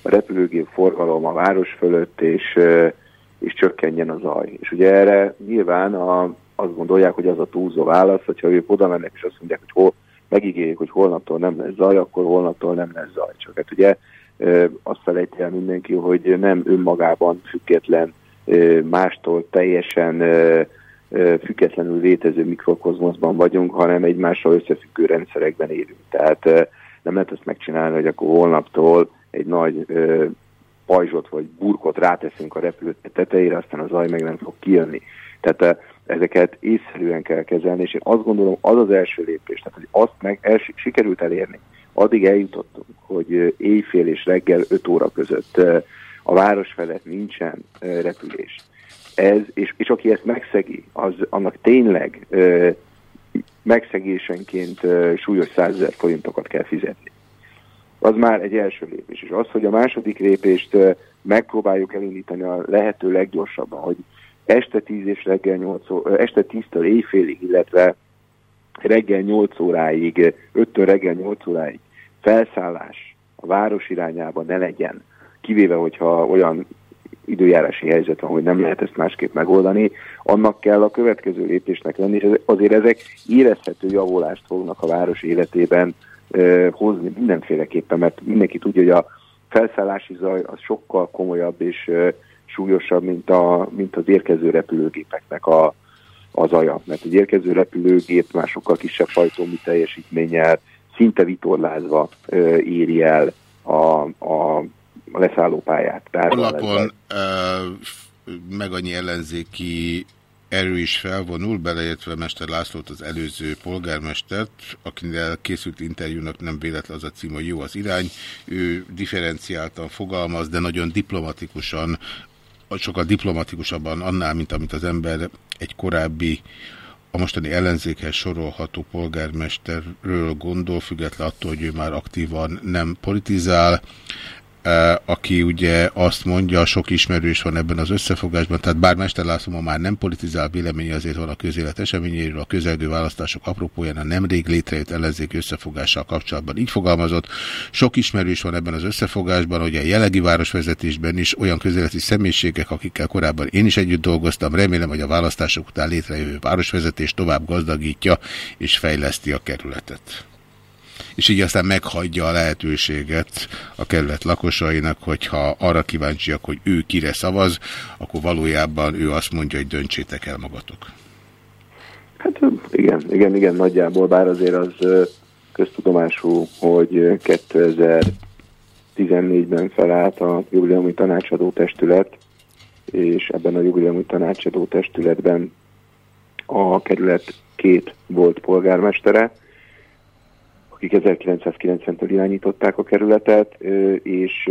repülőgép forgalom a város fölött, és, és csökkenjen a zaj. És ugye erre nyilván a, azt gondolják, hogy az a túlzó válasz, hogyha ők oda mennek, és azt mondják, hogy hol, megígérjük, hogy holnaptól nem lesz zaj, akkor holnaptól nem lesz zaj. Csak hát ugye azt felejti el mindenki, hogy nem önmagában független, mástól teljesen függetlenül létező mikrokozmoszban vagyunk, hanem egymással összefüggő rendszerekben élünk. Tehát nem lehet ezt megcsinálni, hogy akkor holnaptól egy nagy pajzsot vagy burkot ráteszünk a repülőtér tetejére, aztán a zaj meg nem fog kijönni. Tehát ezeket észszerűen kell kezelni, és én azt gondolom, az az első lépés, tehát hogy azt meg el, sikerült elérni. Addig eljutottunk, hogy éjfél és reggel 5 óra között a város felett nincsen repülés. Ez, és, és aki ezt megszegi, az annak tényleg megszegésenként súlyos százezer forintokat kell fizetni. Az már egy első lépés. És az, hogy a második lépést megpróbáljuk elindítani a lehető leggyorsabban, hogy este 10 és reggel 8 ó, ö, este 10-től éjfélig, illetve reggel 8 óráig, 5-től reggel 8 óráig felszállás a város irányába ne legyen, kivéve, hogyha olyan időjárási helyzet van, hogy nem lehet ezt másképp megoldani, annak kell a következő lépésnek lenni, és azért ezek érezhető javulást fognak a város életében ö, hozni mindenféleképpen, mert mindenki tudja, hogy a felszállási zaj az sokkal komolyabb és ö, súlyosabb, mint, a, mint az érkező repülőgépeknek a, a zaja. Mert egy érkező repülőgép már sokkal kisebb hajtómű teljesítménnyel, szinte vitorlázva ö, éri el a, a leszállópályát. Tehát Alapon meg annyi ellenzéki erő is felvonul, beleértve Mester Lászlót, az előző polgármestert, akinél készült interjúnak nem véletlen az a cím, hogy jó az irány. Ő differenciáltan fogalmaz, de nagyon diplomatikusan, sokkal diplomatikusabban annál, mint amit az ember egy korábbi a mostani ellenzékhez sorolható polgármesterről gondol, független attól, hogy ő már aktívan nem politizál, aki ugye azt mondja, sok ismerős van ebben az összefogásban, tehát bár Mester László ma már nem politizál, véleménye azért van a közélet eseményéről, a közelgő választások apropóján a nemrég létrejött ellenzék összefogással kapcsolatban így fogalmazott. Sok ismerős van ebben az összefogásban, hogy a jelenlegi városvezetésben is olyan közéleti személyiségek, akikkel korábban én is együtt dolgoztam, remélem, hogy a választások után létrejövő városvezetés tovább gazdagítja és fejleszti a kerületet és így aztán meghagyja a lehetőséget a kerület lakosainak, hogyha arra kíváncsiak, hogy ő kire szavaz, akkor valójában ő azt mondja, hogy döntsétek el magatok. Hát igen, igen, igen, nagyjából, bár azért az köztudomású, hogy ö, 2014-ben felállt a jubileumi tanácsadó testület, és ebben a jubileumi tanácsadó testületben a kerület két volt polgármestere, akik 1990-től irányították a kerületet, és,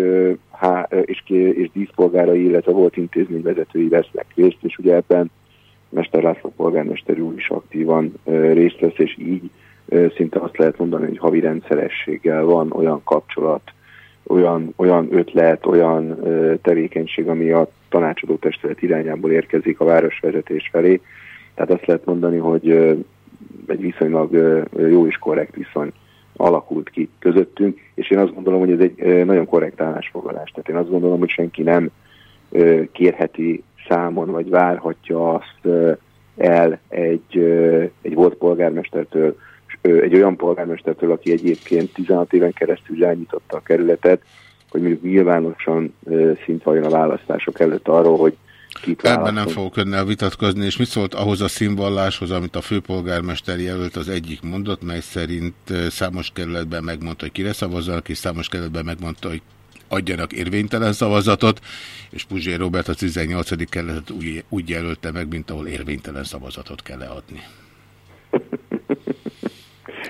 há, és, és díszpolgárai, illetve volt intézményvezetői vesznek részt, és ugye ebben Mester László polgármester úr is aktívan részt vesz, és így szinte azt lehet mondani, hogy havi rendszerességgel van olyan kapcsolat, olyan, olyan ötlet, olyan tevékenység, ami a tanácsadó testület irányából érkezik a városvezetés felé. Tehát azt lehet mondani, hogy egy viszonylag jó és korrekt viszony alakult ki közöttünk, és én azt gondolom, hogy ez egy nagyon korrekt állásfoglalás. Tehát én azt gondolom, hogy senki nem kérheti számon, vagy várhatja azt el egy, egy volt polgármestertől, egy olyan polgármestertől, aki egyébként 16 éven keresztül irányította a kerületet, hogy mondjuk nyilvánosan szint a választások előtt arról, hogy kit Ebben nem fogok önnel vitatkozni, és mit szólt ahhoz a színvalláshoz, amit a főpolgármester jelölt az egyik mondott, mely szerint számos kerületben megmondta, hogy kire szavazzanak, és számos kerületben megmondta, hogy adjanak érvénytelen szavazatot, és Puzsér Robert a 18. kerületet úgy, úgy jelölte meg, mint ahol érvénytelen szavazatot kell leadni.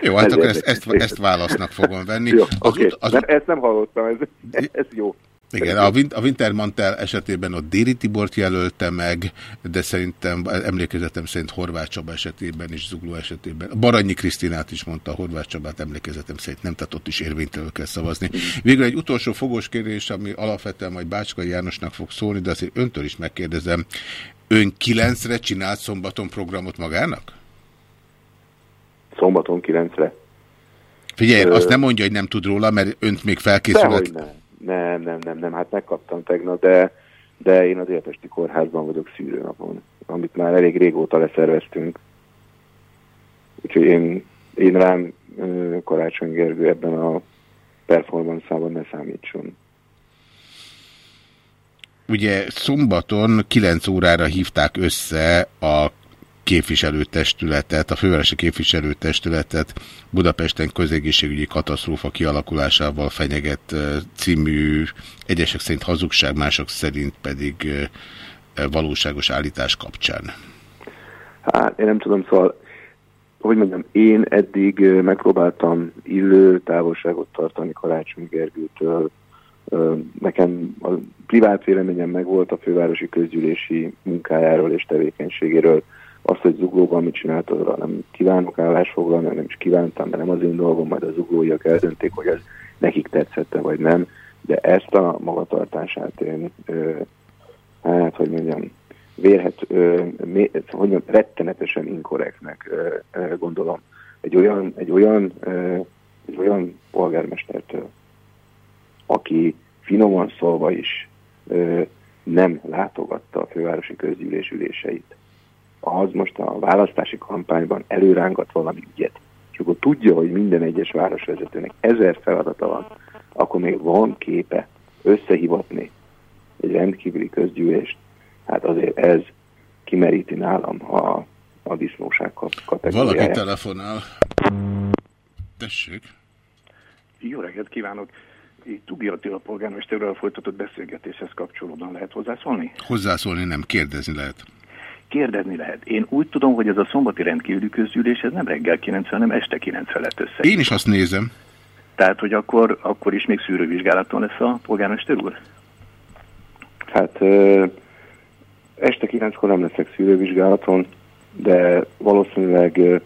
Jó, hát Ez akkor ezt, ezt, ezt válasznak fogom venni. Jó, Az oké, ut- az mert ezt nem hallottam, ez, ez jó. Igen, a, Win- a Wintermantel esetében ott Déri Tibort jelölte meg, de szerintem emlékezetem szerint Horváth Csaba esetében is, Zugló esetében. Baranyi Krisztinát is mondta, Horváth Csabát emlékezetem szerint nem, tehát ott is érvénytelenül kell szavazni. Végül egy utolsó fogós kérdés, ami alapvetően majd Bácskai Jánosnak fog szólni, de azért öntől is megkérdezem. Ön kilencre csinált szombaton programot magának? Szombaton 9-re. Figyelj, Ö- azt nem mondja, hogy nem tud róla, mert önt még Dehogy felkészület. nem. Nem, nem, nem, nem, hát megkaptam tegnap, de, de én az Érpesti Kórházban vagyok szűrőnapon, amit már elég régóta leszerveztünk. Úgyhogy én, én rám Karácsony Gergő ebben a performanszában ne számítson. Ugye szombaton 9 órára hívták össze a képviselőtestületet, a fővárosi képviselőtestületet Budapesten közegészségügyi katasztrófa kialakulásával fenyegett ö, című egyesek szerint hazugság, mások szerint pedig valóságos állítás kapcsán. Hát én nem tudom, szóval, hogy mondjam, én eddig megpróbáltam illő távolságot tartani Karácsony Gergőtől. Nekem a privát véleményem megvolt a fővárosi közgyűlési munkájáról és tevékenységéről. Azt, hogy zuglóban mit csinált, arra nem kívánok állásfoglalni, nem is kívántam, de nem az én dolgom, majd a zuglóiak eldönték, hogy ez nekik tetszette vagy nem. De ezt a magatartását én, ö, hát, hogy mondjam, vérhet, ö, mé, hogy mondjam, rettenetesen inkorrektnek gondolom. Egy olyan, egy olyan, ö, egy olyan polgármestertől, aki finoman szólva is ö, nem látogatta a fővárosi közgyűlés üléseit, az most a választási kampányban előrángat valami ügyet, és akkor tudja, hogy minden egyes városvezetőnek ezer feladata van, akkor még van képe összehivatni egy rendkívüli közgyűlést, hát azért ez kimeríti nálam a, a disznóság kap- Valaki kategóriáját. telefonál. Tessék. Jó reggelt kívánok! Itt Tugi Attila polgármesterről folytatott beszélgetéshez kapcsolódóan lehet hozzászólni? Hozzászólni nem, kérdezni lehet. Kérdezni lehet. Én úgy tudom, hogy ez a szombati rendkívüli közgyűlés, ez nem reggel 9, hanem este 9 lett össze. Én is azt nézem. Tehát, hogy akkor, akkor is még szűrővizsgálaton lesz a polgármester úr? Hát este kilenckor nem leszek szűrővizsgálaton, de valószínűleg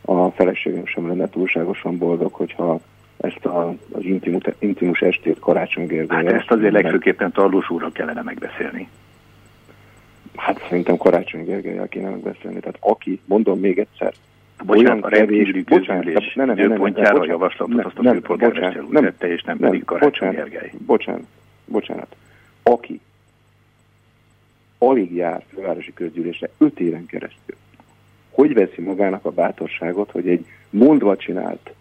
a feleségem sem lenne túlságosan boldog, hogyha ezt a, az intimus, intimus estét Karácsony Gergely. Hát ezt azért legfőképpen Tarlós úrral kellene megbeszélni. Hát szerintem Karácsony Gergelyel kéne megbeszélni. Tehát aki, mondom még egyszer, Bocsánat, a rendkívüli közgyűlés ne, ne, ne, ne, ne, időpontjára a bocsánat, javaslatot nem, azt a nem, főpolgármester úr nem, tette, és nem pedig Karácsony bocsánat, Gergely. Bocsánat, bocsánat. Aki alig jár fővárosi közgyűlésre öt éven keresztül, hogy veszi magának a bátorságot, hogy egy mondva csinált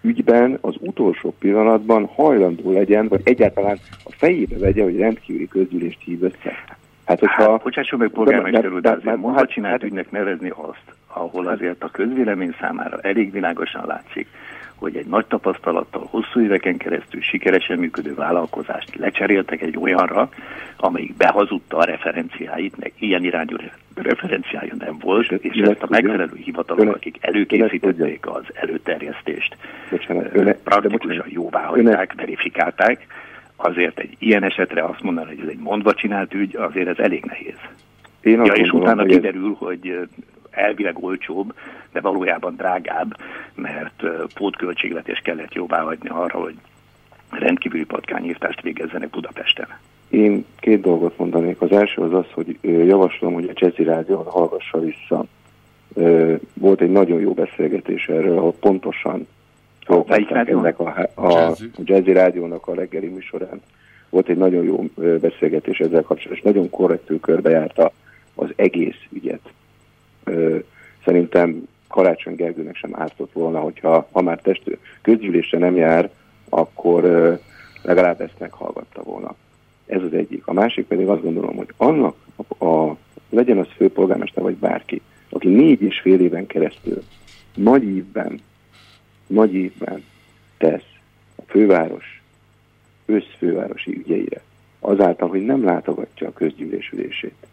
ügyben az utolsó pillanatban hajlandó legyen, vagy egyáltalán a fejébe vegye, hogy rendkívüli közgyűlést hív össze. Hát, hogyha... Hát, bocsásson meg polgármester úr, de azért mondva hát- csinált hát- ügynek nevezni azt, ahol azért a közvélemény számára elég világosan látszik, hogy egy nagy tapasztalattal, hosszú éveken keresztül sikeresen működő vállalkozást lecseréltek egy olyanra, amelyik behazudta a referenciáit, meg ilyen irányú re- referenciája nem volt, és ön ezt a megfelelő hivatalok, Ön- akik előkészítették az előterjesztést, Bocsánat, ön- praktikusan jóvá hagyták, verifikálták, azért egy ilyen esetre azt mondani, hogy ez egy mondva csinált ügy, azért ez elég nehéz. Én ja, és utána hogy ez- kiderül, hogy ö, elvileg olcsóbb, de valójában drágább, mert pótköltségvetés kellett jóvá hagyni arra, hogy rendkívüli patkányírtást végezzenek Budapesten. Én két dolgot mondanék. Az első az az, hogy javaslom, hogy a Jazzy Rádión hallgassa vissza. Volt egy nagyon jó beszélgetés erről, ahol pontosan föltárták rádión? ennek a, a, a Jazzy Rádiónak a reggeli műsorán. Volt egy nagyon jó beszélgetés ezzel kapcsolatban, és nagyon korrektül körbejárta az egész ügyet. Szerintem Karácsony Gergőnek sem ártott volna, hogyha ha már testő közgyűlésre nem jár, akkor legalább ezt meghallgatta volna. Ez az egyik. A másik pedig azt gondolom, hogy annak a, a legyen az főpolgármester vagy bárki, aki négy és fél éven keresztül nagy ívben, nagy ívben tesz a főváros összfővárosi ügyeire, azáltal, hogy nem látogatja a közgyűlés ülését.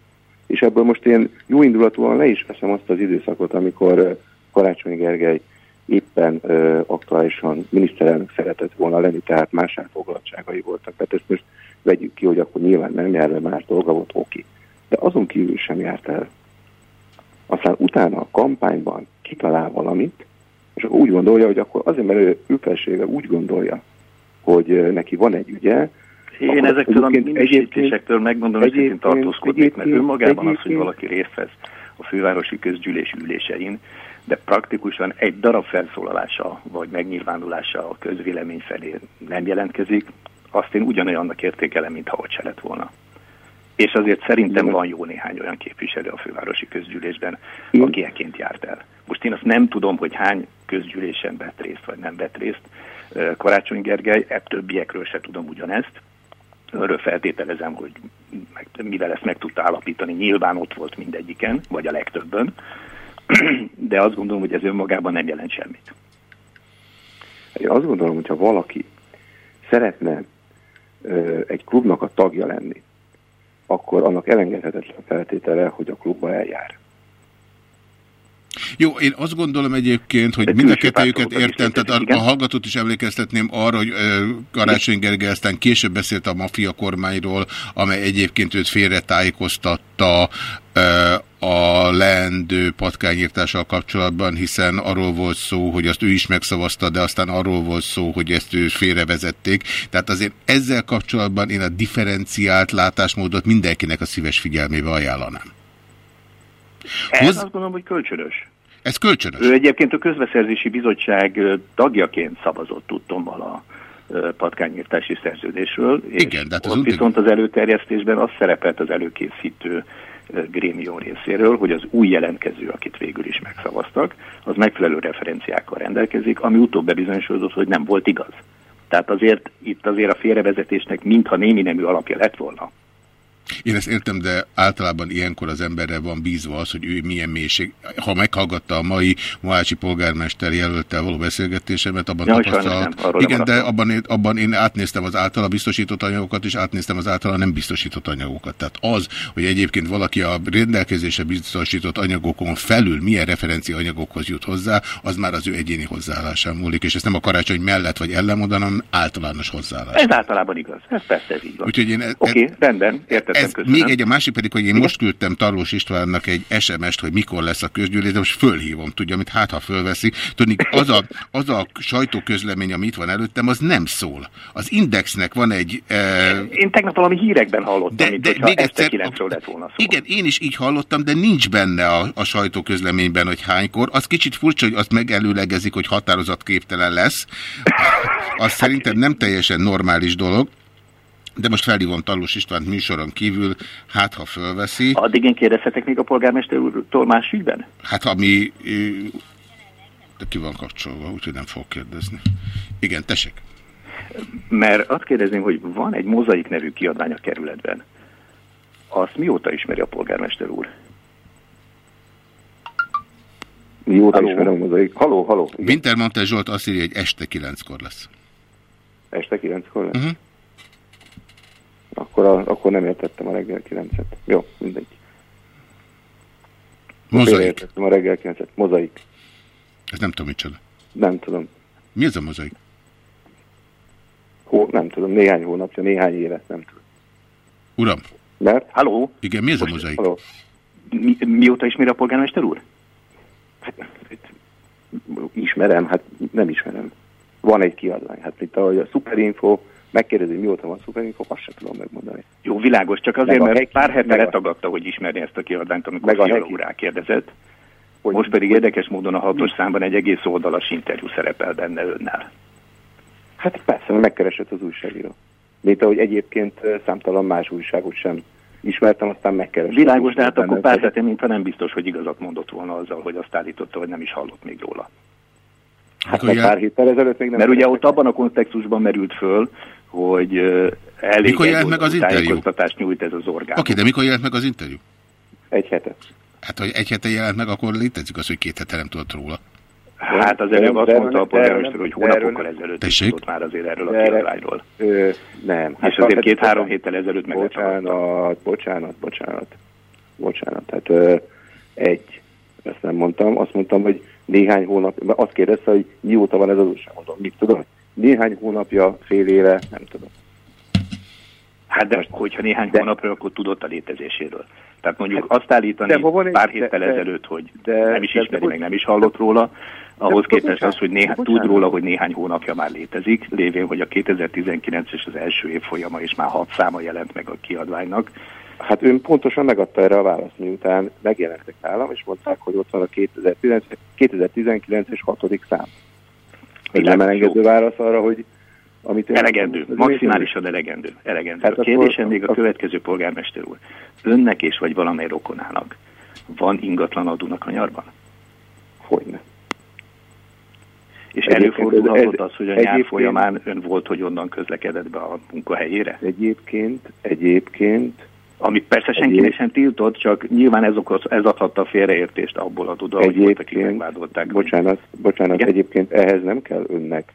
És ebből most én jó indulatúan le is veszem azt az időszakot, amikor Karácsony Gergely éppen ö, aktuálisan miniszterelnök szeretett volna lenni, tehát más elfoglaltságai voltak. Tehát ezt most vegyük ki, hogy akkor nyilván nem jár más dolga volt, oké. De azon kívül sem járt el. Aztán utána a kampányban kitalál valamit, és akkor úgy gondolja, hogy akkor azért, mert ő, ő felsége úgy gondolja, hogy ö, neki van egy ügye, Én ezektől a minősítésektől megmondom, hogy szintén tartózkodnék, mert önmagában az, hogy valaki részt vesz a fővárosi közgyűlés ülésein, de praktikusan egy darab felszólalása vagy megnyilvánulása a közvélemény felé nem jelentkezik, azt én ugyanolyannak értékelem, mintha ott se lett volna. És azért szerintem van jó néhány olyan képviselő a fővárosi közgyűlésben, aki ekként járt el. Most én azt nem tudom, hogy hány közgyűlésen vett részt, vagy nem vett részt Karácsony Gergely, ebb többiekről se tudom ugyanezt. Örről feltételezem, hogy meg, mivel ezt meg tudta állapítani, nyilván ott volt mindegyiken, vagy a legtöbben, de azt gondolom, hogy ez önmagában nem jelent semmit. Én azt gondolom, hogyha valaki szeretne ö, egy klubnak a tagja lenni, akkor annak elengedhetetlen feltétele, hogy a klubba eljár. Jó, én azt gondolom egyébként, hogy mind a kettőjüket értem, tehát a, a hallgatót is emlékeztetném arra, hogy Karácsony Gergely aztán később beszélt a maffia kormányról, amely egyébként őt félretájékoztatta a leendő patkányírtással kapcsolatban, hiszen arról volt szó, hogy azt ő is megszavazta, de aztán arról volt szó, hogy ezt ő félrevezették. Tehát azért ezzel kapcsolatban én a differenciált látásmódot mindenkinek a szíves figyelmébe ajánlanám. Ez azt gondolom, hogy kölcsönös. Ez kölcsönös. Ő egyébként a közbeszerzési bizottság tagjaként szavazott tudtommal a ö, patkányírtási szerződésről. Igen, de hát az ott viszont az előterjesztésben az szerepelt az előkészítő grémium részéről, hogy az új jelentkező, akit végül is megszavaztak, az megfelelő referenciákkal rendelkezik, ami utóbb bebizonyosodott, hogy nem volt igaz. Tehát azért itt azért a félrevezetésnek mintha némi nemű alapja lett volna. Én ezt értem, de általában ilyenkor az emberre van bízva az, hogy ő milyen mélység. Ha meghallgatta a mai Mohácsi polgármester jelöltel való beszélgetésemet, abban Jaj, tapasztal... sajnos nem, Igen, nem de abban, én- abban én átnéztem az általa biztosított anyagokat, és átnéztem az általa nem biztosított anyagokat. Tehát az, hogy egyébként valaki a rendelkezésre biztosított anyagokon felül milyen referencia anyagokhoz jut hozzá, az már az ő egyéni hozzáállásán múlik, és ezt nem a karácsony mellett vagy ellen mondanom, általános hozzáállás. Ez általában igaz. Ez persze ez így van. Úgyhogy én e- Oké, rendben, értettem, ez, köszönöm. még egy, a másik pedig, hogy én most küldtem Tarlós Istvánnak egy SMS-t, hogy mikor lesz a közgyűlés, de most fölhívom, tudja, amit hát, ha fölveszi. Tudni, az a, az a sajtóközlemény, ami itt van előttem, az nem szól. Az Indexnek van egy... Eh, Én tegnap valami hírekben hallottam, de, mint de még egyszer- lett volna szó. igen, én is így hallottam, de nincs benne a, a sajtóközleményben, hogy hánykor. Az kicsit furcsa, hogy azt megelőlegezik, hogy határozatképtelen lesz. Az szerintem nem teljesen normális dolog. De most felhívom Talós Istvánt műsoron kívül, hát ha fölveszi. Addig én kérdezhetek még a polgármester úrtól más ügyben? Hát ami... De ki van kapcsolva, úgyhogy nem fog kérdezni. Igen, tessék. Mert azt kérdezném, hogy van egy mozaik nevű kiadvány a kerületben. Azt mióta ismeri a polgármester úr? Mióta Halló? ismerem a mozaik. Haló, haló. Igen. Wintermantel Zsolt azt írja, hogy este kilenckor lesz. Este kilenckor lesz? Uh-huh. Akkor, a, akkor nem értettem a reggel kilencet. Jó, mindegy. Mozaik. Értettem a reggel kilencet. Mozaik. Ez nem tudom micsoda. Nem tudom. Mi ez a mozaik? Hó, nem tudom, néhány hónapja, néhány évet, nem tudom. Uram. Mert? Halló? Igen, mi ez a mozaik? Halló. Mi, mióta ismeri a polgármester úr? Ismerem, hát nem ismerem. Van egy kiadvány. Hát mint ahogy a Superinfo, megkérdezi, mióta van Superinfo, azt sem tudom megmondani. Jó, világos, csak azért, Meg mert heki- pár hete a- letagadta, hogy ismerni ezt a kiadványt, amikor Meg a Fiala úr rákérdezett. Most pedig érdekes módon a hatos számban egy egész oldalas interjú szerepel benne önnel. Hát persze, mert megkeresett az újságíró. Mint ahogy egyébként számtalan más újságot sem ismertem, aztán megkeresett. Világos, de hát akkor pár hete, mintha nem biztos, hogy igazat mondott volna azzal, hogy azt állította, hogy nem is hallott még róla. Hát meg pár héttel ezelőtt még nem... Mert ugye ott abban a kontextusban merült föl, hogy elég Mikor jelent meg az interjú? tájékoztatást nyújt ez az orgán. Oké, de mikor jelent meg az interjú? Egy hete. Hát, hogy egy hete jelent meg, akkor létezik az, hogy két hete nem tudott róla. Hát az előbb azt mondta a polgármester, hogy hónapokkal ezelőtt is Tessék? tudott már azért erről a kiadványról. Nem. Hát És azért két-három héttel ezelőtt meg Bocsánat, bocsánat, bocsánat. Bocsánat. Tehát ö, egy, ezt nem mondtam. Azt mondtam, hogy néhány hónap, mert azt kérdezte, hogy mióta van ez az újság, mondom, mit tudom, néhány hónapja, fél éve, nem tudom. Hát de hogyha néhány de... hónapra, akkor tudott a létezéséről. Tehát mondjuk azt állítani de hova pár héttel de- ezelőtt, hogy de- nem is de- ismeri, de- meg nem is hallott róla, ahhoz de- képest az, hogy bocsánat. tud róla, hogy néhány hónapja már létezik, lévén, hogy a 2019 és az első év folyama is már hat száma jelent meg a kiadványnak. Hát ön pontosan megadta erre a választ, miután megjelentek nálam, és mondták, hogy ott van a 2019, 2019 és 6. szám. Ez nem elengedő válasz arra, hogy amit én Elegendő, mondtam, ez maximálisan elegendő. elegendő. Hát a kérdésem még a következő polgármester úr. Önnek és vagy valamely rokonának van ingatlan a Dunakanyarban? Hogyne. És Egyébként előfordulhatott ez- az, hogy a nyár folyamán ön volt, hogy onnan közlekedett be a munkahelyére? Egyébként, egyébként... Amit persze senkinek sem tiltott, csak nyilván ez, okoz, ez adhatta a félreértést abból adódva, hogy voltak, megvádolták. bocsánat, bocsánat, Igen? egyébként ehhez nem kell önnek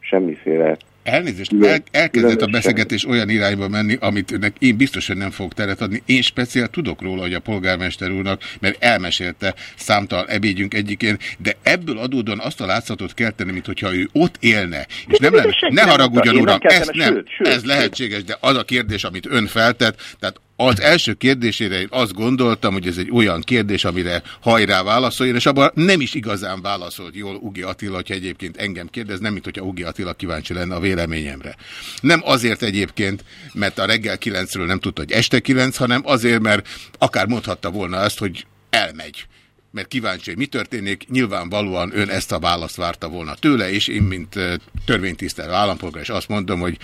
semmiféle Elnézést, el, elkezdett a beszélgetés olyan irányba menni, amit önnek én biztosan nem fogok teret adni. Én speciál tudok róla, hogy a polgármester úrnak, mert elmesélte számtalan ebédjünk egyikén, de ebből adódóan azt a látszatot kell tenni, mint hogyha ő ott élne, és nem lenne, ne haragudjon uram, ez nem, ez lehetséges, de az a kérdés, amit ön feltett, tehát az első kérdésére én azt gondoltam, hogy ez egy olyan kérdés, amire hajrá válaszoljon, és abban nem is igazán válaszolt. Jól Ugi Attila, hogyha egyébként engem kérdez, nem mint hogyha Ugi Attila kíváncsi lenne a véleményemre. Nem azért egyébként, mert a reggel 9-ről nem tudta, hogy este 9, hanem azért, mert akár mondhatta volna azt, hogy elmegy. Mert kíváncsi, hogy mi történik, nyilvánvalóan ön ezt a választ várta volna tőle, és én, mint ö, törvénytisztelő állampolgár, is azt mondom, hogy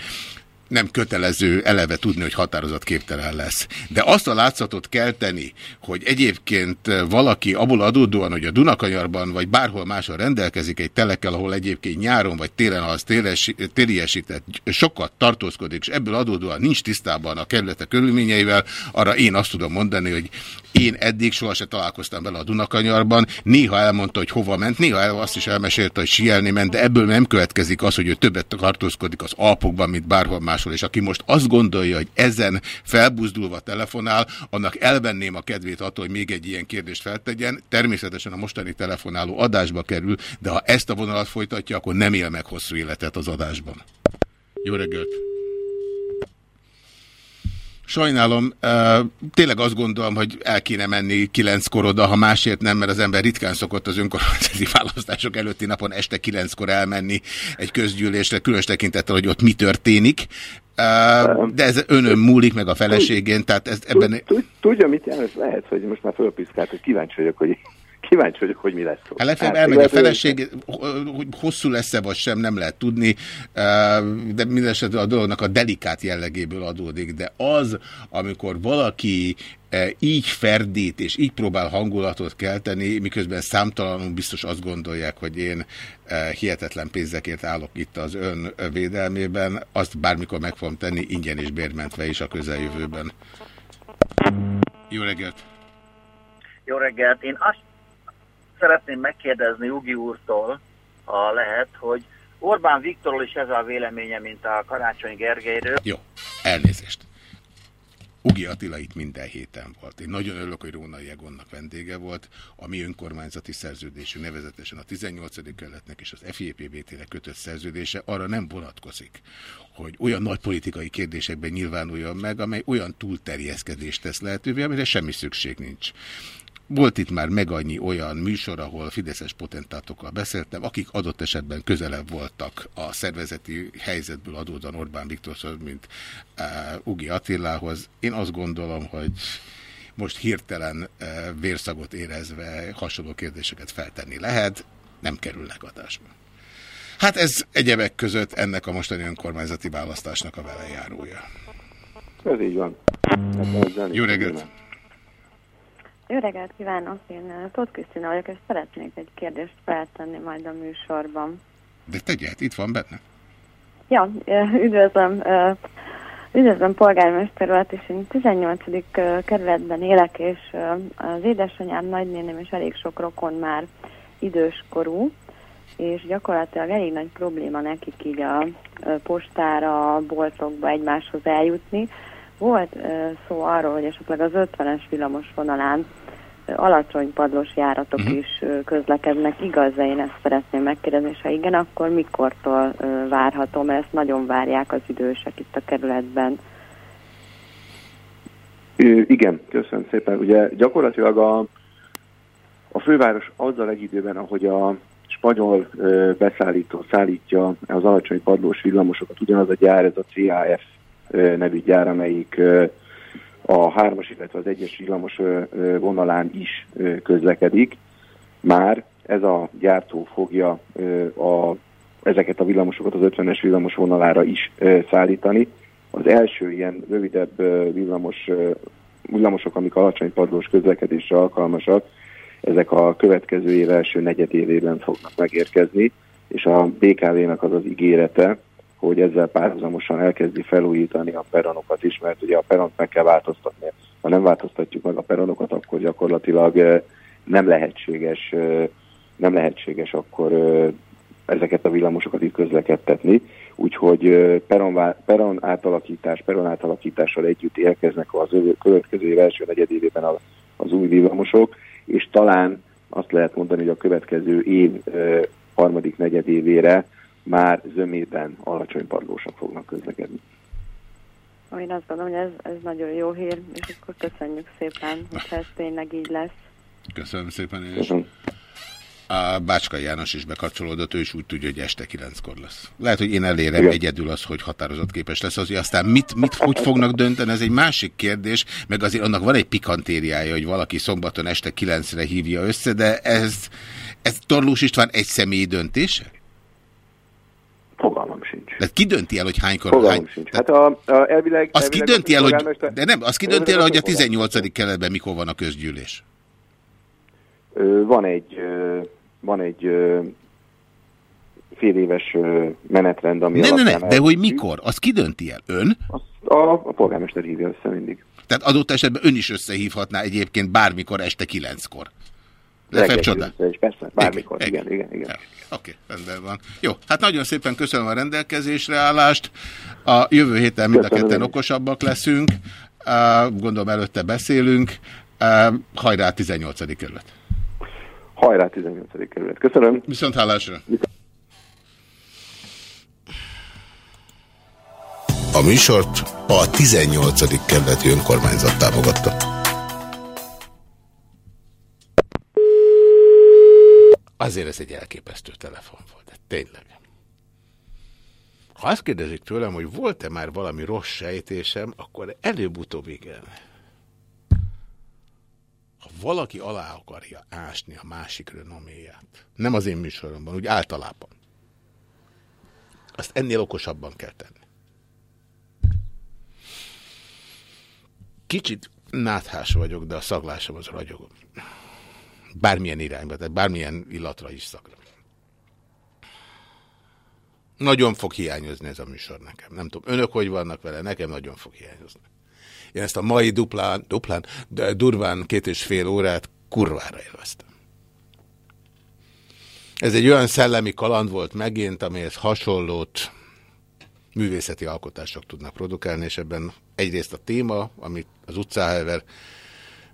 nem kötelező eleve tudni, hogy határozat képtelen lesz. De azt a látszatot kell tenni, hogy egyébként valaki abból adódóan, hogy a Dunakanyarban vagy bárhol máshol rendelkezik egy telekkel, ahol egyébként nyáron vagy télen, az télesi- téliesített, sokat tartózkodik, és ebből adódóan nincs tisztában a kerülete körülményeivel, arra én azt tudom mondani, hogy én eddig sohasem találkoztam vele a Dunakanyarban, néha elmondta, hogy hova ment, néha azt is elmesélte, hogy sielni ment, de ebből nem következik az, hogy ő többet tartózkodik az Alpokban, mint bárhol máshol, és aki most azt gondolja, hogy ezen felbuzdulva telefonál, annak elvenném a kedvét attól, hogy még egy ilyen kérdést feltegyen. Természetesen a mostani telefonáló adásba kerül, de ha ezt a vonalat folytatja, akkor nem él meg hosszú életet az adásban. Jó reggelt! Sajnálom, tényleg azt gondolom, hogy el kéne menni kilenckor oda, ha másért nem, mert az ember ritkán szokott az önkormányzati választások előtti napon este kilenckor elmenni egy közgyűlésre, különös tekintettel, hogy ott mi történik. De ez önön múlik, meg a feleségén, tehát ez, ebben... Tud- Tudja, mit jelent? Lehet, hogy most már fölpiszkált, hogy kíváncsi vagyok, hogy kíváncsi vagyok, hogy mi lesz. Hát legfeljebb Hát, elmegy a feleség, hogy hosszú lesz-e vagy sem, nem lehet tudni, de minden esetre a dolognak a delikát jellegéből adódik. De az, amikor valaki így ferdít és így próbál hangulatot kelteni, miközben számtalanul biztos azt gondolják, hogy én hihetetlen pénzekért állok itt az ön védelmében, azt bármikor meg fogom tenni ingyen és bérmentve is a közeljövőben. Jó reggelt! Jó reggelt! Én azt szeretném megkérdezni Ugi úrtól, ha lehet, hogy Orbán Viktorról is ez a véleménye, mint a Karácsony Gergelyről. Jó, elnézést. Ugi Attila itt minden héten volt. Én nagyon örülök, hogy Rónai Egonnak vendége volt. A mi önkormányzati szerződésünk, nevezetesen a 18. kerületnek és az FJPBT-nek kötött szerződése arra nem vonatkozik, hogy olyan nagy politikai kérdésekben nyilvánuljon meg, amely olyan túlterjeszkedést tesz lehetővé, amire semmi szükség nincs. Volt itt már meg annyi olyan műsor, ahol fideszes potentátokkal beszéltem, akik adott esetben közelebb voltak a szervezeti helyzetből adódóan Orbán Viktorhoz, mint uh, Ugi Attilához. Én azt gondolom, hogy most hirtelen uh, vérszagot érezve hasonló kérdéseket feltenni lehet, nem kerülnek adásba. Hát ez egyebek között ennek a mostani önkormányzati választásnak a velejárója. Ez így van. Jó reggelt! Jó reggelt kívánok, én eh, Tóth Krisztina vagyok, és szeretnék egy kérdést feltenni majd a műsorban. De tegye, hát itt van benne. Ja, eh, üdvözlöm, eh, üdvözlöm polgármester urat, és én 18. eh, kerületben élek, és az édesanyám, nagynéném és elég sok rokon már időskorú, és gyakorlatilag elég nagy probléma nekik így a postára, a boltokba egymáshoz eljutni. Volt szó arról, hogy esetleg az 50-es villamos vonalán alacsony padlós járatok Mhm. is közlekednek. Igaz, én ezt szeretném megkérdezni, és ha igen, akkor mikortól várható, mert ezt nagyon várják az idősek itt a kerületben. Igen, köszönöm szépen. Ugye gyakorlatilag a, a főváros azzal egy időben, ahogy a spanyol beszállító szállítja az alacsony padlós villamosokat, ugyanaz a gyár, ez a CAF nevű gyár, amelyik a hármas, illetve az egyes villamos vonalán is közlekedik. Már ez a gyártó fogja a, ezeket a villamosokat az 50-es villamos vonalára is szállítani. Az első ilyen rövidebb villamos, villamosok, amik alacsony padlós közlekedésre alkalmasak, ezek a következő év első negyedévében fognak megérkezni, és a BKV-nak az az ígérete, hogy ezzel párhuzamosan elkezdi felújítani a peronokat is, mert ugye a peront meg kell változtatni. Ha nem változtatjuk meg a peronokat, akkor gyakorlatilag eh, nem lehetséges, eh, nem lehetséges akkor eh, ezeket a villamosokat itt közlekedtetni. Úgyhogy peron, peron átalakítás, peron átalakítással együtt érkeznek az következő év első negyedévében az új villamosok, és talán azt lehet mondani, hogy a következő év harmadik negyedévére már zömében alacsony padlósak fognak közlekedni. Én azt gondolom, hogy ez, ez nagyon jó hír, és akkor köszönjük szépen, hogyha ez tényleg így lesz. Köszönöm szépen én is. A Bácska János is bekapcsolódott, ő is úgy tudja, hogy este kilenckor lesz. Lehet, hogy én elérem Igen. egyedül az, hogy határozatképes lesz, az, hogy aztán mit, mit, hogy fognak dönteni, ez egy másik kérdés, meg azért annak van egy pikantériája, hogy valaki szombaton este kilencre hívja össze, de ez, ez Torlós István egy személyi döntése? Fogalmam sincs. Tehát ki dönti el, hogy hánykor... Fogalmam hány... sincs. Hát a, a elvileg... Azt ki elvileg dönti el, hogy... polgármester- De nem, azt ki dönti el, hogy a 18. keletben mikor van a közgyűlés? Van egy, van egy fél éves menetrend, ami Ne, ne, ne, de hogy mikor? Azt ki dönti el? Ön? A, a polgármester hívja össze mindig. Tehát adott esetben ön is összehívhatná egyébként bármikor este kilenckor. Csodál. össze is, persze, bármikor, igen, igen, igen. Oké, rendben van. Jó, hát nagyon szépen köszönöm a rendelkezésre állást. A jövő héten mind a ketten okosabbak leszünk. Gondolom előtte beszélünk. Hajrá 18. kerület. Hajrá 18. kerület. Köszönöm. Viszont hallásra. A műsort a 18. kerületi önkormányzat támogatta. Azért ez egy elképesztő telefon volt, de tényleg. Ha azt kérdezik tőlem, hogy volt-e már valami rossz sejtésem, akkor előbb-utóbb igen. Ha valaki alá akarja ásni a másik renoméját, nem az én műsoromban, úgy általában, azt ennél okosabban kell tenni. Kicsit náthás vagyok, de a szaglásom az ragyogom. Bármilyen irányba, tehát bármilyen illatra is szagra. Nagyon fog hiányozni ez a műsor nekem. Nem tudom, önök hogy vannak vele, nekem nagyon fog hiányozni. Én ezt a mai duplán, duplán, de durván két és fél órát kurvára élveztem. Ez egy olyan szellemi kaland volt megint, amihez hasonlót művészeti alkotások tudnak produkálni, és ebben egyrészt a téma, amit az utcáhelver,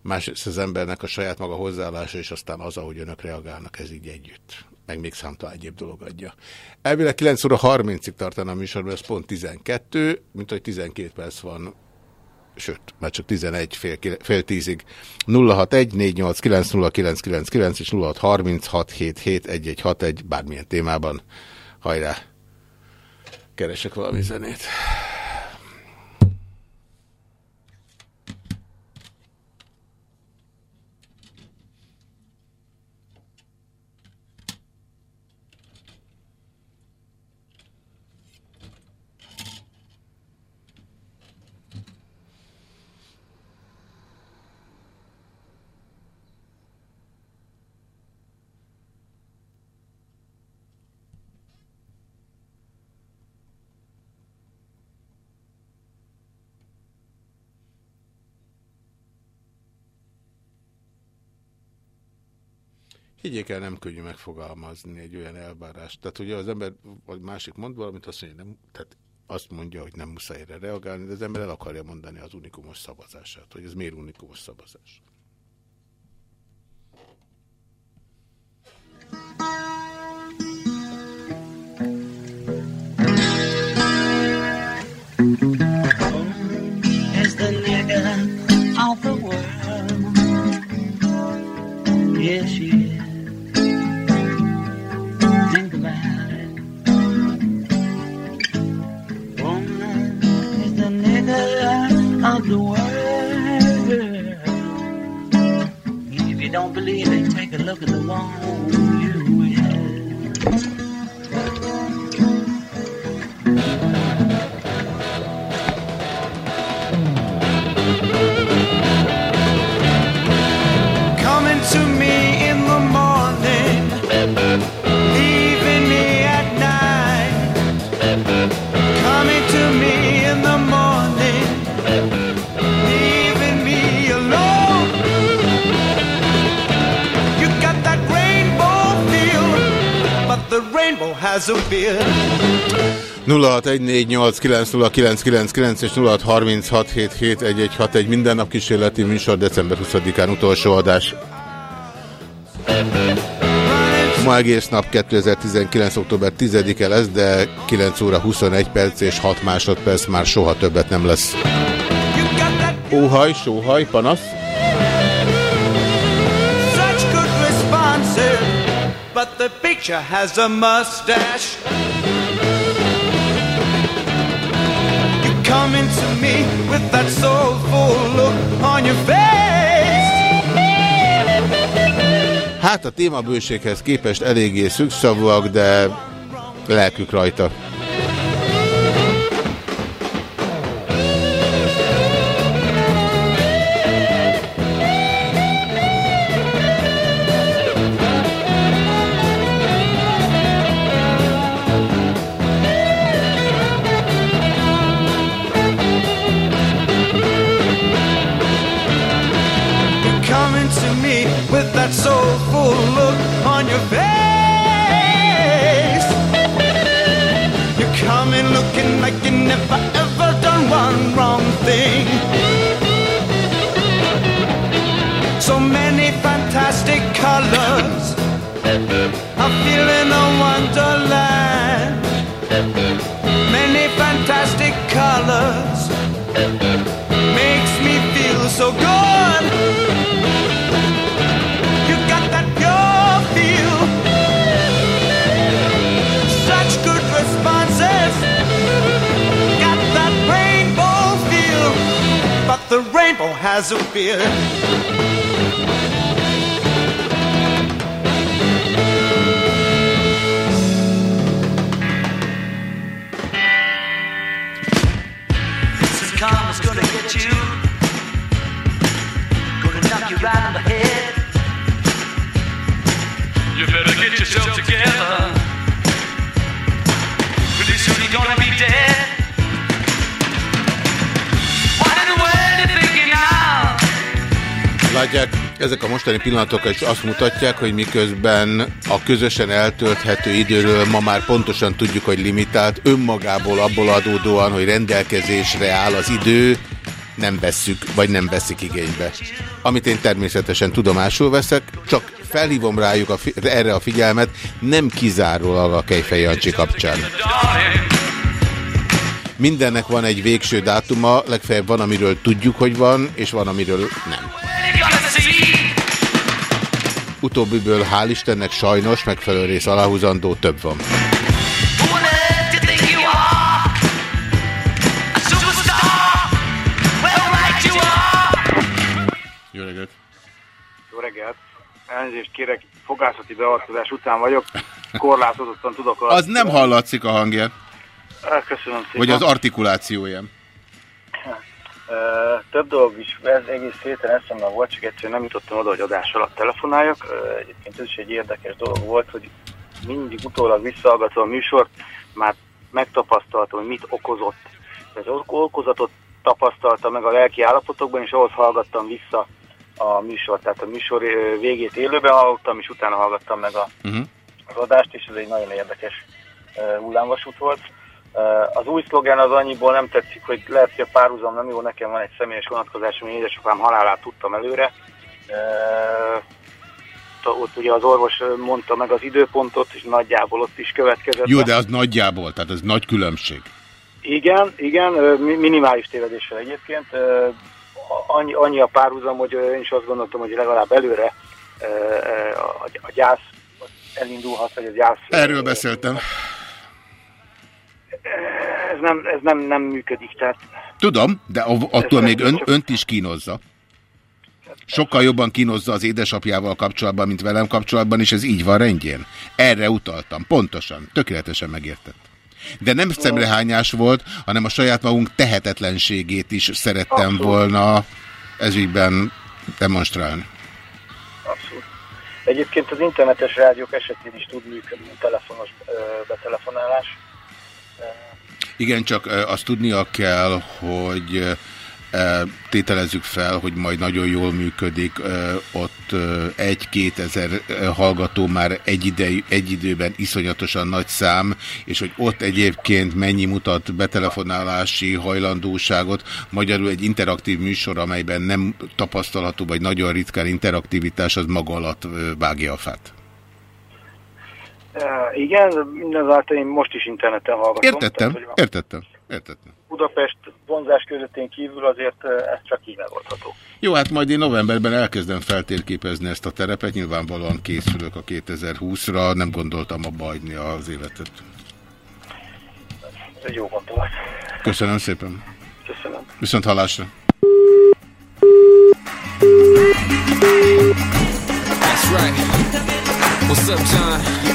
másrészt az embernek a saját maga hozzáállása, és aztán az, ahogy önök reagálnak, ez így együtt. Meg még számtalan egyéb dolog adja. Elvileg 9 óra 30-ig tartana a műsorban, ez pont 12, mint hogy 12 perc van, sőt, már csak 11 fél, fél tízig. 061 489 0999 és 0636 77 1161 bármilyen témában. Hajrá! Keresek valami zenét. Higgyék el, nem könnyű megfogalmazni egy olyan elvárást. Tehát ugye az ember, vagy másik mond valamit, azt mondja, nem, tehát azt mondja, hogy nem muszáj erre reagálni, de az ember el akarja mondani az unikumos szavazását, hogy ez miért unikumos szavazás. Is the she don't believe it, take a look at the wall a beard. 0614890999 és 0636771161 minden nap kísérleti műsor december 20-án utolsó adás. Ma egész nap 2019. október 10-e lesz, de 9 óra 21 perc és 6 másodperc már soha többet nem lesz. Óhaj, sóhaj, panasz. The picture has a mustache. You come into me with that soulful look on your face. Hát a témabőséghez képest eléggé szükszavúak, de lelkük rajta. So good. You got that pure feel, such good responses. Got that rainbow feel, but the rainbow has a beard. Some karma's gonna get you. Knock you right on the head. You better get yourself together. Pretty soon you're gonna be dead. What in the world you thinking now? Látják, ezek a mostani pillanatok is azt mutatják, hogy miközben a közösen eltölthető időről ma már pontosan tudjuk, hogy limitált, önmagából abból adódóan, hogy rendelkezésre áll az idő, nem vesszük, vagy nem veszik igénybe. Amit én természetesen tudomásul veszek, csak felhívom rájuk a erre a figyelmet, nem kizárólag a Kejfej Jancsi kapcsán. Mindennek van egy végső dátuma, legfeljebb van, amiről tudjuk, hogy van, és van, amiről nem. Utóbbiből hál' Istennek sajnos megfelelő rész aláhúzandó több van. Elnézést kérek, fogászati beavatkozás után vagyok, korlátozottan tudok Az nem hallatszik a hangja, Köszönöm szépen. vagy az artikulációja. Több dolog is ez egész héten eszemben volt, csak egyszerűen nem jutottam oda, hogy adás alatt telefonáljak. Egyébként ez is egy érdekes dolog volt, hogy mindig utólag visszahallgatva a műsort, már megtapasztaltam, hogy mit okozott. Ez okozatot tapasztalta meg a lelki állapotokban, és ahhoz hallgattam vissza a műsort. Tehát a műsor végét élőben hallottam, és utána hallgattam meg a, Uh-huh. az adást, és ez egy nagyon érdekes uh, hullámvasút volt. Uh, az új szlogen az annyiból nem tetszik, hogy lehet, hogy a párhuzam nem jó, nekem van egy személyes vonatkozásom, én édesapám halálát tudtam előre. Uh, ott ugye az orvos mondta meg az időpontot, és nagyjából ott is következett. Jó, de az nagyjából, tehát ez nagy különbség. Igen, igen, minimális tévedéssel egyébként. Annyi, annyi a párhuzam, hogy én is azt gondoltam, hogy legalább előre a, a gyász elindulhat, vagy a gyász Erről beszéltem. ez nem, ez nem, nem működik, tehát Tudom, de attól még ön, önt is kínozza. Sokkal jobban kínozza az édesapjával kapcsolatban, mint velem kapcsolatban, és ez így van rendjén. Erre utaltam, pontosan, tökéletesen megértett. De nem szemrehányás volt, hanem a saját magunk tehetetlenségét is szerettem Abszolút. volna ezügyben demonstrálni. abszolút. Egyébként az internetes rádiók esetén is tud működni a telefonos betelefonálás. Igen, csak azt tudnia kell, hogy tételezzük fel, hogy majd nagyon jól működik, ott egy-két ezer hallgató már egy, idej, egy időben iszonyatosan nagy szám, és hogy ott egyébként mennyi mutat betelefonálási hajlandóságot, magyarul egy interaktív műsor, amelyben nem tapasztalható, vagy nagyon ritkán interaktivitás, az maga alatt vágja a fát. Uh, igen, mindazáltal én most is interneten hallgatom. Értettem, Tehát, hogy értettem, értettem. Budapest vonzás közöttén kívül azért ez csak így megoldható. Jó, hát majd én novemberben elkezdem feltérképezni ezt a terepet, nyilvánvalóan készülök a 2020-ra, nem gondoltam abba hagyni az életet. Ez egy jó gondolat. Köszönöm szépen. Köszönöm. Viszont hallásra. That's right. What's up, John?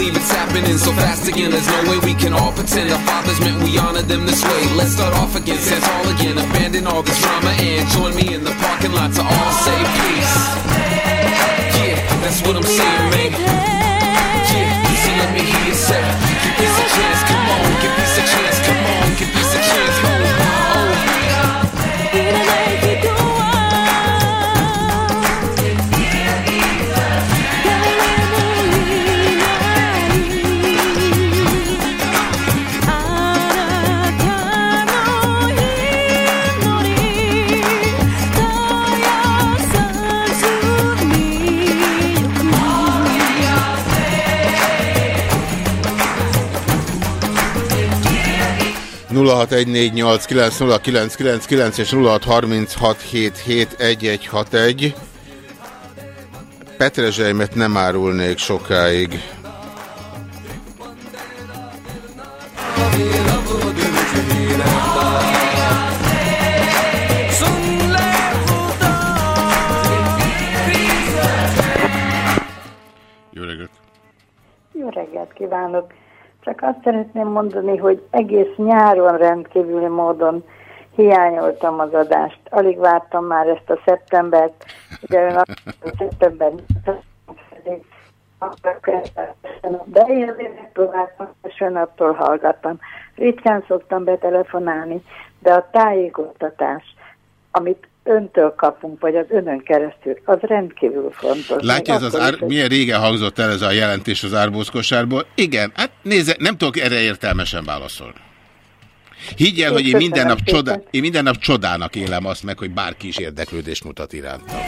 Believe it's happening so fast again. There's no way we can all pretend our fathers meant we honor them this way. Let's start off again, stand tall again, abandon all this drama and join me in the parking lot to all say peace. Yeah, that's what I'm saying, man. Yeah, so let me hear you say, peace a chance, -0614890999 és 0636771161. Petrezselymet nem árulnék sokáig. Jó reggelt! Jó reggelt kívánok! Csak azt szeretném mondani, hogy egész nyáron rendkívüli módon hiányoltam az adást. Alig vártam már ezt a szeptembert, ugye ön a szeptember de én megpróbáltam, és ön attól hallgattam. Ritkán szoktam betelefonálni, de a tájékoztatás, amit öntől kapunk, vagy az önön keresztül, az rendkívül fontos. Látja, ez az ár, is, milyen régen hangzott el ez a jelentés az árbózkosárból? Igen, hát nézze, nem tudok erre értelmesen válaszolni. Higgy el, hogy én minden, nap csodá, én minden nap csodának élem azt meg, hogy bárki is érdeklődést mutat irántam.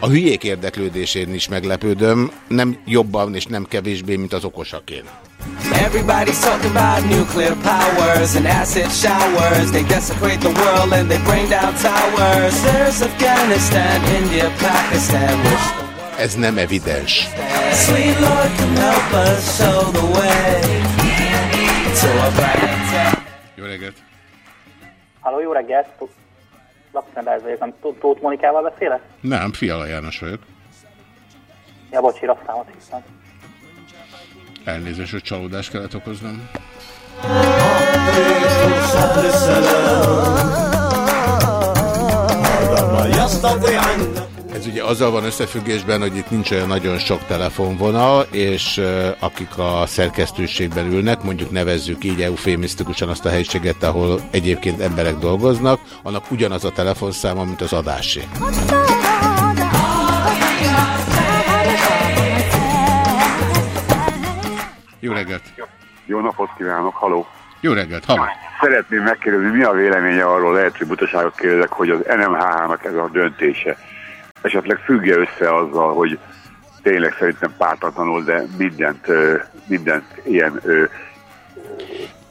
A hülyék érdeklődésén is meglepődöm, nem jobban és nem kevésbé, mint az okosakén. Everybody's talking about nuclear powers and acid showers. They desecrate the world and they bring down towers. There's Afghanistan, India, Pakistan, which Ez nem evidens. sweet Lord can help us show the way to a brighter Jó reggelt! Halló, jó reggelt! Lapszendás vagyok, nem Tó- Tóth Monikával beszélek? Nem, Fiala János vagyok. Ja, bocsi, rossz számot hiszem. Elnézést, hogy csalódást kellett okoznom. Ez ugye azzal van összefüggésben, hogy itt nincs olyan nagyon sok telefonvonal, és akik a szerkesztőségben ülnek, mondjuk nevezzük így eufémisztikusan azt a helyiséget, ahol egyébként emberek dolgoznak, annak ugyanaz a telefonszáma, mint az adásé. Jó reggelt! Jó napot kívánok, haló! Jó reggelt, halló! Szeretném megkérdezni, mi a véleménye arról, lehet, hogy butaságot kérdezek, hogy az NMHH-nak ez a döntése esetleg függje össze azzal, hogy tényleg szerintem pártatlanul, de mindent, mindent ilyen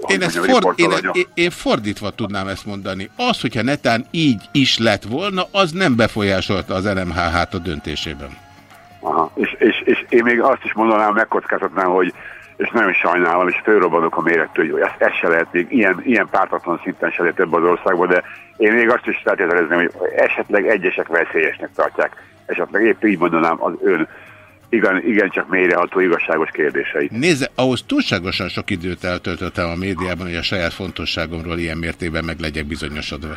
Én, ezt mondjam, for, én, én, én fordítva tudnám ezt mondani. Az, hogyha netán így is lett volna, az nem befolyásolta az NMHH-t a döntésében. Aha. És, és, és én még azt is mondanám, megkockáztatnám, hogy és nagyon sajnálom, és fölrobbanok a mérettől, hogy ezt, ezt se lehet még ilyen, ilyen pártatlan szinten se lehet ebben az országban, de én még azt is feltételezném, hogy esetleg egyesek veszélyesnek tartják. Esetleg épp így mondanám az ön igen, igencsak mélyreható igazságos kérdéseit. Nézze, ahhoz túlságosan sok időt eltöltöttem a médiában, hogy a saját fontosságomról ilyen mértékben meg legyek bizonyosodva.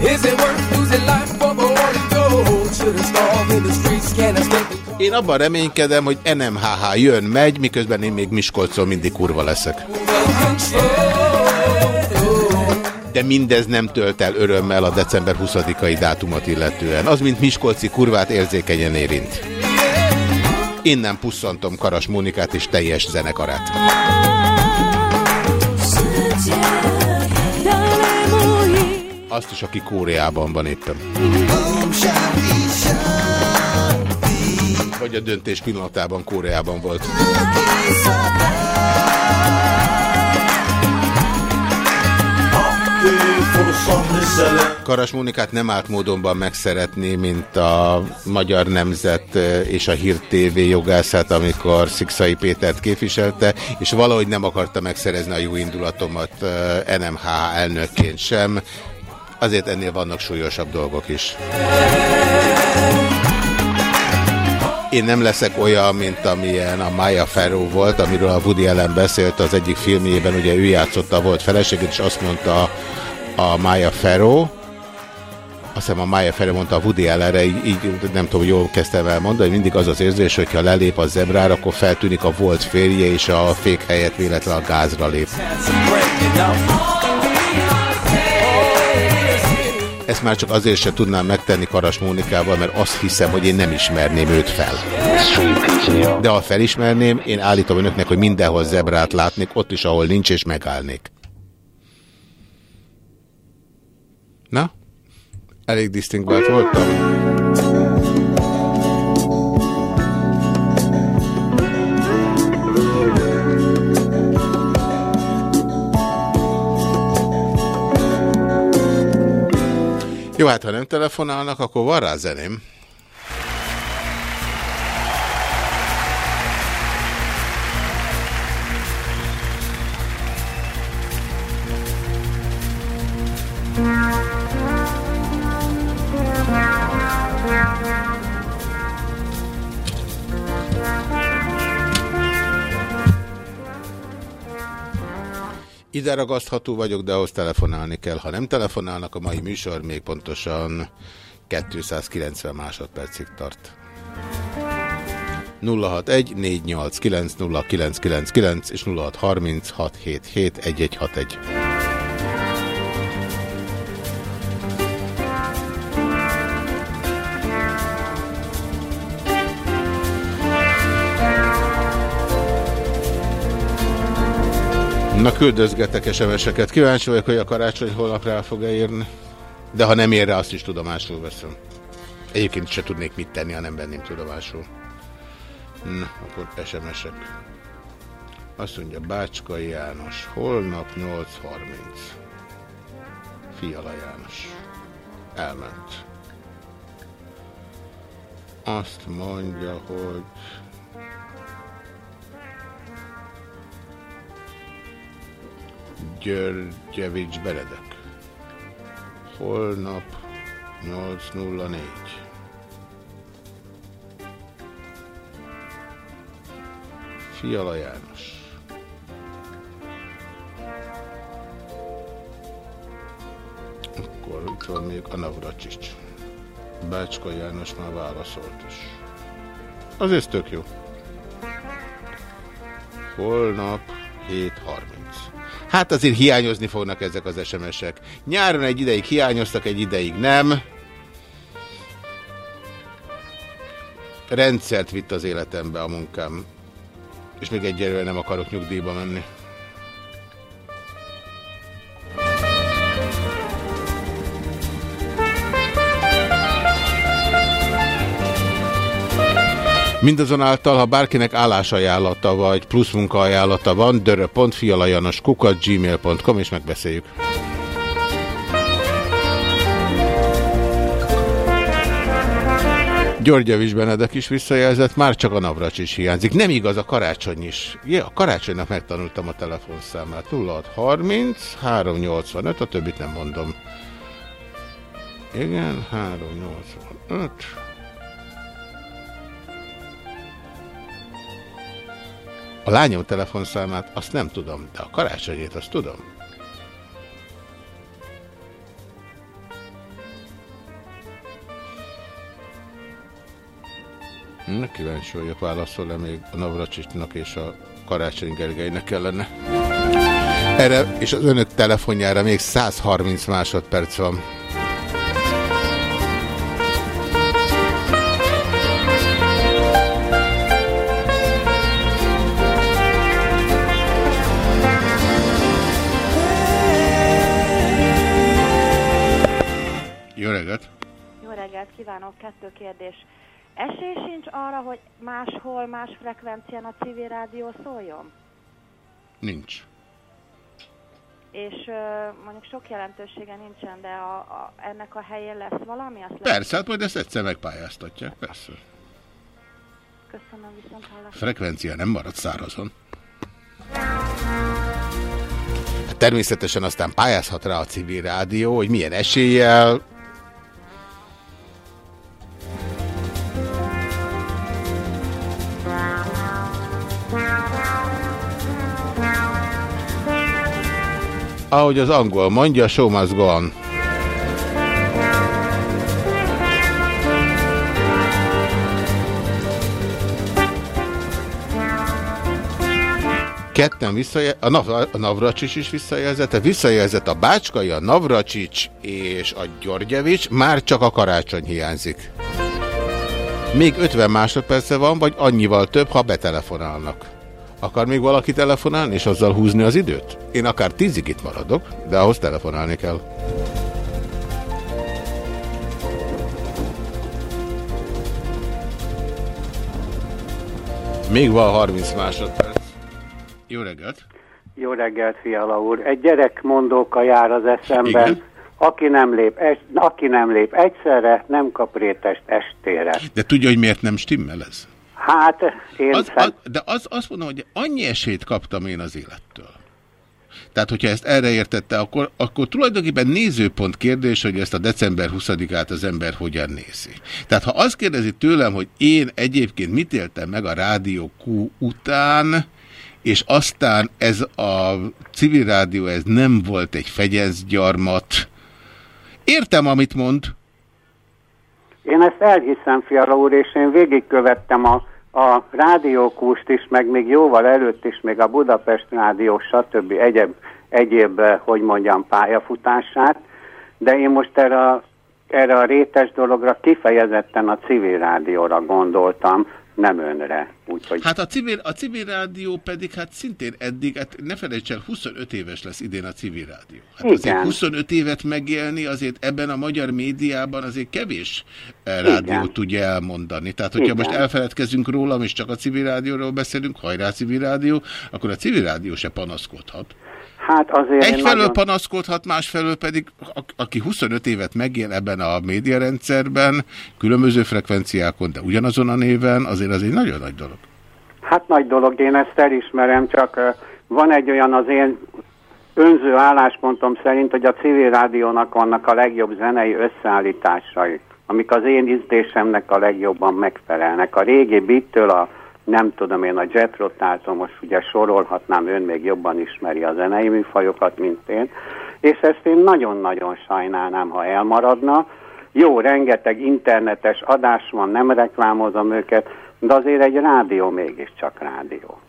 Is it worth losing life for the Én abban reménykedem, hogy NMHH jön, megy, miközben én még Miskolcon mindig kurva leszek. De mindez nem tölt el örömmel a december 20-ai dátumot illetően. Az, mint Miskolci kurvát érzékenyen érint. Innen pusszantom Karas Mónikát és teljes zenekarát. Azt is, aki Kóreában van éppen. Vagy a döntés pillanatában Kóreában volt. Karas Mónikát nem állt módonban megszeretni, mint a Magyar Nemzet eh, és a Hír TV jogászát, amikor Szikszai Pétert képviselte, és valahogy nem akarta megszerezni a jó indulatomat eh, NMH elnökként sem. Azért ennél vannak súlyosabb dolgok is. Én nem leszek olyan, mint amilyen a Maya Farrow volt, amiről a Woody Allen beszélt az egyik filmjében, ugye ő játszotta, volt feleségét, és azt mondta a Maya Farrow, azt hiszem a Maya Farrow mondta a Woody Allenre, így, nem tudom, jól kezdtem el mondani, hogy mindig az az érzés, hogyha lelép a zebrára, akkor feltűnik a volt férje, és a fék helyett véletlen a gázra lép. Ezt már csak azért se tudnám megtenni Karas Mónikával, mert azt hiszem, hogy én nem ismerném őt fel. De ha felismerném, én állítom önöknek, hogy mindenhol zebrát látnék, ott is, ahol nincs, és megállnék. Na? Elég disztingvált voltam? Jó, hát ha nem telefonálnak, akkor van rá zeném. Ide ragasztható vagyok, de ahhoz telefonálni kell. Ha nem telefonálnak, a mai műsor még pontosan 290 másodpercig tart. 061 489 0999 és 0630 Na küldözgetek SMS-eket. Kíváncsi vagyok, hogy a karácsony holnap rá fog-e írni. De ha nem ér rá, azt is tudomásul veszem. Egyébként se tudnék mit tenni, ha nem venném tudomásul. Na, akkor SMS-ek. Azt mondja, Bácskai János, holnap 8.30. Fiala János. Elment. Azt mondja, hogy... Györgyevics Benedek. Holnap 8.04. Fiala János. Akkor itt van még Anna Vracsics. Bácska János már válaszolt is. Az tök jó. Holnap 7.30. Hát azért hiányozni fognak ezek az SMS-ek. Nyáron egy ideig hiányoztak, egy ideig nem. Rendszert vitt az életembe a munkám. És még egyelőre nem akarok nyugdíjba menni. Mindazonáltal, ha bárkinek állásajánlata vagy plusz munkaajánlata van, dörö.fialajanos kukat gmail.com és megbeszéljük. György Javis Benedek is visszajelzett, már csak a Navracs is hiányzik. Nem igaz, a karácsony is. Ja, a karácsonynak megtanultam a telefonszámát. 0630 385, a többit nem mondom. Igen, 385. A lányom telefonszámát azt nem tudom, de a karácsonyét azt tudom. Na, kíváncsi vagyok, válaszol-e még a Navracsisnak és a Karácsony Gergelynek kellene. Erre és az önök telefonjára még 130 másodperc van. Kívánok, kettő kérdés. Esély sincs arra, hogy máshol, más frekvencián a civil rádió szóljon? Nincs. És ö, mondjuk sok jelentősége nincsen, de a, a, ennek a helyén lesz valami? Azt Persze, hát majd ezt egyszer megpályáztatják, persze. Köszönöm viszont A hallásra. frekvencia nem marad szárazon. Hát természetesen aztán pályázhat rá a civil rádió, hogy milyen eséllyel. Ahogy az angol mondja, show must go on. Ketten a, Nav a Navracsics is visszajelzett, a visszajelzett a Bácskai, a Navracsics és a Györgyevics, már csak a karácsony hiányzik. Még 50 másodperce van, vagy annyival több, ha betelefonálnak. Akar még valaki telefonálni, és azzal húzni az időt? Én akár tízig itt maradok, de ahhoz telefonálni kell. Még van 30 másodperc. Jó reggelt! Jó reggelt, Fiala úr. Egy gyerek mondóka jár az eszemben. Igen. Aki nem, lép, es, aki nem lép egyszerre, nem kap rétest estére. De tudja, hogy miért nem stimmel ez? Hát, én Az, az, de az, azt mondom, hogy annyi esélyt kaptam én az élettől. Tehát, hogyha ezt erre értette, akkor, akkor tulajdonképpen nézőpont kérdés, hogy ezt a december 20-át az ember hogyan nézi. Tehát, ha azt kérdezi tőlem, hogy én egyébként mit éltem meg a Rádió Q után, és aztán ez a civil rádió, ez nem volt egy fegyezgyarmat. Értem, amit mond. Én ezt elhiszem, Fiala úr, és én végigkövettem a, a rádiókúst is, meg még jóval előtt is, még a Budapest Rádió, stb. egyéb, egyéb eh, hogy mondjam, pályafutását, de én most erre, a- erre a rétes dologra kifejezetten a civil rádióra gondoltam, nem önre. Úgyhogy Hát a civil, a civil rádió pedig hát szintén eddig, hát ne felejts el, 25 éves lesz idén a civil rádió. Hát Igen. azért 25 évet megélni, azért ebben a magyar médiában azért kevés eh, rádió Igen. tudja elmondani. Tehát, hogyha Igen. most elfeledkezünk rólam, és csak a civil rádióról beszélünk, hajrá civil rádió, akkor a civil rádió se panaszkodhat. Hát azért Egyfelől nagyon... panaszkodhat, másfelől pedig, a- aki 25 évet megél ebben a médiarendszerben, különböző frekvenciákon, de ugyanazon a néven, azért az egy nagyon nagy dolog. Hát nagy dolog, én ezt elismerem, csak van egy olyan az én önző álláspontom szerint, hogy a civil rádiónak vannak a legjobb zenei összeállításai, amik az én ízlésemnek a legjobban megfelelnek. A régi bittől a nem tudom én, a Jet Rotától most ugye sorolhatnám, ön még jobban ismeri a zenei műfajokat, mint én, és ezt én nagyon-nagyon sajnálnám, ha elmaradna. Jó, rengeteg internetes adás van, nem reklámozom őket, de azért egy rádió mégiscsak rádió.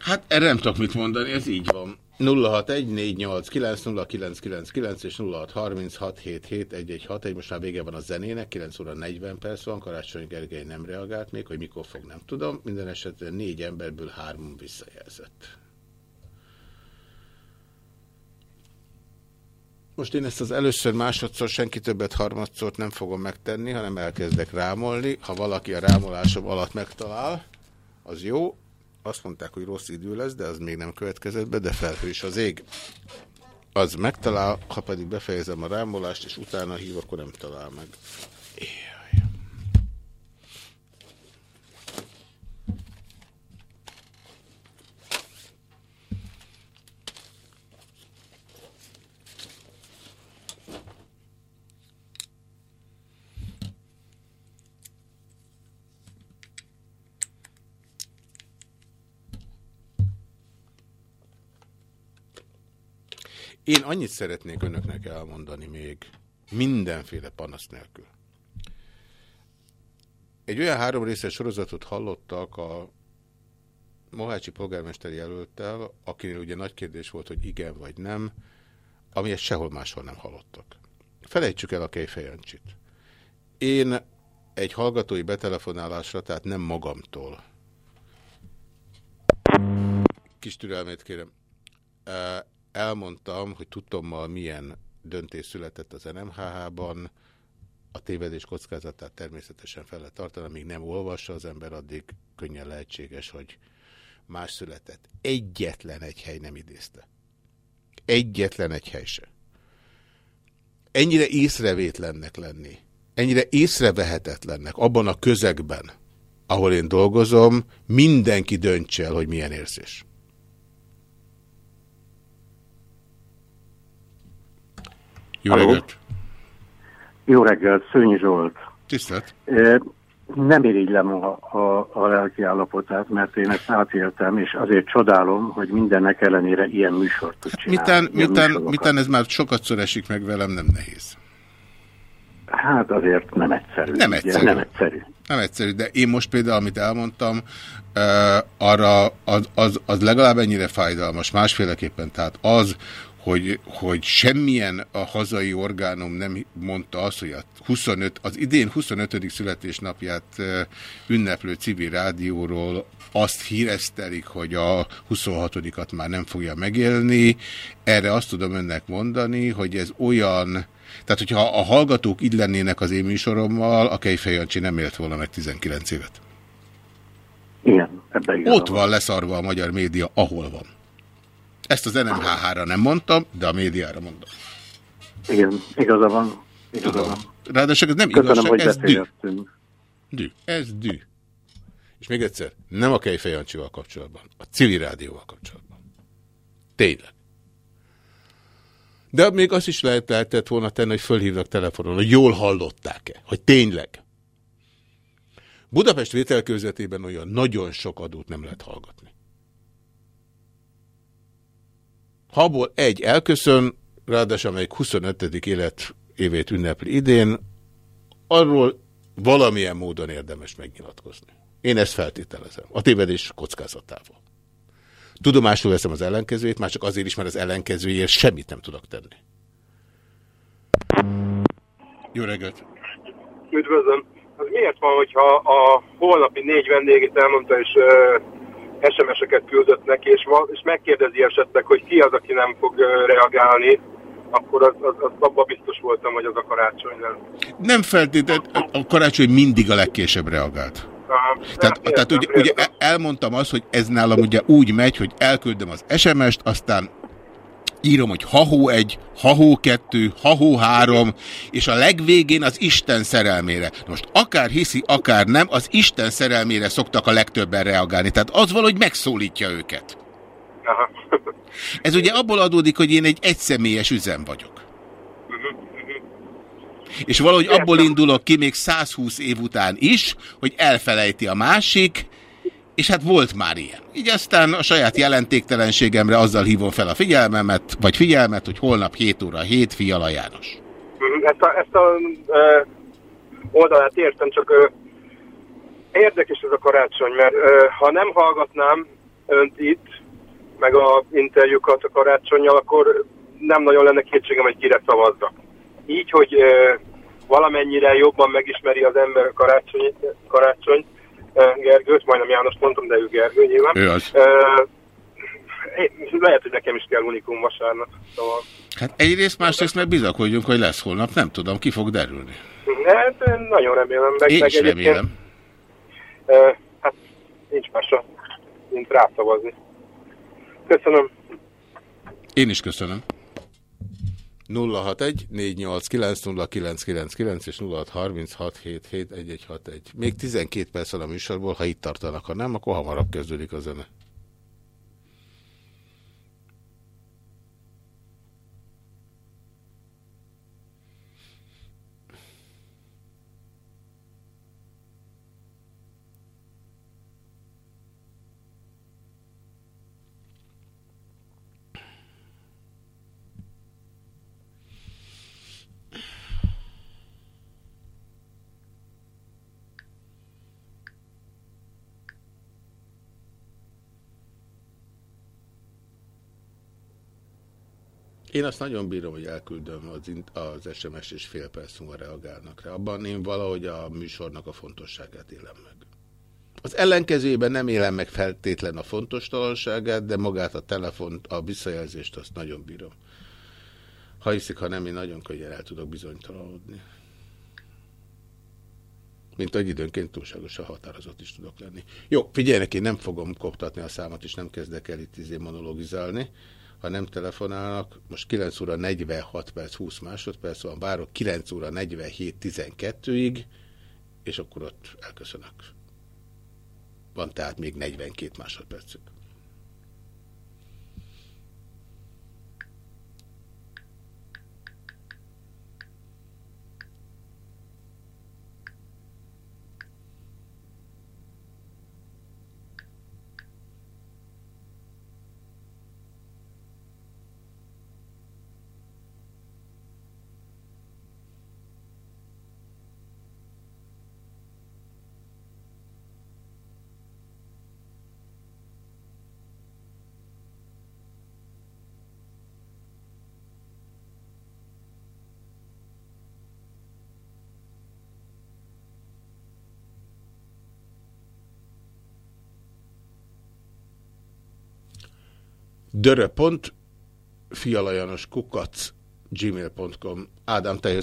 Hát erre nem tudok mit mondani, ez így van. 0614890999 és 0636771161, most már vége van a zenének, 9 óra 40 perc van, Karácsony Gergely nem reagált még, hogy mikor fog, nem tudom. Minden esetre négy emberből három visszajelzett. Most én ezt az először, másodszor, senki többet harmadszort nem fogom megtenni, hanem elkezdek rámolni. Ha valaki a rámolásom alatt megtalál, az jó. Azt mondták, hogy rossz idő lesz, de az még nem következett be, de felhő is az ég. Az megtalál, ha pedig befejezem a rámolást, és utána hív, akkor nem talál meg. Én annyit szeretnék önöknek elmondani még, mindenféle panasz nélkül. Egy olyan három részes sorozatot hallottak a Mohácsi polgármester jelölttel, akinél ugye nagy kérdés volt, hogy igen vagy nem, amilyet sehol máshol nem hallottak. Felejtsük el a Kejfejancsit. Én egy hallgatói betelefonálásra, tehát nem magamtól. Kis türelmét kérem elmondtam, hogy tudtommal milyen döntés született az NMHH-ban, a tévedés kockázatát természetesen fel lehet tartani, amíg nem olvassa az ember, addig könnyen lehetséges, hogy más született. Egyetlen egy hely nem idézte. Egyetlen egy hely se. Ennyire észrevétlennek lenni, ennyire észrevehetetlennek abban a közegben, ahol én dolgozom, mindenki döntse el, hogy milyen érzés. Jó Halló? reggelt! Jó reggelt, Szőnyi Zsolt. Tisztelt! Nem irigylem a, a, a lelki állapotát, mert én ezt átéltem, és azért csodálom, hogy mindennek ellenére ilyen műsort tud csinálni. Mitán, műsorokat. mitán ez már sokatszor esik meg velem, nem nehéz. Hát azért nem egyszerű. Nem ugye, egyszerű. Nem egyszerű. Nem egyszerű, de én most például, amit elmondtam, uh, arra az, az, az legalább ennyire fájdalmas, másféleképpen. Tehát az, hogy, hogy semmilyen a hazai orgánum nem mondta azt, hogy a 25, az idén 25. születésnapját ünneplő civil rádióról azt híresztelik, hogy a 26-at már nem fogja megélni. Erre azt tudom önnek mondani, hogy ez olyan, tehát hogyha a hallgatók így lennének az én műsorommal, a Kejfej Jancsi nem élt volna meg 19 évet. Igen, ebben Ott van leszarva a magyar média, ahol van. Ezt az NMHH-ra nem mondtam, de a médiára mondom. Igen, igaza van. Igaza van. Ráadásul ez nem Köszönöm, igazság, ez dű. Dű. Ez dű. És még egyszer, nem a Kejfej Jancsival kapcsolatban, a civil rádióval kapcsolatban. Tényleg. De még azt is lehet, lehetett volna tenni, hogy fölhívnak telefonon, hogy jól hallották-e, hogy tényleg. Budapest vételkőzetében olyan nagyon sok adót nem lehet hallgatni. Ha abból egy elköszön, ráadásul amelyik 25. élet évét ünnepli idén, arról valamilyen módon érdemes megnyilatkozni. Én ezt feltételezem. A tévedés kockázatával. Tudomásul veszem az ellenkezőjét, már csak azért is, mert az ellenkezőjét semmit nem tudok tenni. Jó reggelt! Üdvözlöm. Az miért van, hogyha a holnapi négy vendégét elmondta, és SMS-eket küldött neki, és, ma, és megkérdezi esetleg, hogy ki az, aki nem fog reagálni, akkor az, az, az abban biztos voltam, hogy az a karácsony nem. Nem feltétlenül, a karácsony mindig a legkésőbb reagált. Aha, Tehát, tehát ugye, ugye e- elmondtam azt, hogy ez nálam ugye úgy megy, hogy elküldöm az SMS-t, aztán írom, hogy hahó 1, hahó 2, hahó 3, és a legvégén az Isten szerelmére. Most akár hiszi, akár nem, az Isten szerelmére szoktak a legtöbben reagálni. Tehát az valahogy megszólítja őket. Aha. Ez ugye abból adódik, hogy én egy egyszemélyes üzem vagyok. És valahogy abból indulok ki még 120 év után is, hogy elfelejti a másik, és hát volt már ilyen. Így aztán a saját jelentéktelenségemre azzal hívom fel a figyelmemet, vagy figyelmet, hogy holnap 7 óra 7, Fiala János. Mhm, Ezt a, ezt a uh, oldalát értem, csak uh, érdekes ez a karácsony, mert uh, ha nem hallgatnám önt itt, meg a interjúkat a karácsonyjal, akkor nem nagyon lenne kétségem, hogy kire szavazzak. Így, hogy uh, valamennyire jobban megismeri az ember a karácsony, karácsony Gergőt, majdnem János mondtam, de ő Gergő nyilván. Ő az. Uh, lehet, hogy nekem is kell unikum vasárnap. Szóval Hát egyrészt, másrészt meg bizakodjunk, hogy lesz holnap, nem tudom, ki fog derülni. Hát én nagyon remélem. Meg, Én meg is remélem. hát nincs másra, mint rászavazni. Köszönöm. Én is köszönöm. 061 489 0999 és 0636771161. Még 12 perc van a műsorból, ha itt tartanak, ha nem, akkor hamarabb kezdődik a zene. Én azt nagyon bírom, hogy elküldöm az, az SMS és fél perc múlva reagálnak rá. Abban én valahogy a műsornak a fontosságát élem meg. Az ellenkezőjében nem élem meg feltétlen a fontos talanságát, de magát a telefont, a visszajelzést azt nagyon bírom. Ha hiszik, ha nem, én nagyon könnyen el tudok bizonytalanodni. Mint ahogy időnként túlságosan határozott is tudok lenni. Jó, figyeljenek, én nem fogom koptatni a számot, és nem kezdek el itt izé monologizálni. Ha nem telefonálnak, most 9 óra 46 perc, 20 másodperc van, várok 9 óra 47 12-ig, és akkor ott elköszönök. Van tehát még 42 másodpercük. Dörö.fialajanos kukac gmail.com Ádám, te.